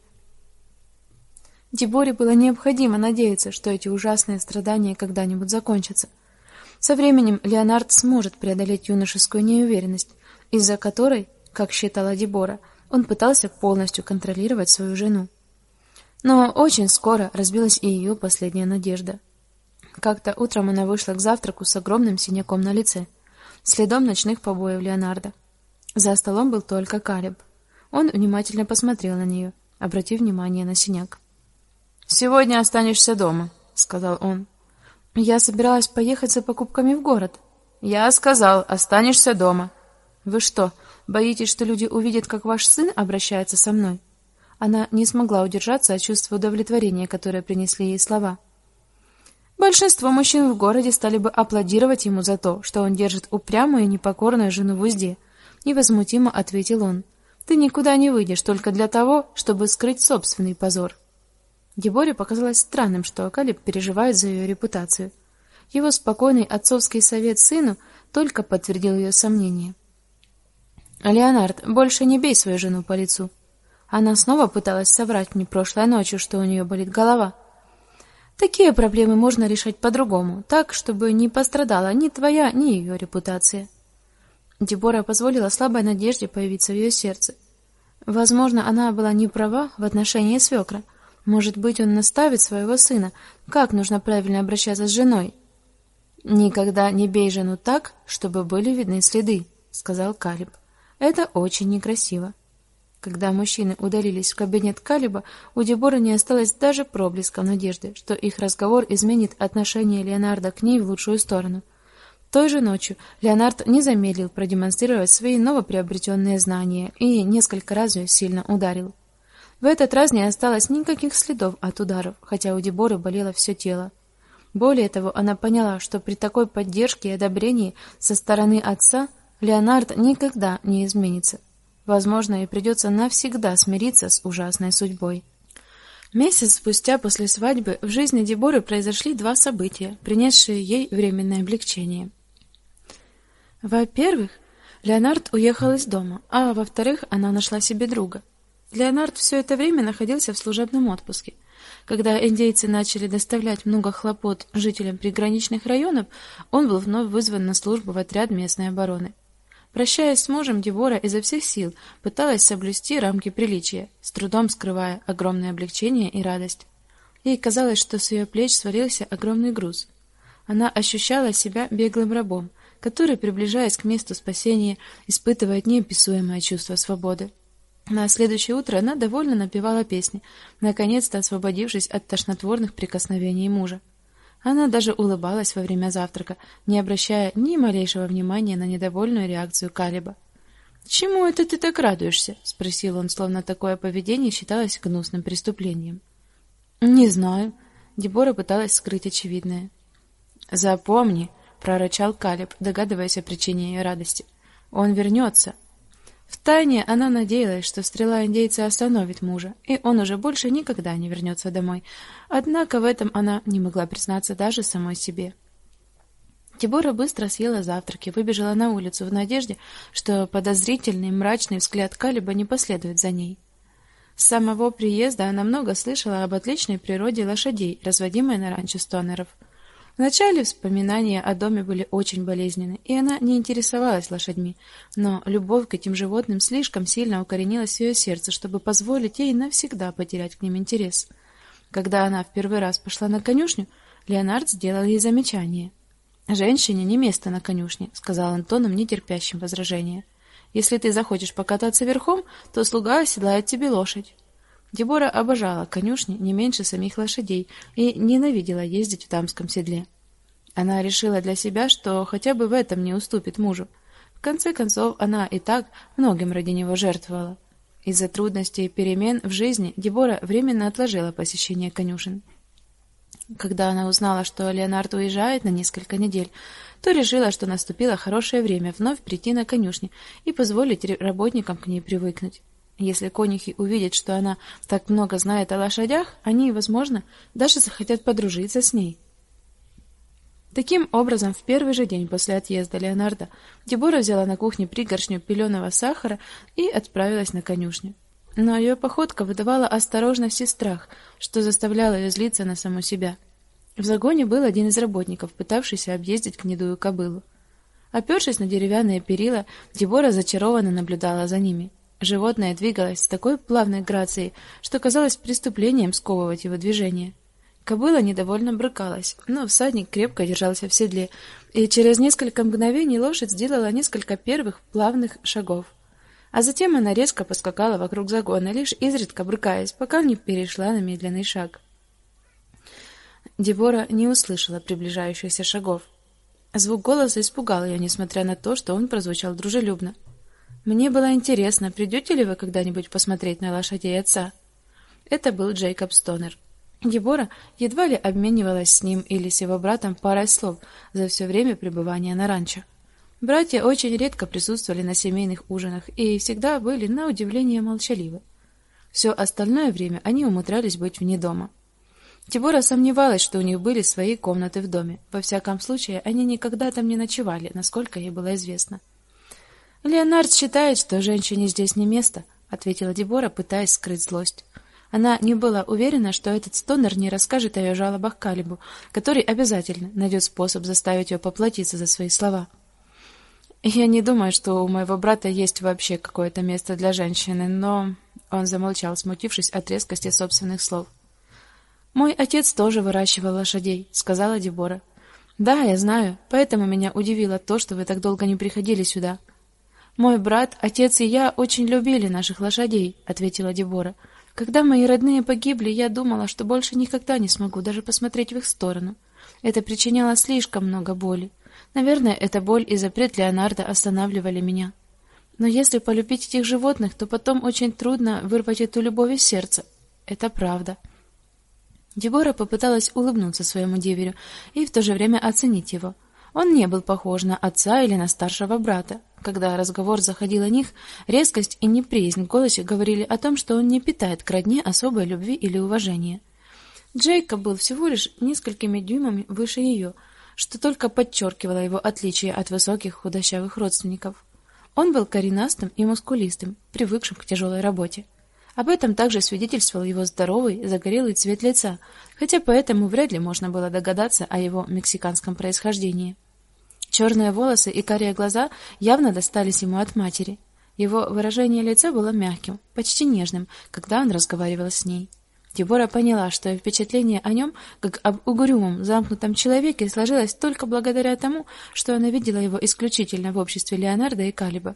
Деборе было необходимо надеяться, что эти ужасные страдания когда-нибудь закончатся. Со временем Леонард сможет преодолеть юношескую неуверенность, из-за которой как считала Дебора, он пытался полностью контролировать свою жену. Но очень скоро разбилась и ее последняя надежда. Как-то утром она вышла к завтраку с огромным синяком на лице, следом ночных побоев Леонардо. За столом был только Калеб. Он внимательно посмотрел на нее, обратив внимание на синяк. Сегодня останешься дома, сказал он. Я собиралась поехать за покупками в город. Я сказал, останешься дома. Вы что, Боитесь, что люди увидят, как ваш сын обращается со мной? Она не смогла удержаться от чувства удовлетворения, которое принесли ей слова. Большинство мужчин в городе стали бы аплодировать ему за то, что он держит упрямую и непокорную жену в узде, невозмутимо ответил он. Ты никуда не выйдешь только для того, чтобы скрыть собственный позор. Деборе показалось странным, что Калиб переживает за ее репутацию. Его спокойный отцовский совет сыну только подтвердил ее сомнения. Леонард, больше не бей свою жену по лицу. Она снова пыталась соврать мне прошлой ночью, что у нее болит голова. Такие проблемы можно решать по-другому, так, чтобы не пострадала ни твоя, ни ее репутация. Дебора позволила слабой надежде появиться в ее сердце. Возможно, она была не права в отношении свекра. Может быть, он наставит своего сына, как нужно правильно обращаться с женой. Никогда не бей жену так, чтобы были видны следы, сказал Калиб. Это очень некрасиво. Когда мужчины удалились в кабинет Калиба, у Дебора не осталось даже проблеска надежды, что их разговор изменит отношение Леонардо к ней в лучшую сторону. Той же ночью Леонард не замедлил продемонстрировать свои новоприобретенные знания и несколько раз ее сильно ударил. В этот раз не осталось никаких следов от ударов, хотя у Деборы болело все тело. Более того, она поняла, что при такой поддержке и одобрении со стороны отца Леонард никогда не изменится. Возможно, ей придется навсегда смириться с ужасной судьбой. Месяц спустя после свадьбы в жизни Деборы произошли два события, принесшие ей временное облегчение. Во-первых, Леонард уехал из дома, а во-вторых, она нашла себе друга. Леонард все это время находился в служебном отпуске. Когда индейцы начали доставлять много хлопот жителям приграничных районов, он был вновь вызван на службу в отряд местной обороны. Прощаясь с мужем, Дебора изо всех сил пыталась соблюсти рамки приличия, с трудом скрывая огромное облегчение и радость. Ей казалось, что с ее плеч свалился огромный груз. Она ощущала себя беглым рабом, который, приближаясь к месту спасения, испытывает неописуемое чувство свободы. На следующее утро она довольно напевала песни, наконец-то освободившись от тошнотворных прикосновений мужа. Она даже улыбалась во время завтрака, не обращая ни малейшего внимания на недовольную реакцию Калиба. "Чему это ты так радуешься?" спросил он, словно такое поведение считалось гнусным преступлением. "Не знаю", Дебора пыталась скрыть очевидное. "Запомни", прорычал Калиб, догадываясь о причине ее радости. "Он вернется, Втайне она надеялась, что стрела индейца остановит мужа, и он уже больше никогда не вернется домой. Однако в этом она не могла признаться даже самой себе. Тибора быстро съела завтрак и выбежала на улицу в надежде, что подозрительный мрачный взгляд Калиба не последует за ней. С самого приезда она много слышала об отличной природе лошадей, разводимой на ранчо Стонеров. Вначале воспоминания о доме были очень болезненны, и она не интересовалась лошадьми, но любовь к этим животным слишком сильно укоренилась в ее сердце, чтобы позволить ей навсегда потерять к ним интерес. Когда она в первый раз пошла на конюшню, Леонард сделал ей замечание. "Женщине не место на конюшне", сказал он тоном, не терпящим возражения. "Если ты захочешь покататься верхом, то слуга оседлает тебе лошадь". Дебора обожала конюшни не меньше самих лошадей и ненавидела ездить в дамском седле. Она решила для себя, что хотя бы в этом не уступит мужу. В конце концов, она и так многим ради него жертвовала. Из-за трудностей и перемен в жизни Дебора временно отложила посещение конюшен. Когда она узнала, что Леонард уезжает на несколько недель, то решила, что наступило хорошее время вновь прийти на конюшни и позволить работникам к ней привыкнуть. Если конюхи увидят, что она так много знает о лошадях, они, возможно, даже захотят подружиться с ней. Таким образом, в первый же день после отъезда Леонардо Дебора взяла на кухне пригоршню пеленого сахара и отправилась на конюшню. Но ее походка выдавала осторожность и страх, что заставляло ее злиться на саму себя. В загоне был один из работников, пытавшийся объездить гнедую кобылу. Опершись на деревянные перила, Дебора зачарованно наблюдала за ними. Животное двигалось с такой плавной грацией, что казалось преступлением сковывать его движение. Кобыла недовольно брыкалась, но всадник крепко держался в седле, и через несколько мгновений лошадь сделала несколько первых плавных шагов. А затем она резко поскакала вокруг загона, лишь изредка брыкаясь, пока не перешла на медленный шаг. Дебора не услышала приближающихся шагов. Звук голоса испугал ее, несмотря на то, что он прозвучал дружелюбно. Мне было интересно, придете ли вы когда-нибудь посмотреть на лошадей отца. Это был Джейкоб Стонер. Дебора едва ли обменивалась с ним или с его братом парой слов за все время пребывания на ранчо. Братья очень редко присутствовали на семейных ужинах и всегда были на удивление молчаливы. Все остальное время они умудрялись быть вне дома. Дебора сомневалась, что у них были свои комнаты в доме. Во всяком случае, они никогда там не ночевали, насколько ей было известно. Леонард считает, что женщине здесь не место, ответила Дебора, пытаясь скрыть злость. Она не была уверена, что этот стонер не расскажет о ее жалобах Калибу, который обязательно найдет способ заставить ее поплатиться за свои слова. Я не думаю, что у моего брата есть вообще какое-то место для женщины, но он замолчал, смутившись от резкости собственных слов. Мой отец тоже выращивал лошадей, сказала Дебора. Да, я знаю, поэтому меня удивило то, что вы так долго не приходили сюда. Мой брат, отец и я очень любили наших лошадей, ответила Дебора. Когда мои родные погибли, я думала, что больше никогда не смогу даже посмотреть в их сторону. Это причиняло слишком много боли. Наверное, эта боль и запрет Леонардо останавливали меня. Но если полюбить этих животных, то потом очень трудно вырвать эту любовь из сердца. Это правда. Дебора попыталась улыбнуться своему деверю и в то же время оценить его. Он не был похож на отца или на старшего брата. Когда разговор заходил о них, резкость и неприязнь в голосе говорили о том, что он не питает к родне особой любви или уважения. Джейкоб был всего лишь несколькими дюймами выше ее, что только подчеркивало его отличие от высоких худощавых родственников. Он был коренастым и мускулистым, привыкшим к тяжелой работе. Об этом также свидетельствовал его здоровый, загорелый цвет лица, хотя поэтому вряд ли можно было догадаться о его мексиканском происхождении. Черные волосы и карие глаза явно достались ему от матери. Его выражение лица было мягким, почти нежным, когда он разговаривал с ней. Дебора поняла, что впечатление о нем, как об угрюмом, замкнутом человеке, сложилось только благодаря тому, что она видела его исключительно в обществе Леонардо и Калиба.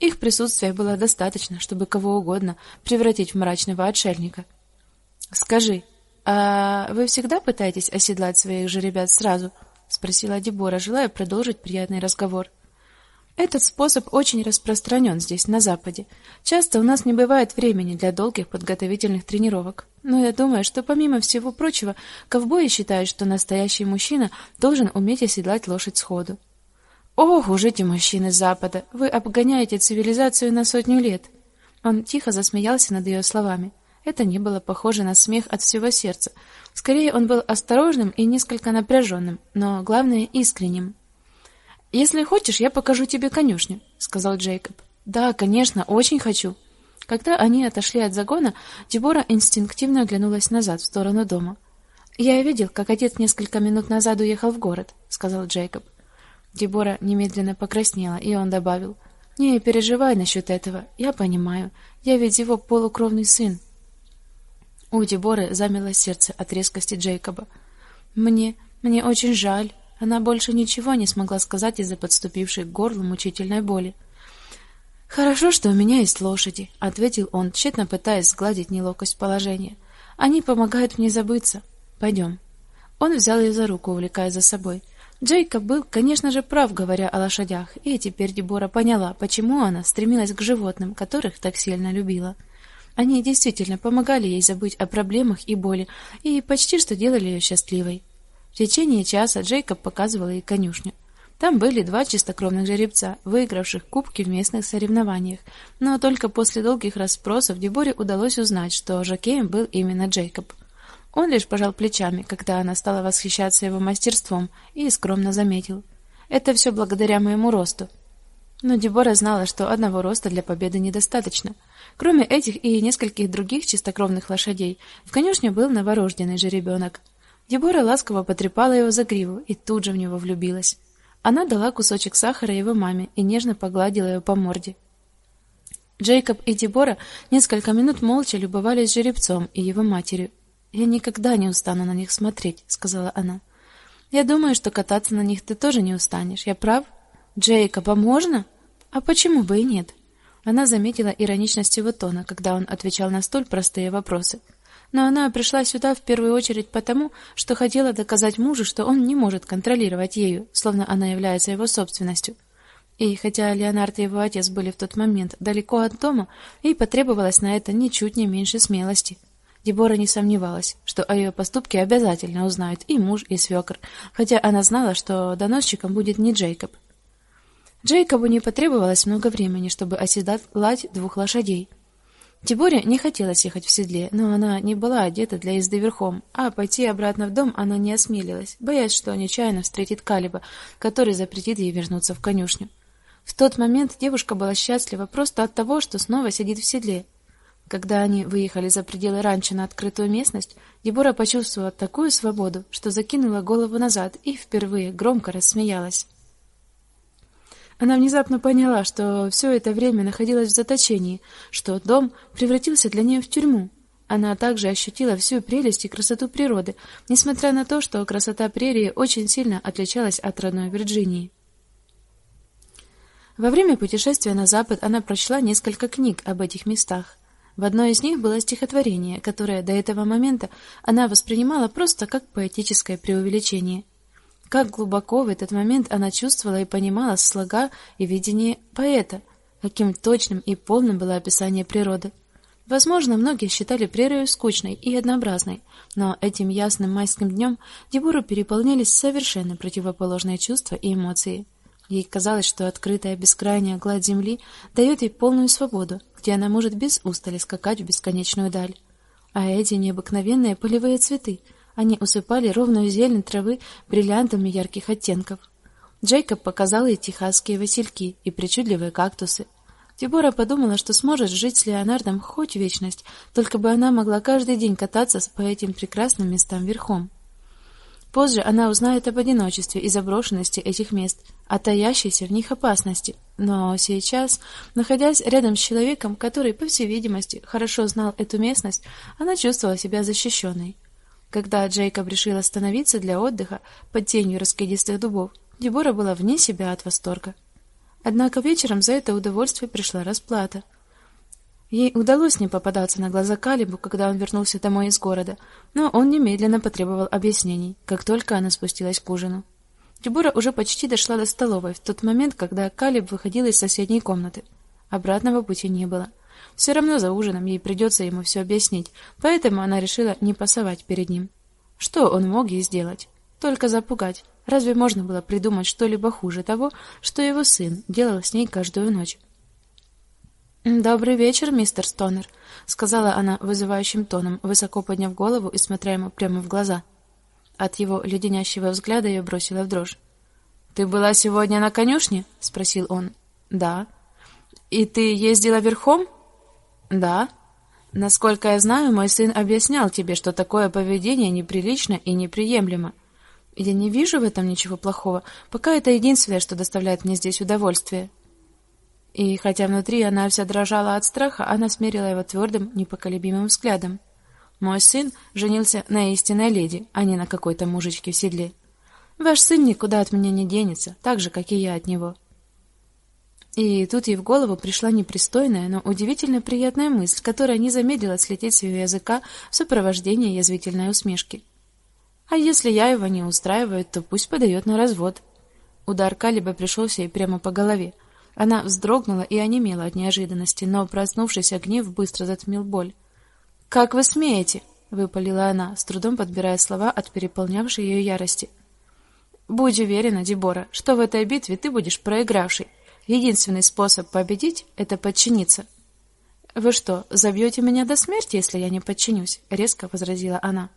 Их присутствия было достаточно, чтобы кого угодно превратить в мрачного отшельника. Скажи, а вы всегда пытаетесь оседлать своих же ребят сразу? Спросила Дебора, желая продолжить приятный разговор. Этот способ очень распространен здесь, на западе. Часто у нас не бывает времени для долгих подготовительных тренировок. Но я думаю, что помимо всего прочего, ковбои считают, что настоящий мужчина должен уметь оседлать лошадь сходу. Ох, уж эти мужчины Запада! Вы обгоняете цивилизацию на сотню лет. Он тихо засмеялся над ее словами. Это не было похоже на смех от всего сердца. Скорее, он был осторожным и несколько напряженным, но главное искренним. Если хочешь, я покажу тебе конюшню, сказал Джейкоб. Да, конечно, очень хочу. Когда они отошли от загона, Дебора инстинктивно оглянулась назад в сторону дома. Я видел, как отец несколько минут назад уехал в город, сказал Джейкоб. Дебора немедленно покраснела, и он добавил: "Не переживай насчет этого. Я понимаю. Я ведь его полукровный сын". У Деборы замело сердце от резкости Джейкоба. "Мне, мне очень жаль". Она больше ничего не смогла сказать из-за подступившей к горлу мучительной боли. Хорошо, что у меня есть лошади, ответил он, тщетно пытаясь сгладить неловкость положения. Они помогают мне забыться. Пойдем». Он взял ее за руку, увлекая за собой. Джейкоб был, конечно же, прав, говоря о лошадях, и теперь Дебора поняла, почему она стремилась к животным, которых так сильно любила. Они действительно помогали ей забыть о проблемах и боли, и почти что делали ее счастливой. В течение часа Джейкоб показывал ей конюшню. Там были два чистокровных жеребца, выигравших кубки в местных соревнованиях, но только после долгих расспросов Деборе удалось узнать, что жокеем был именно Джейкоб. Он лишь пожал плечами, когда она стала восхищаться его мастерством, и скромно заметил: "Это все благодаря моему росту". Но Дебора знала, что одного роста для победы недостаточно. Кроме этих и нескольких других чистокровных лошадей, в конюшне был новорожденный жеребенок. Дебора ласково потрепала его за гриву и тут же в него влюбилась. Она дала кусочек сахара его маме и нежно погладила ее по морде. Джейкоб и Дебора несколько минут молча любовались жеребцом и его матерью, я никогда не устану на них смотреть, сказала она. Я думаю, что кататься на них ты тоже не устанешь. Я прав? Джейкоб, а можно? А почему бы и нет? Она заметила ироничность его тона, когда он отвечал на столь простые вопросы. Но она пришла сюда в первую очередь потому, что хотела доказать мужу, что он не может контролировать ею, словно она является его собственностью. И хотя Леонард и его отец были в тот момент далеко от дома, ей потребовалось на это ничуть не меньше смелости. Дебора не сомневалась, что о ее поступке обязательно узнают и муж, и свекр, хотя она знала, что доносчиком будет не Джейкоб. Джейкобу не потребовалось много времени, чтобы оседлать двух лошадей. Деборе не хотелось ехать в седле, но она не была одета для езды верхом, а пойти обратно в дом она не осмелилась, боясь, что нечаянно встретит Калиба, который запретит ей вернуться в конюшню. В тот момент девушка была счастлива просто от того, что снова сидит в седле, когда они выехали за пределы ранчо на открытую местность, Дебора почувствовала такую свободу, что закинула голову назад и впервые громко рассмеялась. Она внезапно поняла, что все это время находилась в заточении, что дом превратился для нее в тюрьму. Она также ощутила всю прелесть и красоту природы, несмотря на то, что красота прерии очень сильно отличалась от родной Вирджинии. Во время путешествия на запад она прочла несколько книг об этих местах. В одной из них было стихотворение, которое до этого момента она воспринимала просто как поэтическое преувеличение. Как глубоко в этот момент она чувствовала и понимала слога и видение поэта, каким точным и полным было описание природы. Возможно, многие считали прерию скучной и однообразной, но этим ясным майским днем Дебору переполнялись совершенно противоположные чувства и эмоции. Ей казалось, что открытая бескрайняя гладь земли дает ей полную свободу, где она может без устали скакать в бесконечную даль. А эти необыкновенные полевые цветы, они усыпали ровную зелень травы бриллиантами ярких оттенков. Джейкоб показал ей техасские васильки и причудливые кактусы. Дебора подумала, что сможет жить с Леонардом хоть вечность, только бы она могла каждый день кататься по этим прекрасным местам верхом. Позже она узнает об одиночестве и заброшенности этих мест, о таящейся в них опасности. Но сейчас, находясь рядом с человеком, который, по всей видимости, хорошо знал эту местность, она чувствовала себя защищенной. Когда Джейкоб решил остановиться для отдыха под тенью раскидистых дубов, Дебора была вне себя от восторга. Однако вечером за это удовольствие пришла расплата. Ей удалось не попадаться на глаза Калибу, когда он вернулся домой из города, но он немедленно потребовал объяснений, как только она спустилась к ужину. Дебора уже почти дошла до столовой в тот момент, когда Калиб выходил из соседней комнаты. Обратного пути не было. Все равно за ужином ей придется ему все объяснить, поэтому она решила не пасовать перед ним. Что он мог ей сделать? Только запугать. Разве можно было придумать что-либо хуже того, что его сын делал с ней каждую ночь? Добрый вечер, мистер Стонер, сказала она вызывающим тоном, высоко подняв голову и смотря ему прямо в глаза. От его леденящего взгляда ее бросило в дрожь. Ты была сегодня на конюшне? спросил он. Да. И ты ездила верхом? Да. Насколько я знаю, мой сын объяснял тебе, что такое поведение неприлично и неприемлемо. Я не вижу в этом ничего плохого, пока это единственное, что доставляет мне здесь удовольствие. И хотя внутри она вся дрожала от страха, она смерила его твердым, непоколебимым взглядом. Мой сын женился на истинной леди, а не на какой-то мужичке в седле. Ваш сын никуда от меня не денется, так же, как и я от него. И тут ей в голову пришла непристойная, но удивительно приятная мысль, которая не замедлила слететь с ее языка в сопровождении язвительной усмешки. А если я его не устраиваю, то пусть подает на развод. Удар Калиба пришелся ей прямо по голове. Она вздрогнула и онемела от неожиданности, но проснувшийся гнев быстро затмил боль. "Как вы смеете?" выпалила она, с трудом подбирая слова от переполнявшей ее ярости. "Будь уверена, Дебора, что в этой битве ты будешь проигравшей. Единственный способ победить это подчиниться". "Вы что, забьете меня до смерти, если я не подчинюсь?" резко возразила она.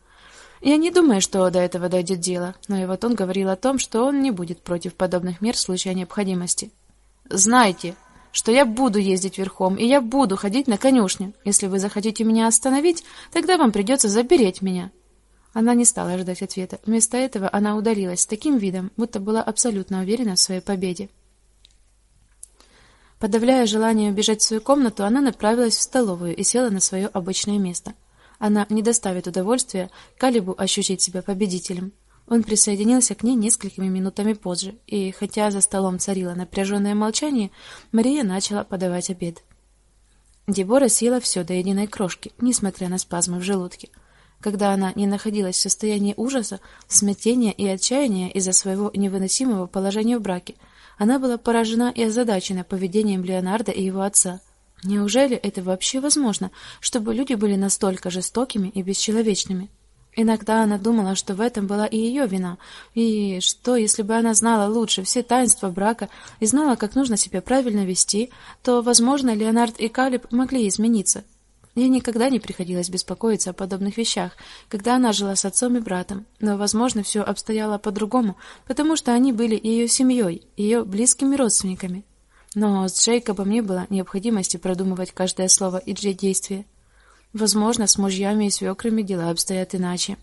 Я не думаю, что до этого дойдет дело, но и вот он говорил о том, что он не будет против подобных мер в случае необходимости. Знайте, что я буду ездить верхом, и я буду ходить на конюшню. Если вы захотите меня остановить, тогда вам придется запереть меня. Она не стала ждать ответа. Вместо этого она удалилась с таким видом, будто была абсолютно уверена в своей победе. Подавляя желание убежать в свою комнату, она направилась в столовую и села на свое обычное место. Она не доставит удовольствия Калибу ощутить себя победителем. Он присоединился к ней несколькими минутами позже, и хотя за столом царило напряженное молчание, Мария начала подавать обед. Дебора съела все до единой крошки, несмотря на спазмы в желудке. Когда она не находилась в состоянии ужаса, смятения и отчаяния из-за своего невыносимого положения в браке, она была поражена и озадачена поведением Леонардо и его отца. Неужели это вообще возможно, чтобы люди были настолько жестокими и бесчеловечными? Иногда она думала, что в этом была и ее вина, и что если бы она знала лучше все таинства брака и знала, как нужно себя правильно вести, то, возможно, Леонард и Калиб могли измениться. Ей никогда не приходилось беспокоиться о подобных вещах, когда она жила с отцом и братом, но, возможно, все обстояло по-другому, потому что они были ее семьей, ее близкими родственниками. Но с Джейкобом не было необходимости продумывать каждое слово и действие. Возможно, с мужьями и свекрами дела обстоят иначе.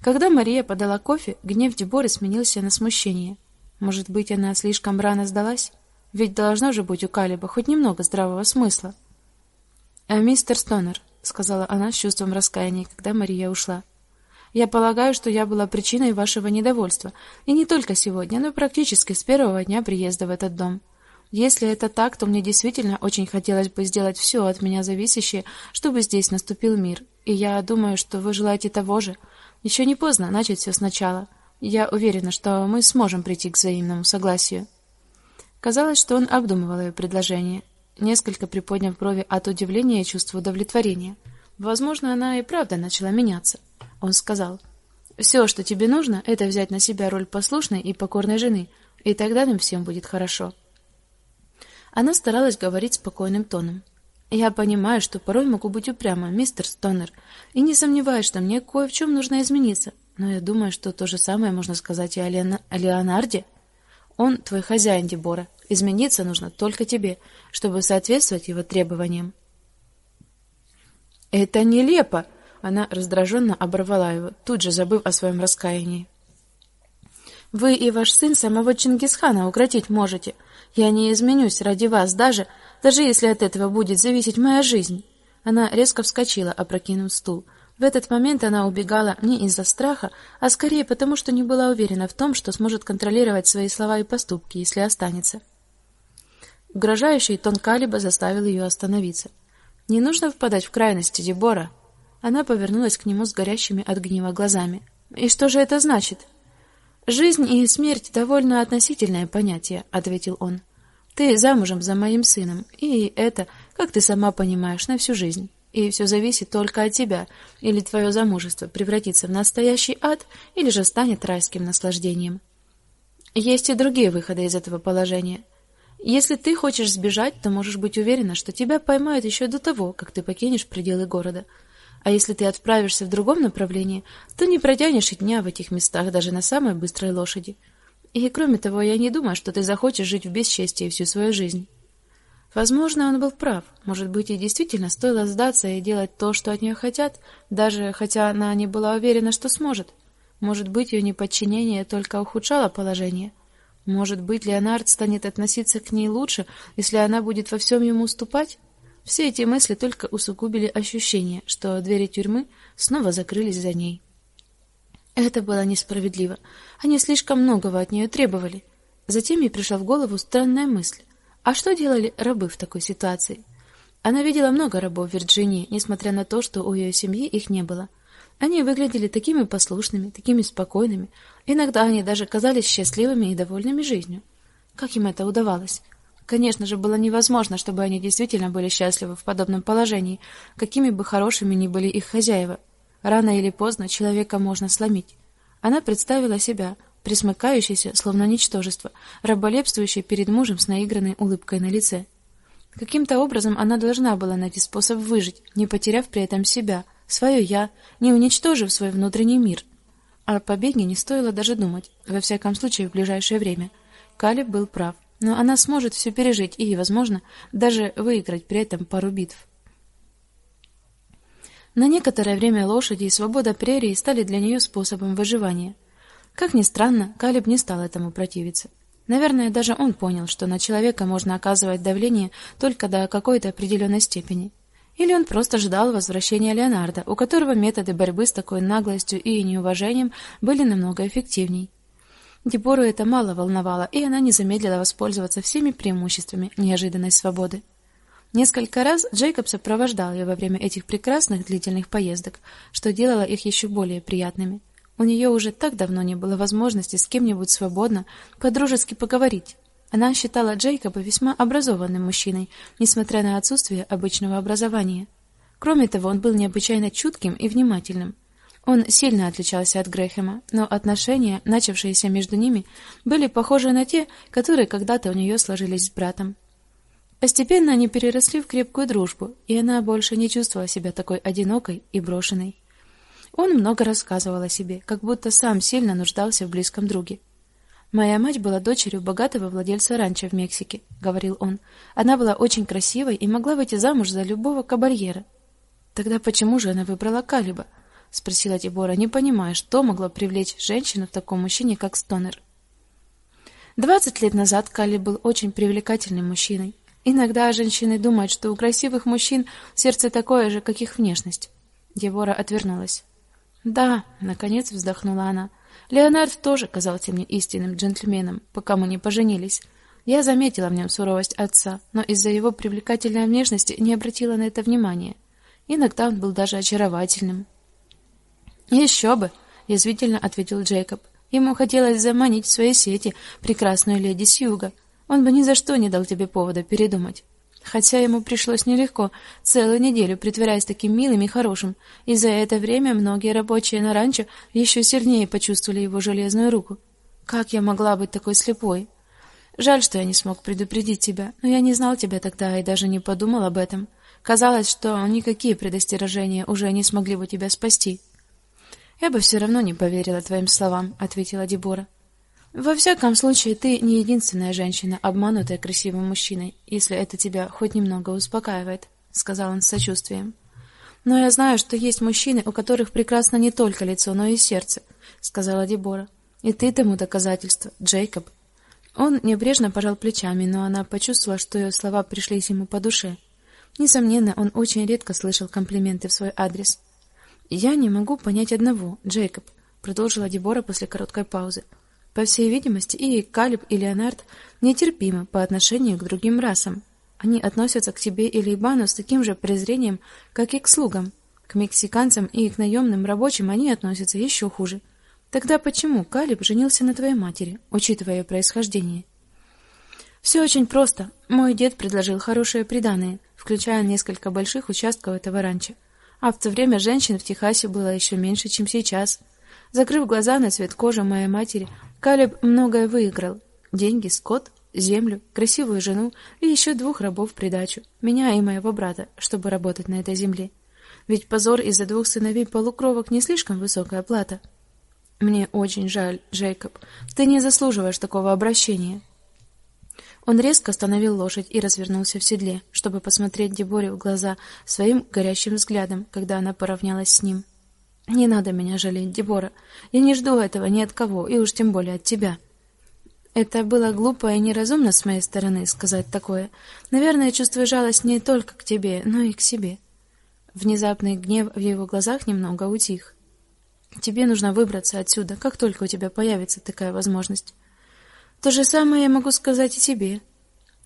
Когда Мария подала кофе, гнев Деборы сменился на смущение. Может быть, она слишком рано сдалась? Ведь должно же быть у Калиба хоть немного здравого смысла. "А мистер Стонер", сказала она с чувством раскаяния, когда Мария ушла. "Я полагаю, что я была причиной вашего недовольства, и не только сегодня, но практически с первого дня приезда в этот дом. Если это так, то мне действительно очень хотелось бы сделать все от меня зависящее, чтобы здесь наступил мир. И я думаю, что вы желаете того же. Еще не поздно начать все сначала. Я уверена, что мы сможем прийти к взаимному согласию. Казалось, что он обдумывал ее предложение, несколько приподняв брови от удивления и чувства удовлетворения. Возможно, она и правда начала меняться. Он сказал: «Все, что тебе нужно, это взять на себя роль послушной и покорной жены, и тогда нам всем будет хорошо". Она старалась говорить спокойным тоном. Я понимаю, что порой могу быть упряма, мистер Стонер, и не сомневаюсь, что мне кое в чем нужно измениться. Но я думаю, что то же самое можно сказать и о, Леон... о Леонарде. Он твой хозяин, Дебора. Измениться нужно только тебе, чтобы соответствовать его требованиям. Это нелепо, она раздраженно оборвала его, тут же забыв о своем раскаянии. Вы и ваш сын самого Чингисхана укротить можете. Я не изменюсь ради вас, даже даже если от этого будет зависеть моя жизнь. Она резко вскочила, опрокинув стул. В этот момент она убегала не из-за страха, а скорее потому, что не была уверена в том, что сможет контролировать свои слова и поступки, если останется. Угрожающий тон Калиба заставил ее остановиться. Не нужно впадать в крайности, Дебора. Она повернулась к нему с горящими от гнева глазами. И что же это значит? Жизнь и смерть довольно относительное понятие, ответил он. Ты замужем за моим сыном, и это, как ты сама понимаешь, на всю жизнь. И все зависит только от тебя, или твое замужество превратится в настоящий ад, или же станет райским наслаждением. Есть и другие выходы из этого положения. Если ты хочешь сбежать, то можешь быть уверена, что тебя поймают еще до того, как ты покинешь пределы города. А если ты отправишься в другом направлении, то не протянешь и дня в этих местах даже на самой быстрой лошади. И кроме того, я не думаю, что ты захочешь жить в бесчестии всю свою жизнь. Возможно, он был прав. Может быть, и действительно стоило сдаться и делать то, что от нее хотят, даже хотя она не была уверена, что сможет. Может быть, ее неподчинение только ухудшало положение. Может быть, Леонард станет относиться к ней лучше, если она будет во всем ему уступать? Все эти мысли только усугубили ощущение, что двери тюрьмы снова закрылись за ней. Это было несправедливо. Они слишком многого от нее требовали. Затем ей пришла в голову странная мысль: а что делали рабы в такой ситуации? Она видела много рабов в Вирджинии, несмотря на то, что у ее семьи их не было. Они выглядели такими послушными, такими спокойными. Иногда они даже казались счастливыми и довольными жизнью. Как им это удавалось? Конечно же, было невозможно, чтобы они действительно были счастливы в подобном положении, какими бы хорошими ни были их хозяева. Рано или поздно человека можно сломить. Она представила себя присмыкающейся, словно ничтожество, раболепствующей перед мужем с наигранной улыбкой на лице. Каким-то образом она должна была найти способ выжить, не потеряв при этом себя, свое я, не уничтожив свой внутренний мир. О побеге не стоило даже думать, во всяком случае в ближайшее время. Калиб был прав но она сможет все пережить и, возможно, даже выиграть при этом пару битв. На некоторое время лошади и свобода прерии стали для нее способом выживания. Как ни странно, Калиб не стал этому противиться. Наверное, даже он понял, что на человека можно оказывать давление только до какой-то определенной степени. Или он просто ждал возвращения Леонардо, у которого методы борьбы с такой наглостью и неуважением были намного эффективней. Дебору это мало волновало, и она не замедлила воспользоваться всеми преимуществами неожиданной свободы. Несколько раз Джейкоб сопровождал ее во время этих прекрасных длительных поездок, что делало их еще более приятными. У нее уже так давно не было возможности с кем-нибудь свободно, по-дружески поговорить. Она считала Джейкоба весьма образованным мужчиной, несмотря на отсутствие обычного образования. Кроме того, он был необычайно чутким и внимательным. Он сильно отличался от Грэхэма, но отношения, начавшиеся между ними, были похожи на те, которые когда-то у нее сложились с братом. Постепенно они переросли в крепкую дружбу, и она больше не чувствовала себя такой одинокой и брошенной. Он много рассказывал о себе, как будто сам сильно нуждался в близком друге. Моя мать была дочерью богатого владельца ранчо в Мексике, говорил он. Она была очень красивой и могла выйти замуж за любого кабальера. Тогда почему же она выбрала Калиба? спросила Дебора, не понимая, что могло привлечь женщину в таком мужчине, как Стонер. Двадцать лет назад Калли был очень привлекательным мужчиной. Иногда женщины думают, что у красивых мужчин сердце такое же, как их внешность. Дебора отвернулась. "Да", наконец вздохнула она. "Леонард тоже казался мне истинным джентльменом, пока мы не поженились. Я заметила в нем суровость отца, но из-за его привлекательной внешности не обратила на это внимания. Иногда он был даже очаровательным, «Еще бы, язвительно ответил Джейкоб. Ему хотелось заманить в свои сети прекрасную леди Сьюга. Он бы ни за что не дал тебе повода передумать. Хотя ему пришлось нелегко, целую неделю притворяясь таким милым и хорошим, и за это время многие рабочие на ранчо еще сильнее почувствовали его железную руку. Как я могла быть такой слепой? Жаль, что я не смог предупредить тебя, но я не знал тебя тогда и даже не подумал об этом. Казалось, что никакие предостережения уже не смогли бы тебя спасти. Я бы все равно не поверила твоим словам, ответила Дебора. Во всяком случае, ты не единственная женщина, обманутая красивым мужчиной, если это тебя хоть немного успокаивает, сказал он с сочувствием. Но я знаю, что есть мужчины, у которых прекрасно не только лицо, но и сердце, сказала Дебора. И ты тому доказательство, Джейкоб. Он небрежно пожал плечами, но она почувствовала, что ее слова пришлись ему по душе. Несомненно, он очень редко слышал комплименты в свой адрес. Я не могу понять одного, Джейкоб, продолжила Дебора после короткой паузы. По всей видимости, и Калиб, и Леонард нетерпимы по отношению к другим расам. Они относятся к тебе и Лейбану с таким же презрением, как и к слугам. К мексиканцам и к наемным рабочим они относятся еще хуже. Тогда почему Калиб женился на твоей матери, учитывая ее происхождение? Все очень просто. Мой дед предложил хорошее приданое, включая несколько больших участков этого ранчо. А в то время женщин в Техасе было еще меньше, чем сейчас. Закрыв глаза на цвет кожи моей матери, Калиб многое выиграл: деньги, скот, землю, красивую жену и еще двух рабов в придачу, меня и моего брата, чтобы работать на этой земле. Ведь позор из-за двух сыновей полукровок не слишком высокая плата. Мне очень жаль, Джейкоб. Ты не заслуживаешь такого обращения. Он резко остановил лошадь и развернулся в седле, чтобы посмотреть Деборе в глаза своим горящим взглядом, когда она поравнялась с ним. Не надо меня жалеть, Дебора. Я не жду этого ни от кого, и уж тем более от тебя. Это было глупо и неразумно с моей стороны сказать такое. Наверное, чувствую жалость не только к тебе, но и к себе. Внезапный гнев в его глазах немного утих. Тебе нужно выбраться отсюда, как только у тебя появится такая возможность. То же самое я могу сказать и тебе.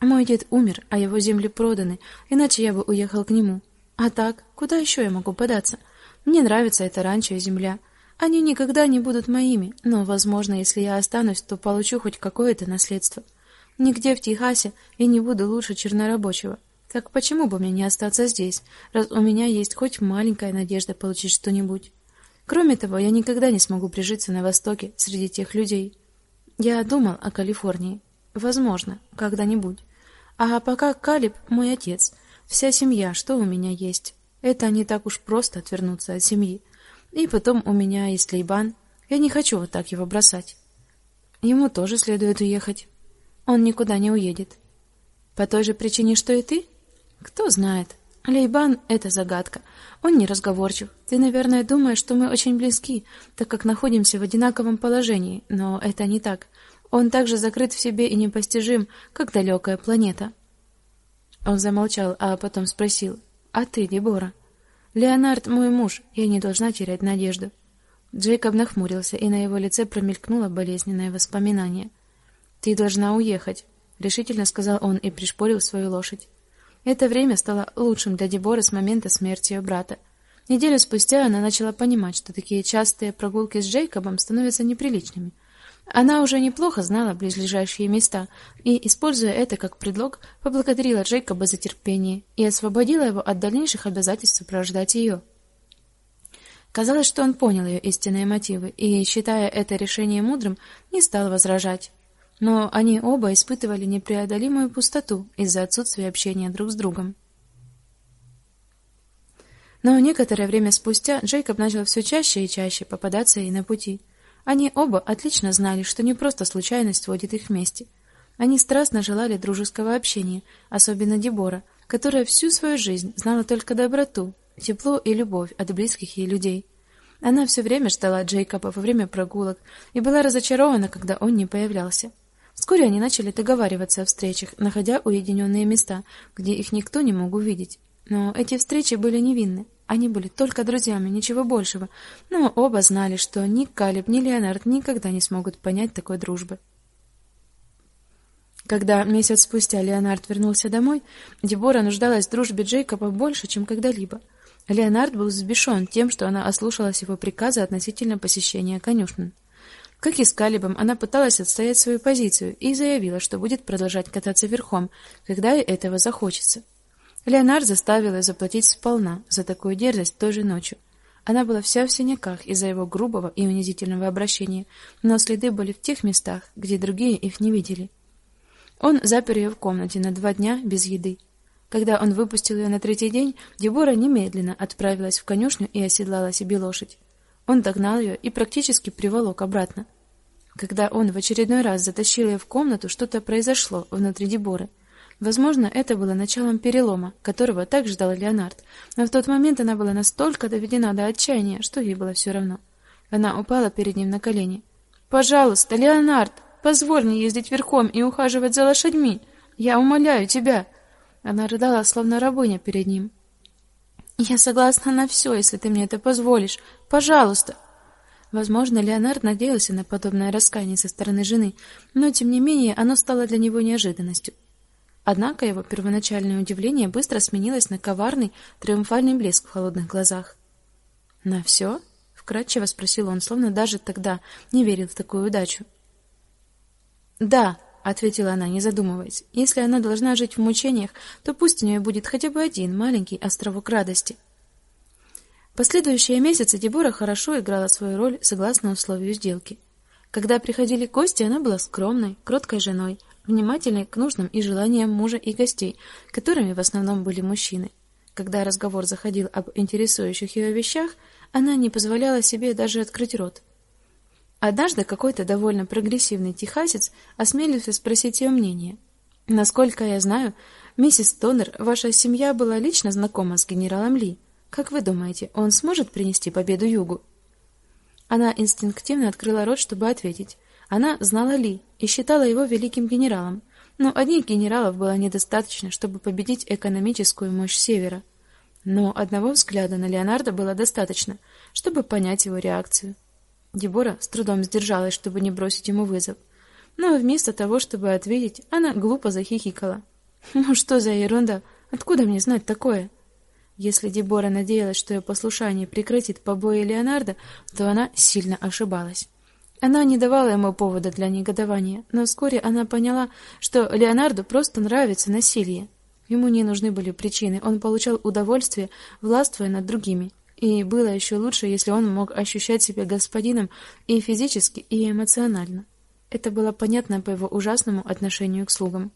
Мой дед умер, а его земли проданы, иначе я бы уехал к нему. А так, куда еще я могу податься? Мне нравится это ранчо и земля. Они никогда не будут моими, но, возможно, если я останусь, то получу хоть какое-то наследство. Нигде в Техасе я не буду лучше чернорабочего. Так почему бы мне не остаться здесь, раз у меня есть хоть маленькая надежда получить что-нибудь? Кроме того, я никогда не смогу прижиться на востоке среди тех людей. Я думал о Калифорнии. Возможно, когда-нибудь. А пока Калиб мой отец, вся семья, что у меня есть. Это не так уж просто отвернуться от семьи. И потом у меня есть Лейбан. Я не хочу вот так его бросать. Ему тоже следует уехать. Он никуда не уедет. По той же причине, что и ты? Кто знает. Лейбан это загадка. Он не разговорчив. Ты, наверное, думаешь, что мы очень близки, так как находимся в одинаковом положении, но это не так. Он так же закрыт в себе и непостижим, как далекая планета. Он замолчал, а потом спросил: "А ты, Дебора?" "Леонард мой муж, я не должна терять надежду". Джейкоб нахмурился, и на его лице промелькнуло болезненное воспоминание. "Ты должна уехать", решительно сказал он и пришпорил свою лошадь. Это время стало лучшим для Деборы с момента смерти ее брата. Неделю спустя она начала понимать, что такие частые прогулки с Джейкобом становятся неприличными. Она уже неплохо знала близлежащие места и, используя это как предлог, поблагодарила Джейкоба за терпение и освободила его от дальнейших обязательств сопровождать ее. Казалось, что он понял ее истинные мотивы и, считая это решение мудрым, не стал возражать. Но они оба испытывали непреодолимую пустоту из-за отсутствия общения друг с другом. Но некоторое время спустя Джейкоб начал все чаще и чаще попадаться ей на пути. Они оба отлично знали, что не просто случайность сводит их вместе. Они страстно желали дружеского общения, особенно Дебора, которая всю свою жизнь знала только доброту, тепло и любовь от близких ей людей. Она все время ждала Джейкоба во время прогулок и была разочарована, когда он не появлялся. Вскоре они начали договариваться о встречах, находя уединенные места, где их никто не мог увидеть. Но эти встречи были невинны. Они были только друзьями, ничего большего. Но оба знали, что ни Калиб, ни Леонард никогда не смогут понять такой дружбы. Когда месяц спустя Леонард вернулся домой, Дебора нуждалась в дружбе Джейкоба больше, чем когда-либо. Леонард был взбешен тем, что она ослушалась его приказа относительно посещения конюшен. Как и с Калибом, она пыталась отстоять свою позицию и заявила, что будет продолжать кататься верхом, когда ей этого захочется. Леонард заставил ее заплатить сполна за такую дерзость той же ночью. Она была вся в синяках из-за его грубого и унизительного обращения, но следы были в тех местах, где другие их не видели. Он запер ее в комнате на два дня без еды. Когда он выпустил ее на третий день, Дебора немедленно отправилась в конюшню и оседлала себе лошадь. Он догнал ее и практически приволок обратно. Когда он в очередной раз затащил ее в комнату, что-то произошло внутри Деборы. Возможно, это было началом перелома, которого так ждал Леонард, но в тот момент она была настолько доведена до отчаяния, что ей было все равно. Она упала перед ним на колени. "Пожалуйста, Леонард, позволь мне ездить верхом и ухаживать за лошадьми. Я умоляю тебя". Она рыдала, словно рабыня перед ним. "Я согласна на все, если ты мне это позволишь. Пожалуйста". Возможно, Леонард надеялся на подобное раскаяние со стороны жены, но тем не менее оно стало для него неожиданностью. Однако его первоначальное удивление быстро сменилось на коварный, триумфальный блеск в холодных глазах. "На все?» — вкратчиво спросил он, словно даже тогда не верил в такую удачу. "Да", ответила она, не задумываясь. "Если она должна жить в мучениях, то пусть у нее будет хотя бы один маленький островок радости". Последующие месяцы Дебора хорошо играла свою роль согласно условию сделки. Когда приходили гости, она была скромной, кроткой женой, внимательной к нуждам и желаниям мужа и гостей, которыми в основном были мужчины. Когда разговор заходил об интересующих ее вещах, она не позволяла себе даже открыть рот. Однажды какой-то довольно прогрессивный техасец осмелился спросить ее мнение. Насколько я знаю, миссис Тонер, ваша семья была лично знакома с генералом Ли. Как вы думаете, он сможет принести победу Югу? Она инстинктивно открыла рот, чтобы ответить. Она знала Ли и считала его великим генералом, но одних генералов было недостаточно, чтобы победить экономическую мощь Севера. Но одного взгляда на Леонардо было достаточно, чтобы понять его реакцию. Дебора с трудом сдержалась, чтобы не бросить ему вызов. Но вместо того, чтобы ответить, она глупо захихикала. Ну что за ерунда? Откуда мне знать такое? Если Дебора надеялась, что ее послушание прекратит побои Леонардо, то она сильно ошибалась. Она не давала ему повода для негодования, но вскоре она поняла, что Леонарду просто нравится насилие. Ему не нужны были причины, он получал удовольствие, властвуя над другими. И было еще лучше, если он мог ощущать себя господином и физически, и эмоционально. Это было понятно по его ужасному отношению к слугам.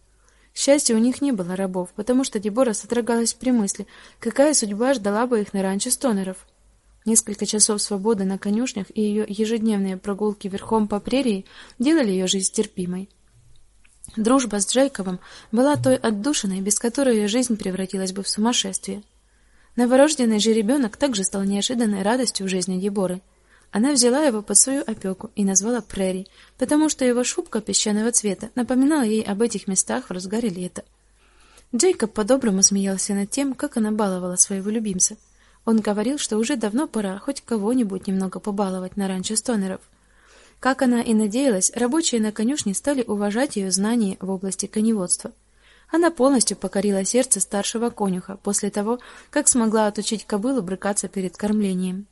К счастью, у них не было рабов, потому что Дебора содрогалась при мысли, какая судьба ждала бы их на ранчо Стонеров. Несколько часов свободы на конюшнях и ее ежедневные прогулки верхом по прерии делали ее жизнь терпимой. Дружба с Джейкобом была той отдушиной, без которой ее жизнь превратилась бы в сумасшествие. Новорожденный же ребенок также стал неожиданной радостью в жизни Деборы. Она взяла его под свою опеку и назвала Прери, потому что его шубка песчаного цвета напоминала ей об этих местах в разгаре лета. Джейкоб по-доброму смеялся над тем, как она баловала своего любимца. Он говорил, что уже давно пора хоть кого-нибудь немного побаловать на ранчо Стонеров. Как она и надеялась, рабочие на конюшне стали уважать ее знания в области коневодства. Она полностью покорила сердце старшего конюха после того, как смогла отучить кобылу брыкаться перед кормлением.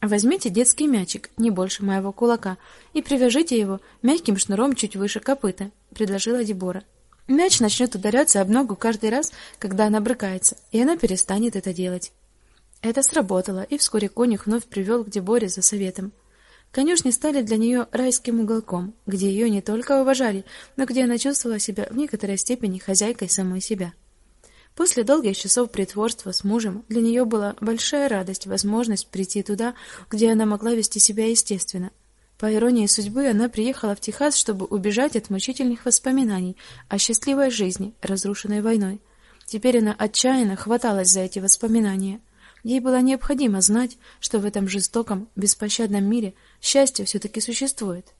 Возьмите детский мячик, не больше моего кулака, и привяжите его мягким шнуром чуть выше копыта, предложила Дебора. Мяч начнет ударяться об ногу каждый раз, когда она брыкается, и она перестанет это делать. Это сработало, и вскоре конюх вновь привел к Деборе за советом. Конюшни стали для нее райским уголком, где ее не только уважали, но где она чувствовала себя в некоторой степени хозяйкой самой себя. После долгих часов притворства с мужем для нее была большая радость возможность прийти туда, где она могла вести себя естественно. По иронии судьбы, она приехала в Техас, чтобы убежать от мучительных воспоминаний о счастливой жизни, разрушенной войной. Теперь она отчаянно хваталась за эти воспоминания. Ей было необходимо знать, что в этом жестоком, беспощадном мире счастье все таки существует.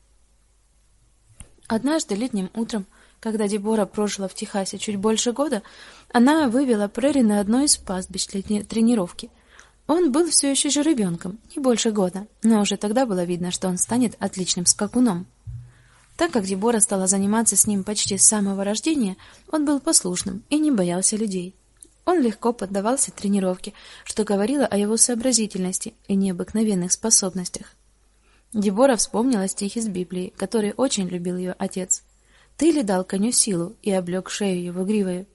Однажды летним утром когда Дебора прожила в Техасе чуть больше года, она вывела Прери на одно из пастбищ для тренировки. Он был все еще жеребенком, не больше года, но уже тогда было видно, что он станет отличным скакуном. Так как Дебора стала заниматься с ним почти с самого рождения, он был послушным и не боялся людей. Он легко поддавался тренировке, что говорило о его сообразительности и необыкновенных способностях. Дебора вспомнила стих из Библии, который очень любил ее отец. Ты ли дал коню силу и облег шею его гривою?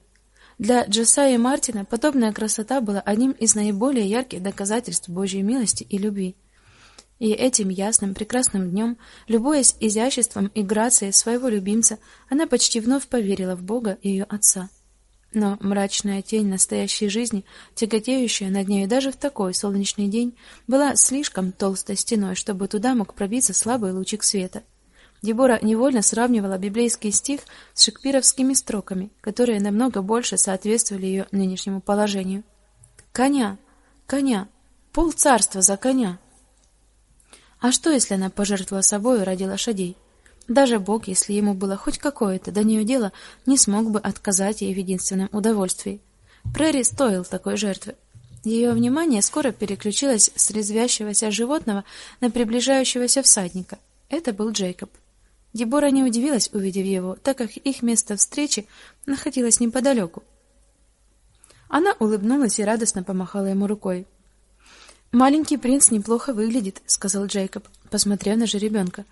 Для Джосаи Мартина подобная красота была одним из наиболее ярких доказательств Божьей милости и любви. И этим ясным, прекрасным днем, любуясь изяществом и грацией своего любимца, она почти вновь поверила в Бога и ее отца. Но мрачная тень настоящей жизни, тяготеющая над ней даже в такой солнечный день, была слишком толстой стеной, чтобы туда мог пробиться слабый лучик света. Дебора невольно сравнивала библейский стих с шекспировскими строками, которые намного больше соответствовали ее нынешнему положению. Коня, коня, пол царства за коня. А что, если она пожертвовала собой ради лошадей? Даже Бог, если ему было хоть какое-то до нее дело, не смог бы отказать ей в единственном удовольствии. Прери стоил такой жертвы. Ее внимание скоро переключилось с резвящегося животного на приближающегося всадника. Это был Джейкоб. Дебора не удивилась, увидев его, так как их место встречи находилось неподалеку. Она улыбнулась и радостно помахала ему рукой. Маленький принц неплохо выглядит, сказал Джейкоб, посмотрев на жеребенка.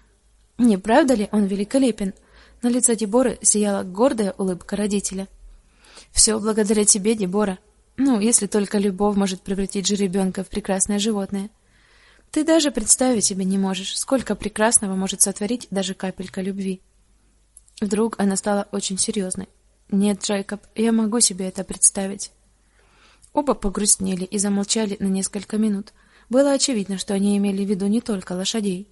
Не правда ли он великолепен? На лице Деборы сияла гордая улыбка родителя. «Все благодаря тебе, Дебора. Ну, если только любовь может превратить жеребенка в прекрасное животное. Ты даже представить себе не можешь, сколько прекрасного может сотворить даже капелька любви. Вдруг она стала очень серьезной. Нет, Джейкоб, я могу себе это представить. Оба погрустнели и замолчали на несколько минут. Было очевидно, что они имели в виду не только лошадей.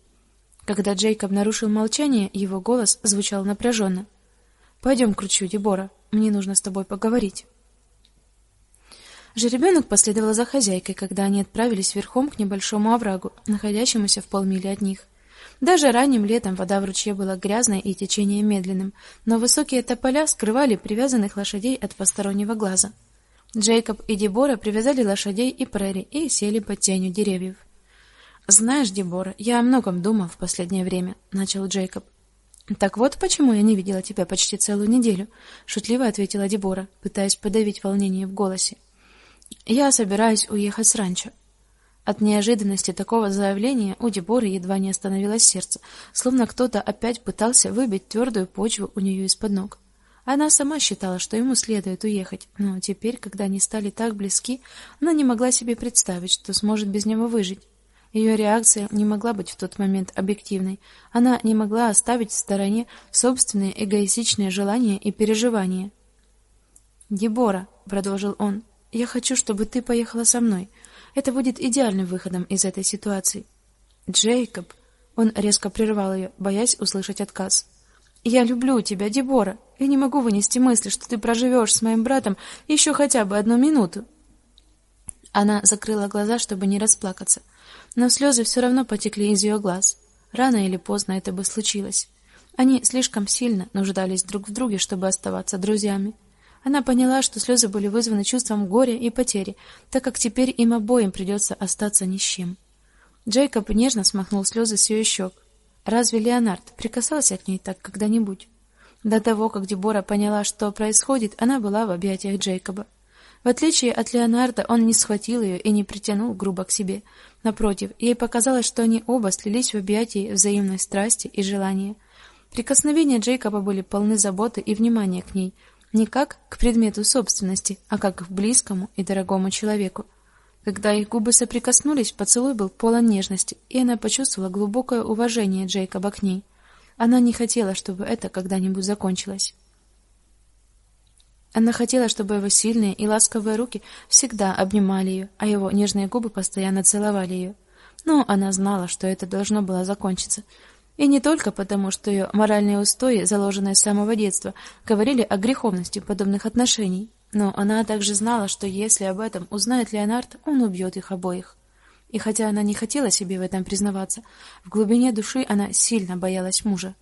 Когда Джейкоб нарушил молчание, его голос звучал напряженно. «Пойдем к ручью, Дебора. Мне нужно с тобой поговорить. Жеребенок последовал за хозяйкой, когда они отправились верхом к небольшому оврагу, находящемуся в полмили от них. Даже ранним летом вода в ручье была грязной и течение медленным, но высокие тополя скрывали привязанных лошадей от постороннего глаза. Джейкоб и Дебора привязали лошадей и Прери и сели под тенью деревьев. Знаешь, Дебора, я о многом думал в последнее время, начал Джейкоб. Так вот почему я не видела тебя почти целую неделю, шутливо ответила Дебора, пытаясь подавить волнение в голосе. Я собираюсь уехать с ранчо. От неожиданности такого заявления у Деборы едва не остановилось сердце, словно кто-то опять пытался выбить твердую почву у нее из-под ног. Она сама считала, что ему следует уехать, но теперь, когда они стали так близки, она не могла себе представить, что сможет без него выжить. Ее реакция не могла быть в тот момент объективной. Она не могла оставить в стороне собственные эгоистичные желания и переживания. "Дебора", продолжил он. Я хочу, чтобы ты поехала со мной. Это будет идеальным выходом из этой ситуации. Джейкоб, он резко прервал ее, боясь услышать отказ. Я люблю тебя, Дебора. Я не могу вынести мысли, что ты проживешь с моим братом еще хотя бы одну минуту. Она закрыла глаза, чтобы не расплакаться, но слезы все равно потекли из ее глаз. Рано или поздно это бы случилось. Они слишком сильно нуждались друг в друге, чтобы оставаться друзьями. Она поняла, что слезы были вызваны чувством горя и потери, так как теперь им обоим придется остаться ни с чем. Джейкоб нежно смахнул слезы с ее щек. Разве Леонард прикасался к ней так когда-нибудь? До того, как Дебора поняла, что происходит, она была в объятиях Джейкоба. В отличие от Леонарда, он не схватил ее и не притянул грубо к себе. Напротив, ей показалось, что они оба слились в объятии взаимной страсти и желания. Прикосновения Джейкоба были полны заботы и внимания к ней, не как к предмету собственности, а как к близкому и дорогому человеку. Когда их губы соприкоснулись, поцелуй был полон нежности, и она почувствовала глубокое уважение Джейкоба к ней. Она не хотела, чтобы это когда-нибудь закончилось. Она хотела, чтобы его сильные и ласковые руки всегда обнимали ее, а его нежные губы постоянно целовали ее. Но она знала, что это должно было закончиться, и не только потому, что ее моральные устои, заложенные с самого детства, говорили о греховности подобных отношений, но она также знала, что если об этом узнает Леонард, он убьет их обоих. И хотя она не хотела себе в этом признаваться, в глубине души она сильно боялась мужа.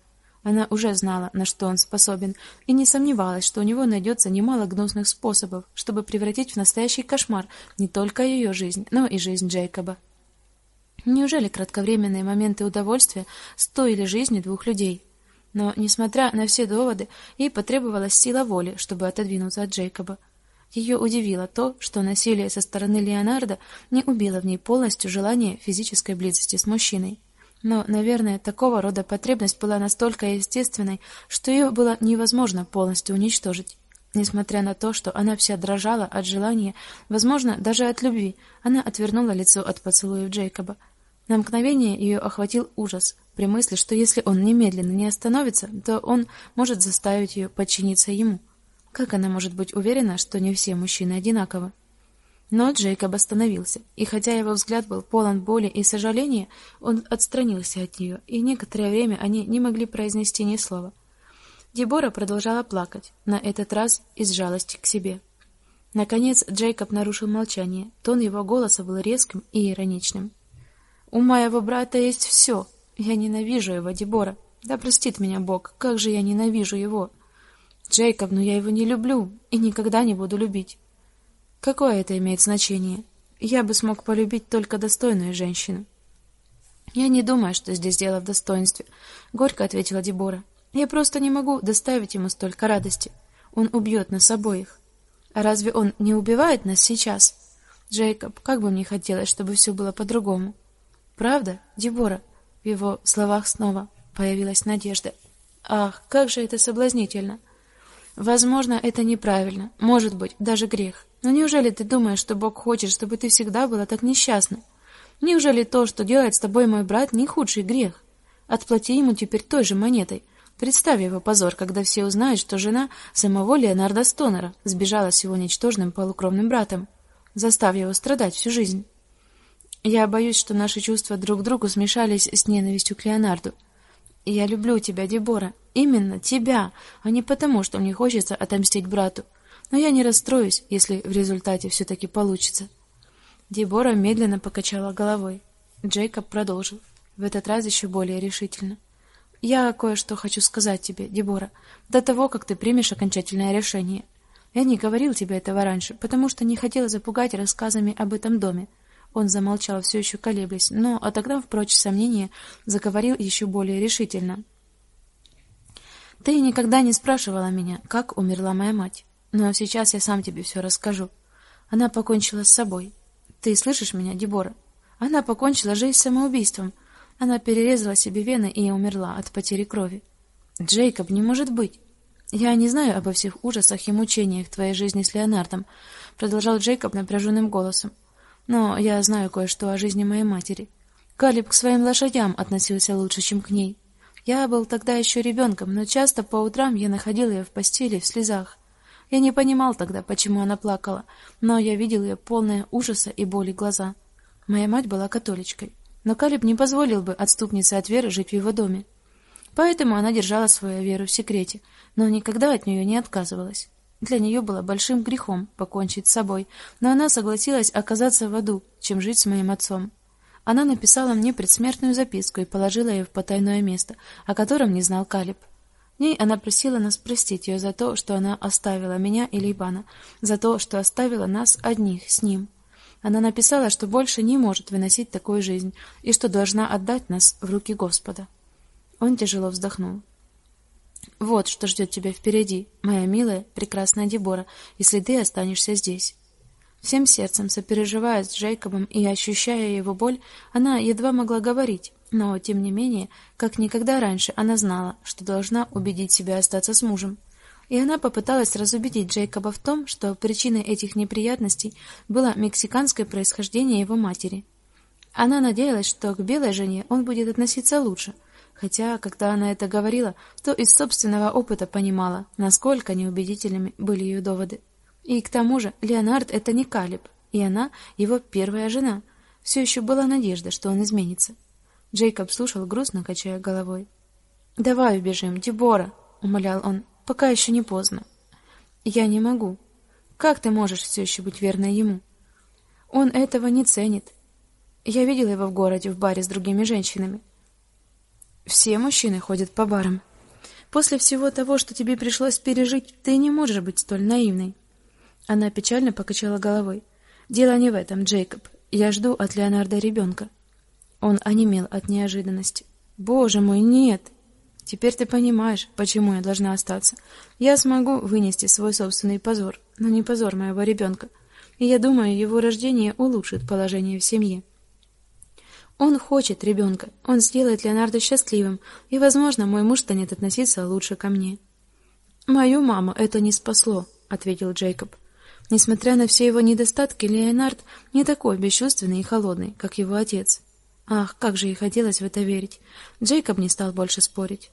Она уже знала, на что он способен, и не сомневалась, что у него найдется немало гнусных способов, чтобы превратить в настоящий кошмар не только ее жизнь, но и жизнь Джейкоба. Неужели кратковременные моменты удовольствия стоили жизни двух людей? Но, несмотря на все доводы, ей потребовалась сила воли, чтобы отодвинуться от Джейкоба. Ее удивило то, что насилие со стороны Леонардо не убило в ней полностью желание физической близости с мужчиной. Но, наверное, такого рода потребность была настолько естественной, что ее было невозможно полностью уничтожить. Несмотря на то, что она вся дрожала от желания, возможно, даже от любви, она отвернула лицо от поцелуев Джейкоба. На мгновение ее охватил ужас при мысли, что если он немедленно не остановится, то он может заставить ее подчиниться ему. Как она может быть уверена, что не все мужчины одинаковы? Но Джейкоб остановился, и хотя его взгляд был полон боли и сожаления, он отстранился от нее, и некоторое время они не могли произнести ни слова. Дебора продолжала плакать, на этот раз из жалости к себе. Наконец Джейкоб нарушил молчание. Тон его голоса был резким и ироничным. У моего брата есть все. Я ненавижу его, Дебора. Да простит меня Бог, как же я ненавижу его. Джейкоб, но я его не люблю и никогда не буду любить. Какое это имеет значение? Я бы смог полюбить только достойную женщину. Я не думаю, что здесь дело в достоинстве, горько ответила Дебора. Я просто не могу доставить ему столько радости. Он убьет нас обоих. А разве он не убивает нас сейчас? Джейкоб, как бы мне хотелось, чтобы все было по-другому. Правда, Дебора? В его словах снова появилась надежда. Ах, как же это соблазнительно. Возможно, это неправильно, может быть, даже грех. Но неужели ты думаешь, что Бог хочет, чтобы ты всегда была так несчастна? Неужели то, что делает с тобой мой брат, не худший грех? Отплати ему теперь той же монетой. Представь его позор, когда все узнают, что жена самого Леонардо Стонера сбежала с его ничтожным полукровным братом. Заставь его страдать всю жизнь. Я боюсь, что наши чувства друг к другу смешались с ненавистью к Леонарду. Я люблю тебя, Дебора, именно тебя, а не потому, что мне хочется отомстить брату. Но я не расстроюсь, если в результате все таки получится. Дебора медленно покачала головой. Джейкоб продолжил, в этот раз еще более решительно. Я кое-что хочу сказать тебе, Дебора, до того, как ты примешь окончательное решение. Я не говорил тебе этого раньше, потому что не хотел запугать рассказами об этом доме. Он замолчал, все еще колеблясь, но, отогнав прочь сомнения, заговорил еще более решительно. Ты никогда не спрашивала меня, как умерла моя мать, но сейчас я сам тебе все расскажу. Она покончила с собой. Ты слышишь меня, Дебора? Она покончила жизнь самоубийством. Она перерезала себе вены и умерла от потери крови. Джейкоб, не может быть. Я не знаю обо всех ужасах и мучениях твоей жизни с Леонардом, продолжал Джейкоб напряженным голосом. Но я знаю кое-что о жизни моей матери. Калиб к своим лошадям относился лучше, чем к ней. Я был тогда еще ребенком, но часто по утрам я находил ее в постели в слезах. Я не понимал тогда, почему она плакала, но я видел ее полные ужаса и боли глаза. Моя мать была католичкой, но Калиб не позволил бы отступнице от веры жить в его доме. Поэтому она держала свою веру в секрете, но никогда от нее не отказывалась. Для нее было большим грехом покончить с собой, но она согласилась оказаться в аду, чем жить с моим отцом. Она написала мне предсмертную записку и положила ее в потайное место, о котором не знал Калиб. В ней она просила нас простить ее за то, что она оставила меня и Лейбана, за то, что оставила нас одних с ним. Она написала, что больше не может выносить такую жизнь и что должна отдать нас в руки Господа. Он тяжело вздохнул. Вот что ждет тебя впереди, моя милая, прекрасная Дебора, если ты останешься здесь. Всем сердцем сопереживая с Джейкобом и ощущая его боль, она едва могла говорить, но тем не менее, как никогда раньше, она знала, что должна убедить себя остаться с мужем. И она попыталась разубедить Джейкоба в том, что причиной этих неприятностей было мексиканское происхождение его матери. Она надеялась, что к белой жене он будет относиться лучше, хотя, когда она это говорила, то из собственного опыта понимала, насколько неубедительными были ее доводы. И к тому же, Леонард это не Калиб, и она его первая жена. Все еще была надежда, что он изменится. Джейкоб слушал грустно, качая головой. "Давай убежим, Дебора", умолял он. "Пока еще не поздно". "Я не могу. Как ты можешь все еще быть верной ему? Он этого не ценит. Я видел его в городе в баре с другими женщинами. Все мужчины ходят по барам. После всего того, что тебе пришлось пережить, ты не можешь быть столь наивной. Она печально покачала головой. Дело не в этом, Джейкоб. Я жду от Леонардо ребенка». Он онемел от неожиданности. Боже мой, нет. Теперь ты понимаешь, почему я должна остаться. Я смогу вынести свой собственный позор, но не позор моего ребенка. И я думаю, его рождение улучшит положение в семье. Он хочет ребенка. Он сделает Леонардо счастливым, и, возможно, мой муж станет относиться лучше ко мне. Мою маму это не спасло, ответил Джейкоб. Несмотря на все его недостатки, Леонард не такой бесчувственный и холодный, как его отец. Ах, как же ей хотелось в это верить. Джейкоб не стал больше спорить.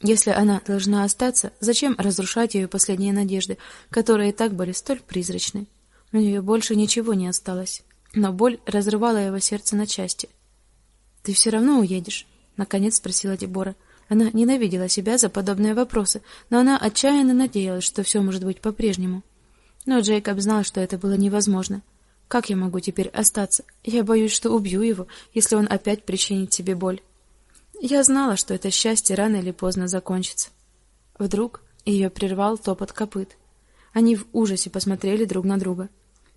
Если она должна остаться, зачем разрушать ее последние надежды, которые и так были столь призрачны? У нее больше ничего не осталось, но боль разрывала его сердце на части. Ты все равно уедешь? наконец спросила Дебора. Она ненавидела себя за подобные вопросы, но она отчаянно надеялась, что все может быть по-прежнему. Но Джейкоб знал, что это было невозможно. Как я могу теперь остаться? Я боюсь, что убью его, если он опять причинит тебе боль. Я знала, что это счастье рано или поздно закончится. Вдруг ее прервал топот копыт. Они в ужасе посмотрели друг на друга.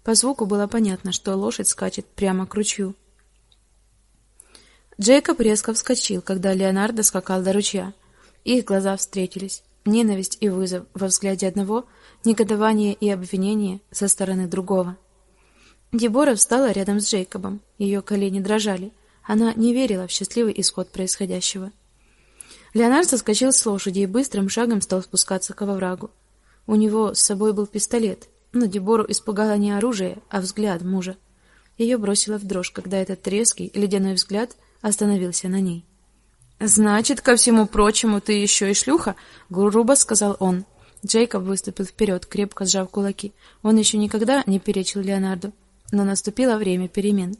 По звуку было понятно, что лошадь скачет прямо к ручью. Джейкоб резко вскочил, когда Леонардо скакал до ручья. Их глаза встретились. Ненависть и вызов во взгляде одного, негодование и обвинение со стороны другого. Дебора встала рядом с Джейкобом. Ее колени дрожали. Она не верила в счастливый исход происходящего. Леонард соскочил с лошади и быстрым шагом стал спускаться к оврагу. У него с собой был пистолет, но Дебору испугало не оружие, а взгляд мужа. Ее бросило в дрожь, когда этот резкий ледяной взгляд остановился на ней. Значит, ко всему прочему, ты еще и шлюха, грубо сказал он. Джейкоб выступил вперед, крепко сжав кулаки. Он еще никогда не перечил Леонарду, но наступило время перемен.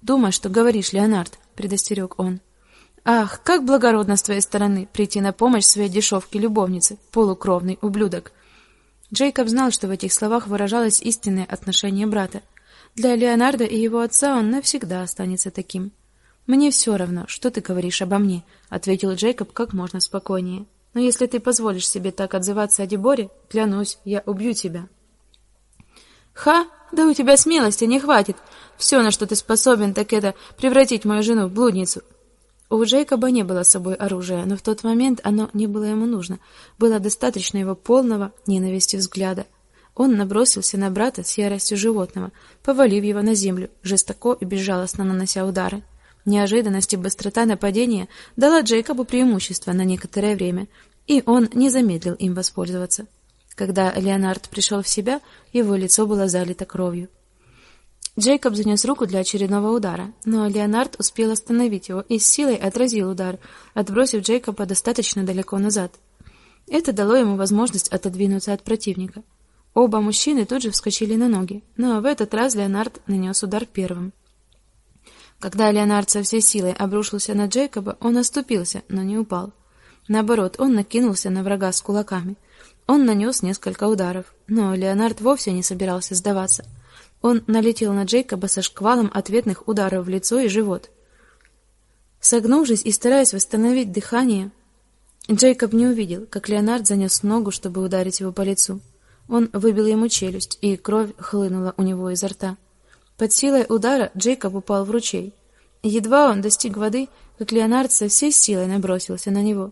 "Думай, что говоришь, Леонард", предостерег он. "Ах, как благородно с твоей стороны прийти на помощь своей дешевке любовнице, полукровный ублюдок". Джейкоб знал, что в этих словах выражалось истинное отношение брата. Для Леонарда и его отца он навсегда останется таким. Мне все равно, что ты говоришь обо мне, ответил Джейкоб как можно спокойнее. Но если ты позволишь себе так отзываться о Деборе, клянусь, я убью тебя. Ха, да у тебя смелости не хватит. Все, на что ты способен, так это превратить мою жену в блудницу. У Джейкоба не было с собой оружия, но в тот момент оно не было ему нужно. Было достаточно его полного ненависти взгляда. Он набросился на брата с яростью животного, повалив его на землю, жестоко и безжалостно нанося удары. Неожиданность и быстрота нападения дала Джейкобу преимущество на некоторое время, и он не замедлил им воспользоваться. Когда Леонард пришел в себя, его лицо было залито кровью. Джейкоб занес руку для очередного удара, но Леонард успел остановить его и с силой отразил удар, отбросив Джейкоба достаточно далеко назад. Это дало ему возможность отодвинуться от противника. Оба мужчины тут же вскочили на ноги, но в этот раз Леонард нанес удар первым. Когда Леонард со всей силой обрушился на Джейкоба, он оступился, но не упал. Наоборот, он накинулся на врага с кулаками. Он нанес несколько ударов, но Леонард вовсе не собирался сдаваться. Он налетел на Джейкоба со шквалом ответных ударов в лицо и живот. Согнувшись и стараясь восстановить дыхание, Джейкоб не увидел, как Леонард занес ногу, чтобы ударить его по лицу. Он выбил ему челюсть, и кровь хлынула у него изо рта. Под силой удара Джейкоб упал в ручей. Едва он достиг воды, как Леонард со всей силой набросился на него.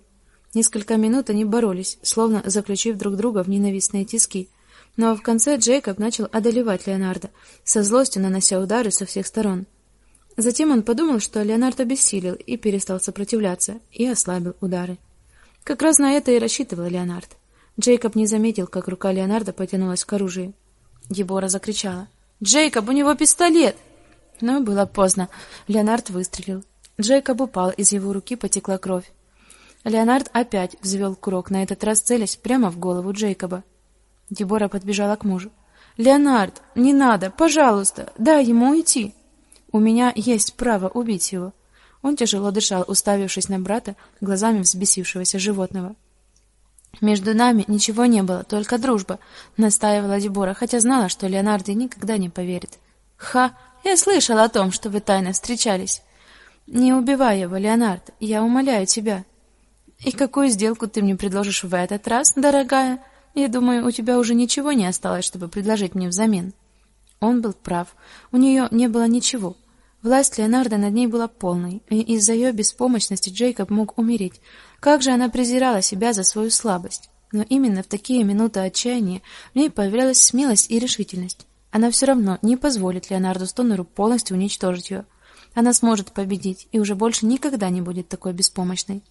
Несколько минут они боролись, словно заключив друг друга в ненавистные тиски. Но в конце Джейкоб начал одолевать Леонарда, со злостью нанося удары со всех сторон. Затем он подумал, что Леонард обессилел и перестал сопротивляться, и ослабил удары. Как раз на это и рассчитывал Леонард. Джейкоб не заметил, как рука Леонарда потянулась к оружию. Дебора закричала: "Джейкоб, у него пистолет!" Но было поздно. Леонард выстрелил. Джейкоб упал, из его руки потекла кровь. Леонард опять взвел курок, на этот раз целясь прямо в голову Джейкоба. Дебора подбежала к мужу. Леонард, не надо, пожалуйста, дай ему уйти. У меня есть право убить его. Он тяжело дышал, уставившись на брата глазами взбесившегося животного. Между нами ничего не было, только дружба, настаивала Дебора, хотя знала, что Леонард никогда не поверит. Ха, я слышала о том, что вы тайно встречались. Не убивай его, Леонард, я умоляю тебя. И какую сделку ты мне предложишь в этот раз, дорогая? Я думаю, у тебя уже ничего не осталось, чтобы предложить мне взамен. Он был прав. У нее не было ничего. Власть Леонардо над ней была полной, и из-за ее беспомощности Джейкоб мог умереть. Как же она презирала себя за свою слабость. Но именно в такие минуты отчаяния в ней появлялась смелость и решительность. Она все равно не позволит Леонарду Стонеру полностью уничтожить ее. Она сможет победить и уже больше никогда не будет такой беспомощной.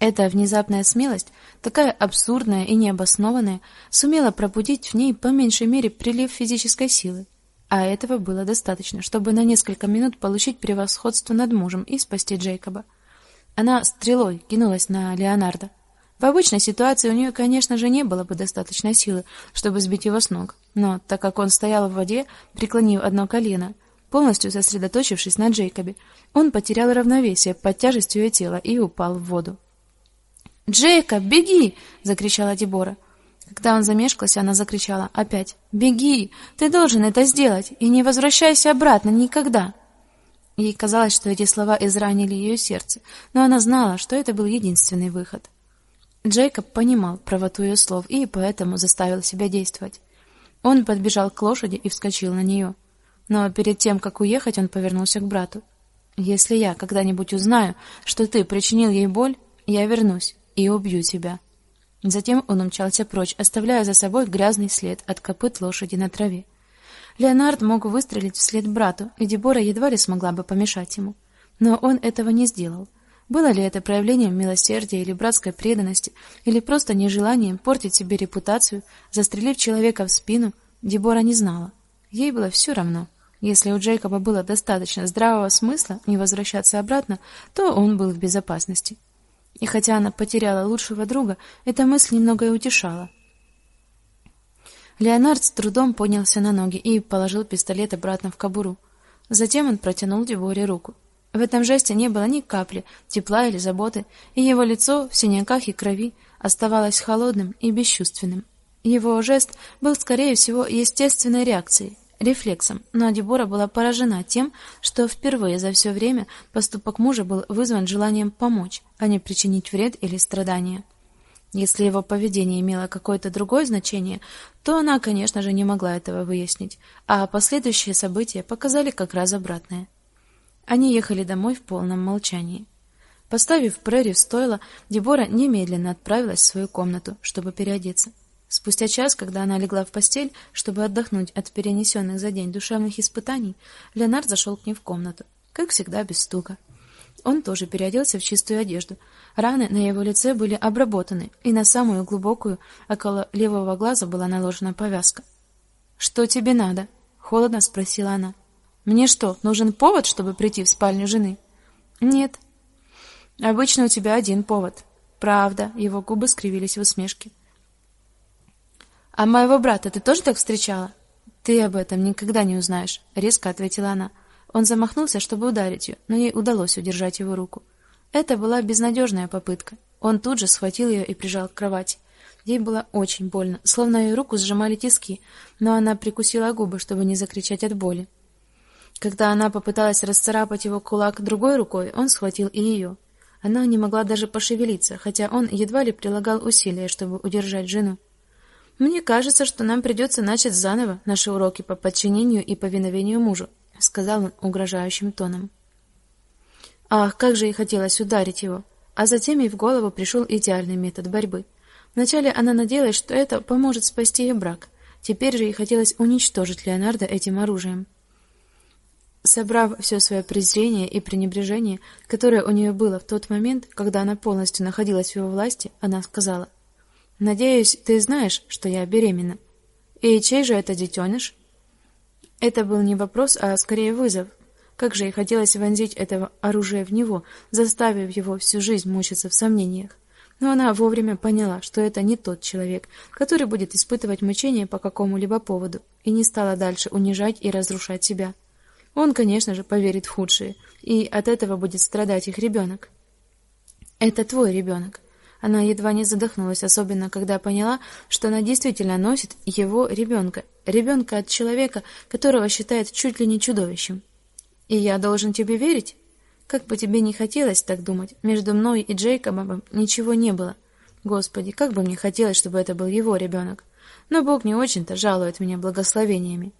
Эта внезапная смелость, такая абсурдная и необоснованная, сумела пробудить в ней по меньшей мере прилив физической силы. А этого было достаточно, чтобы на несколько минут получить превосходство над мужем и спасти Джейкоба. Она стрелой кинулась на Леонардо. В обычной ситуации у нее, конечно же, не было бы достаточной силы, чтобы сбить его с ног, но так как он стоял в воде, преклонив одно колено, полностью сосредоточившись на Джейкобе, он потерял равновесие под тяжестью ее тела и упал в воду. "Джейкоб, беги!" закричала Дебора. Когда он замешкался, она закричала опять: "Беги! Ты должен это сделать и не возвращайся обратно никогда!" Ей казалось, что эти слова изранили ее сердце, но она знала, что это был единственный выход. Джейкоб понимал правоту ее слов и поэтому заставил себя действовать. Он подбежал к лошади и вскочил на нее. Но перед тем, как уехать, он повернулся к брату. Если я когда-нибудь узнаю, что ты причинил ей боль, я вернусь и убью тебя. Затем он умчался прочь, оставляя за собой грязный след от копыт лошади на траве. Леонард мог выстрелить вслед брату, и Дебора едва ли смогла бы помешать ему. Но он этого не сделал. Было ли это проявлением милосердия или братской преданности, или просто нежеланием портить себе репутацию, застрелив человека в спину, Дебора не знала. Ей было все равно. Если у Джейкоба было достаточно здравого смысла не возвращаться обратно, то он был в безопасности. И хотя она потеряла лучшего друга, эта мысль немного и утешала. Леонард с трудом поднялся на ноги и положил пистолет обратно в кобуру. Затем он протянул Деборе руку. В этом жесте не было ни капли тепла или заботы, и его лицо в синяках и крови оставалось холодным и бесчувственным. Его жест был скорее всего естественной реакцией, рефлексом, но Дебора была поражена тем, что впервые за все время поступок мужа был вызван желанием помочь, а не причинить вред или страдания. Если его поведение имело какое-то другое значение, то она, конечно же, не могла этого выяснить, а последующие события показали как раз обратное. Они ехали домой в полном молчании. Поставив Прерри в стойло, Дебора немедленно отправилась в свою комнату, чтобы переодеться. Спустя час, когда она легла в постель, чтобы отдохнуть от перенесенных за день душевных испытаний, Леонард зашел к ней в комнату, как всегда без стука. Он тоже переоделся в чистую одежду. Раны на его лице были обработаны, и на самую глубокую, около левого глаза была наложена повязка. "Что тебе надо?" холодно спросила она. Мне что, нужен повод, чтобы прийти в спальню жены? Нет. Обычно у тебя один повод. Правда, его губы скривились в усмешке. А моего брата ты тоже так встречала? Ты об этом никогда не узнаешь, резко ответила она. Он замахнулся, чтобы ударить ее, но ей удалось удержать его руку. Это была безнадежная попытка. Он тут же схватил ее и прижал к кровати. Ей было очень больно, словно ее руку сжимали тиски, но она прикусила губы, чтобы не закричать от боли. Когда она попыталась расцарапать его кулак другой рукой, он схватил и ее. Она не могла даже пошевелиться, хотя он едва ли прилагал усилия, чтобы удержать жену. Мне кажется, что нам придется начать заново наши уроки по подчинению и повиновению мужу, сказал он угрожающим тоном. Ах, как же ей хотелось ударить его, а затем ей в голову пришел идеальный метод борьбы. Вначале она надеялась, что это поможет спасти ее брак. Теперь же ей хотелось уничтожить Леонардо этим оружием. Собрав все свое презрение и пренебрежение, которое у нее было в тот момент, когда она полностью находилась в его власти, она сказала: "Надеюсь, ты знаешь, что я беременна. И чей же это детеныш?» Это был не вопрос, а скорее вызов. Как же ей хотелось вонзить это оружие в него, заставив его всю жизнь мучиться в сомнениях. Но она вовремя поняла, что это не тот человек, который будет испытывать мучения по какому-либо поводу, и не стала дальше унижать и разрушать себя. Он, конечно же, поверит худшее, и от этого будет страдать их ребенок. Это твой ребенок. Она едва не задохнулась, особенно когда поняла, что она действительно носит его ребенка, ребенка от человека, которого считает чуть ли не чудовищем. И я должен тебе верить? Как бы тебе ни хотелось так думать, между мной и Джейкобом ничего не было. Господи, как бы мне хотелось, чтобы это был его ребенок. Но Бог не очень-то жалует меня благословениями.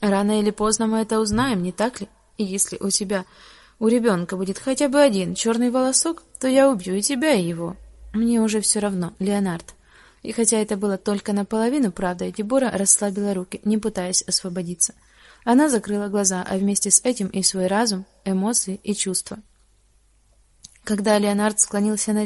Рано или поздно мы это узнаем, не так ли? И если у тебя у ребенка будет хотя бы один черный волосок, то я убью и тебя, и его. Мне уже все равно, Леонард. И хотя это было только наполовину правдой, Дебора расслабила руки, не пытаясь освободиться. Она закрыла глаза, а вместе с этим и свой разум, эмоции и чувства. Когда Леонард склонился над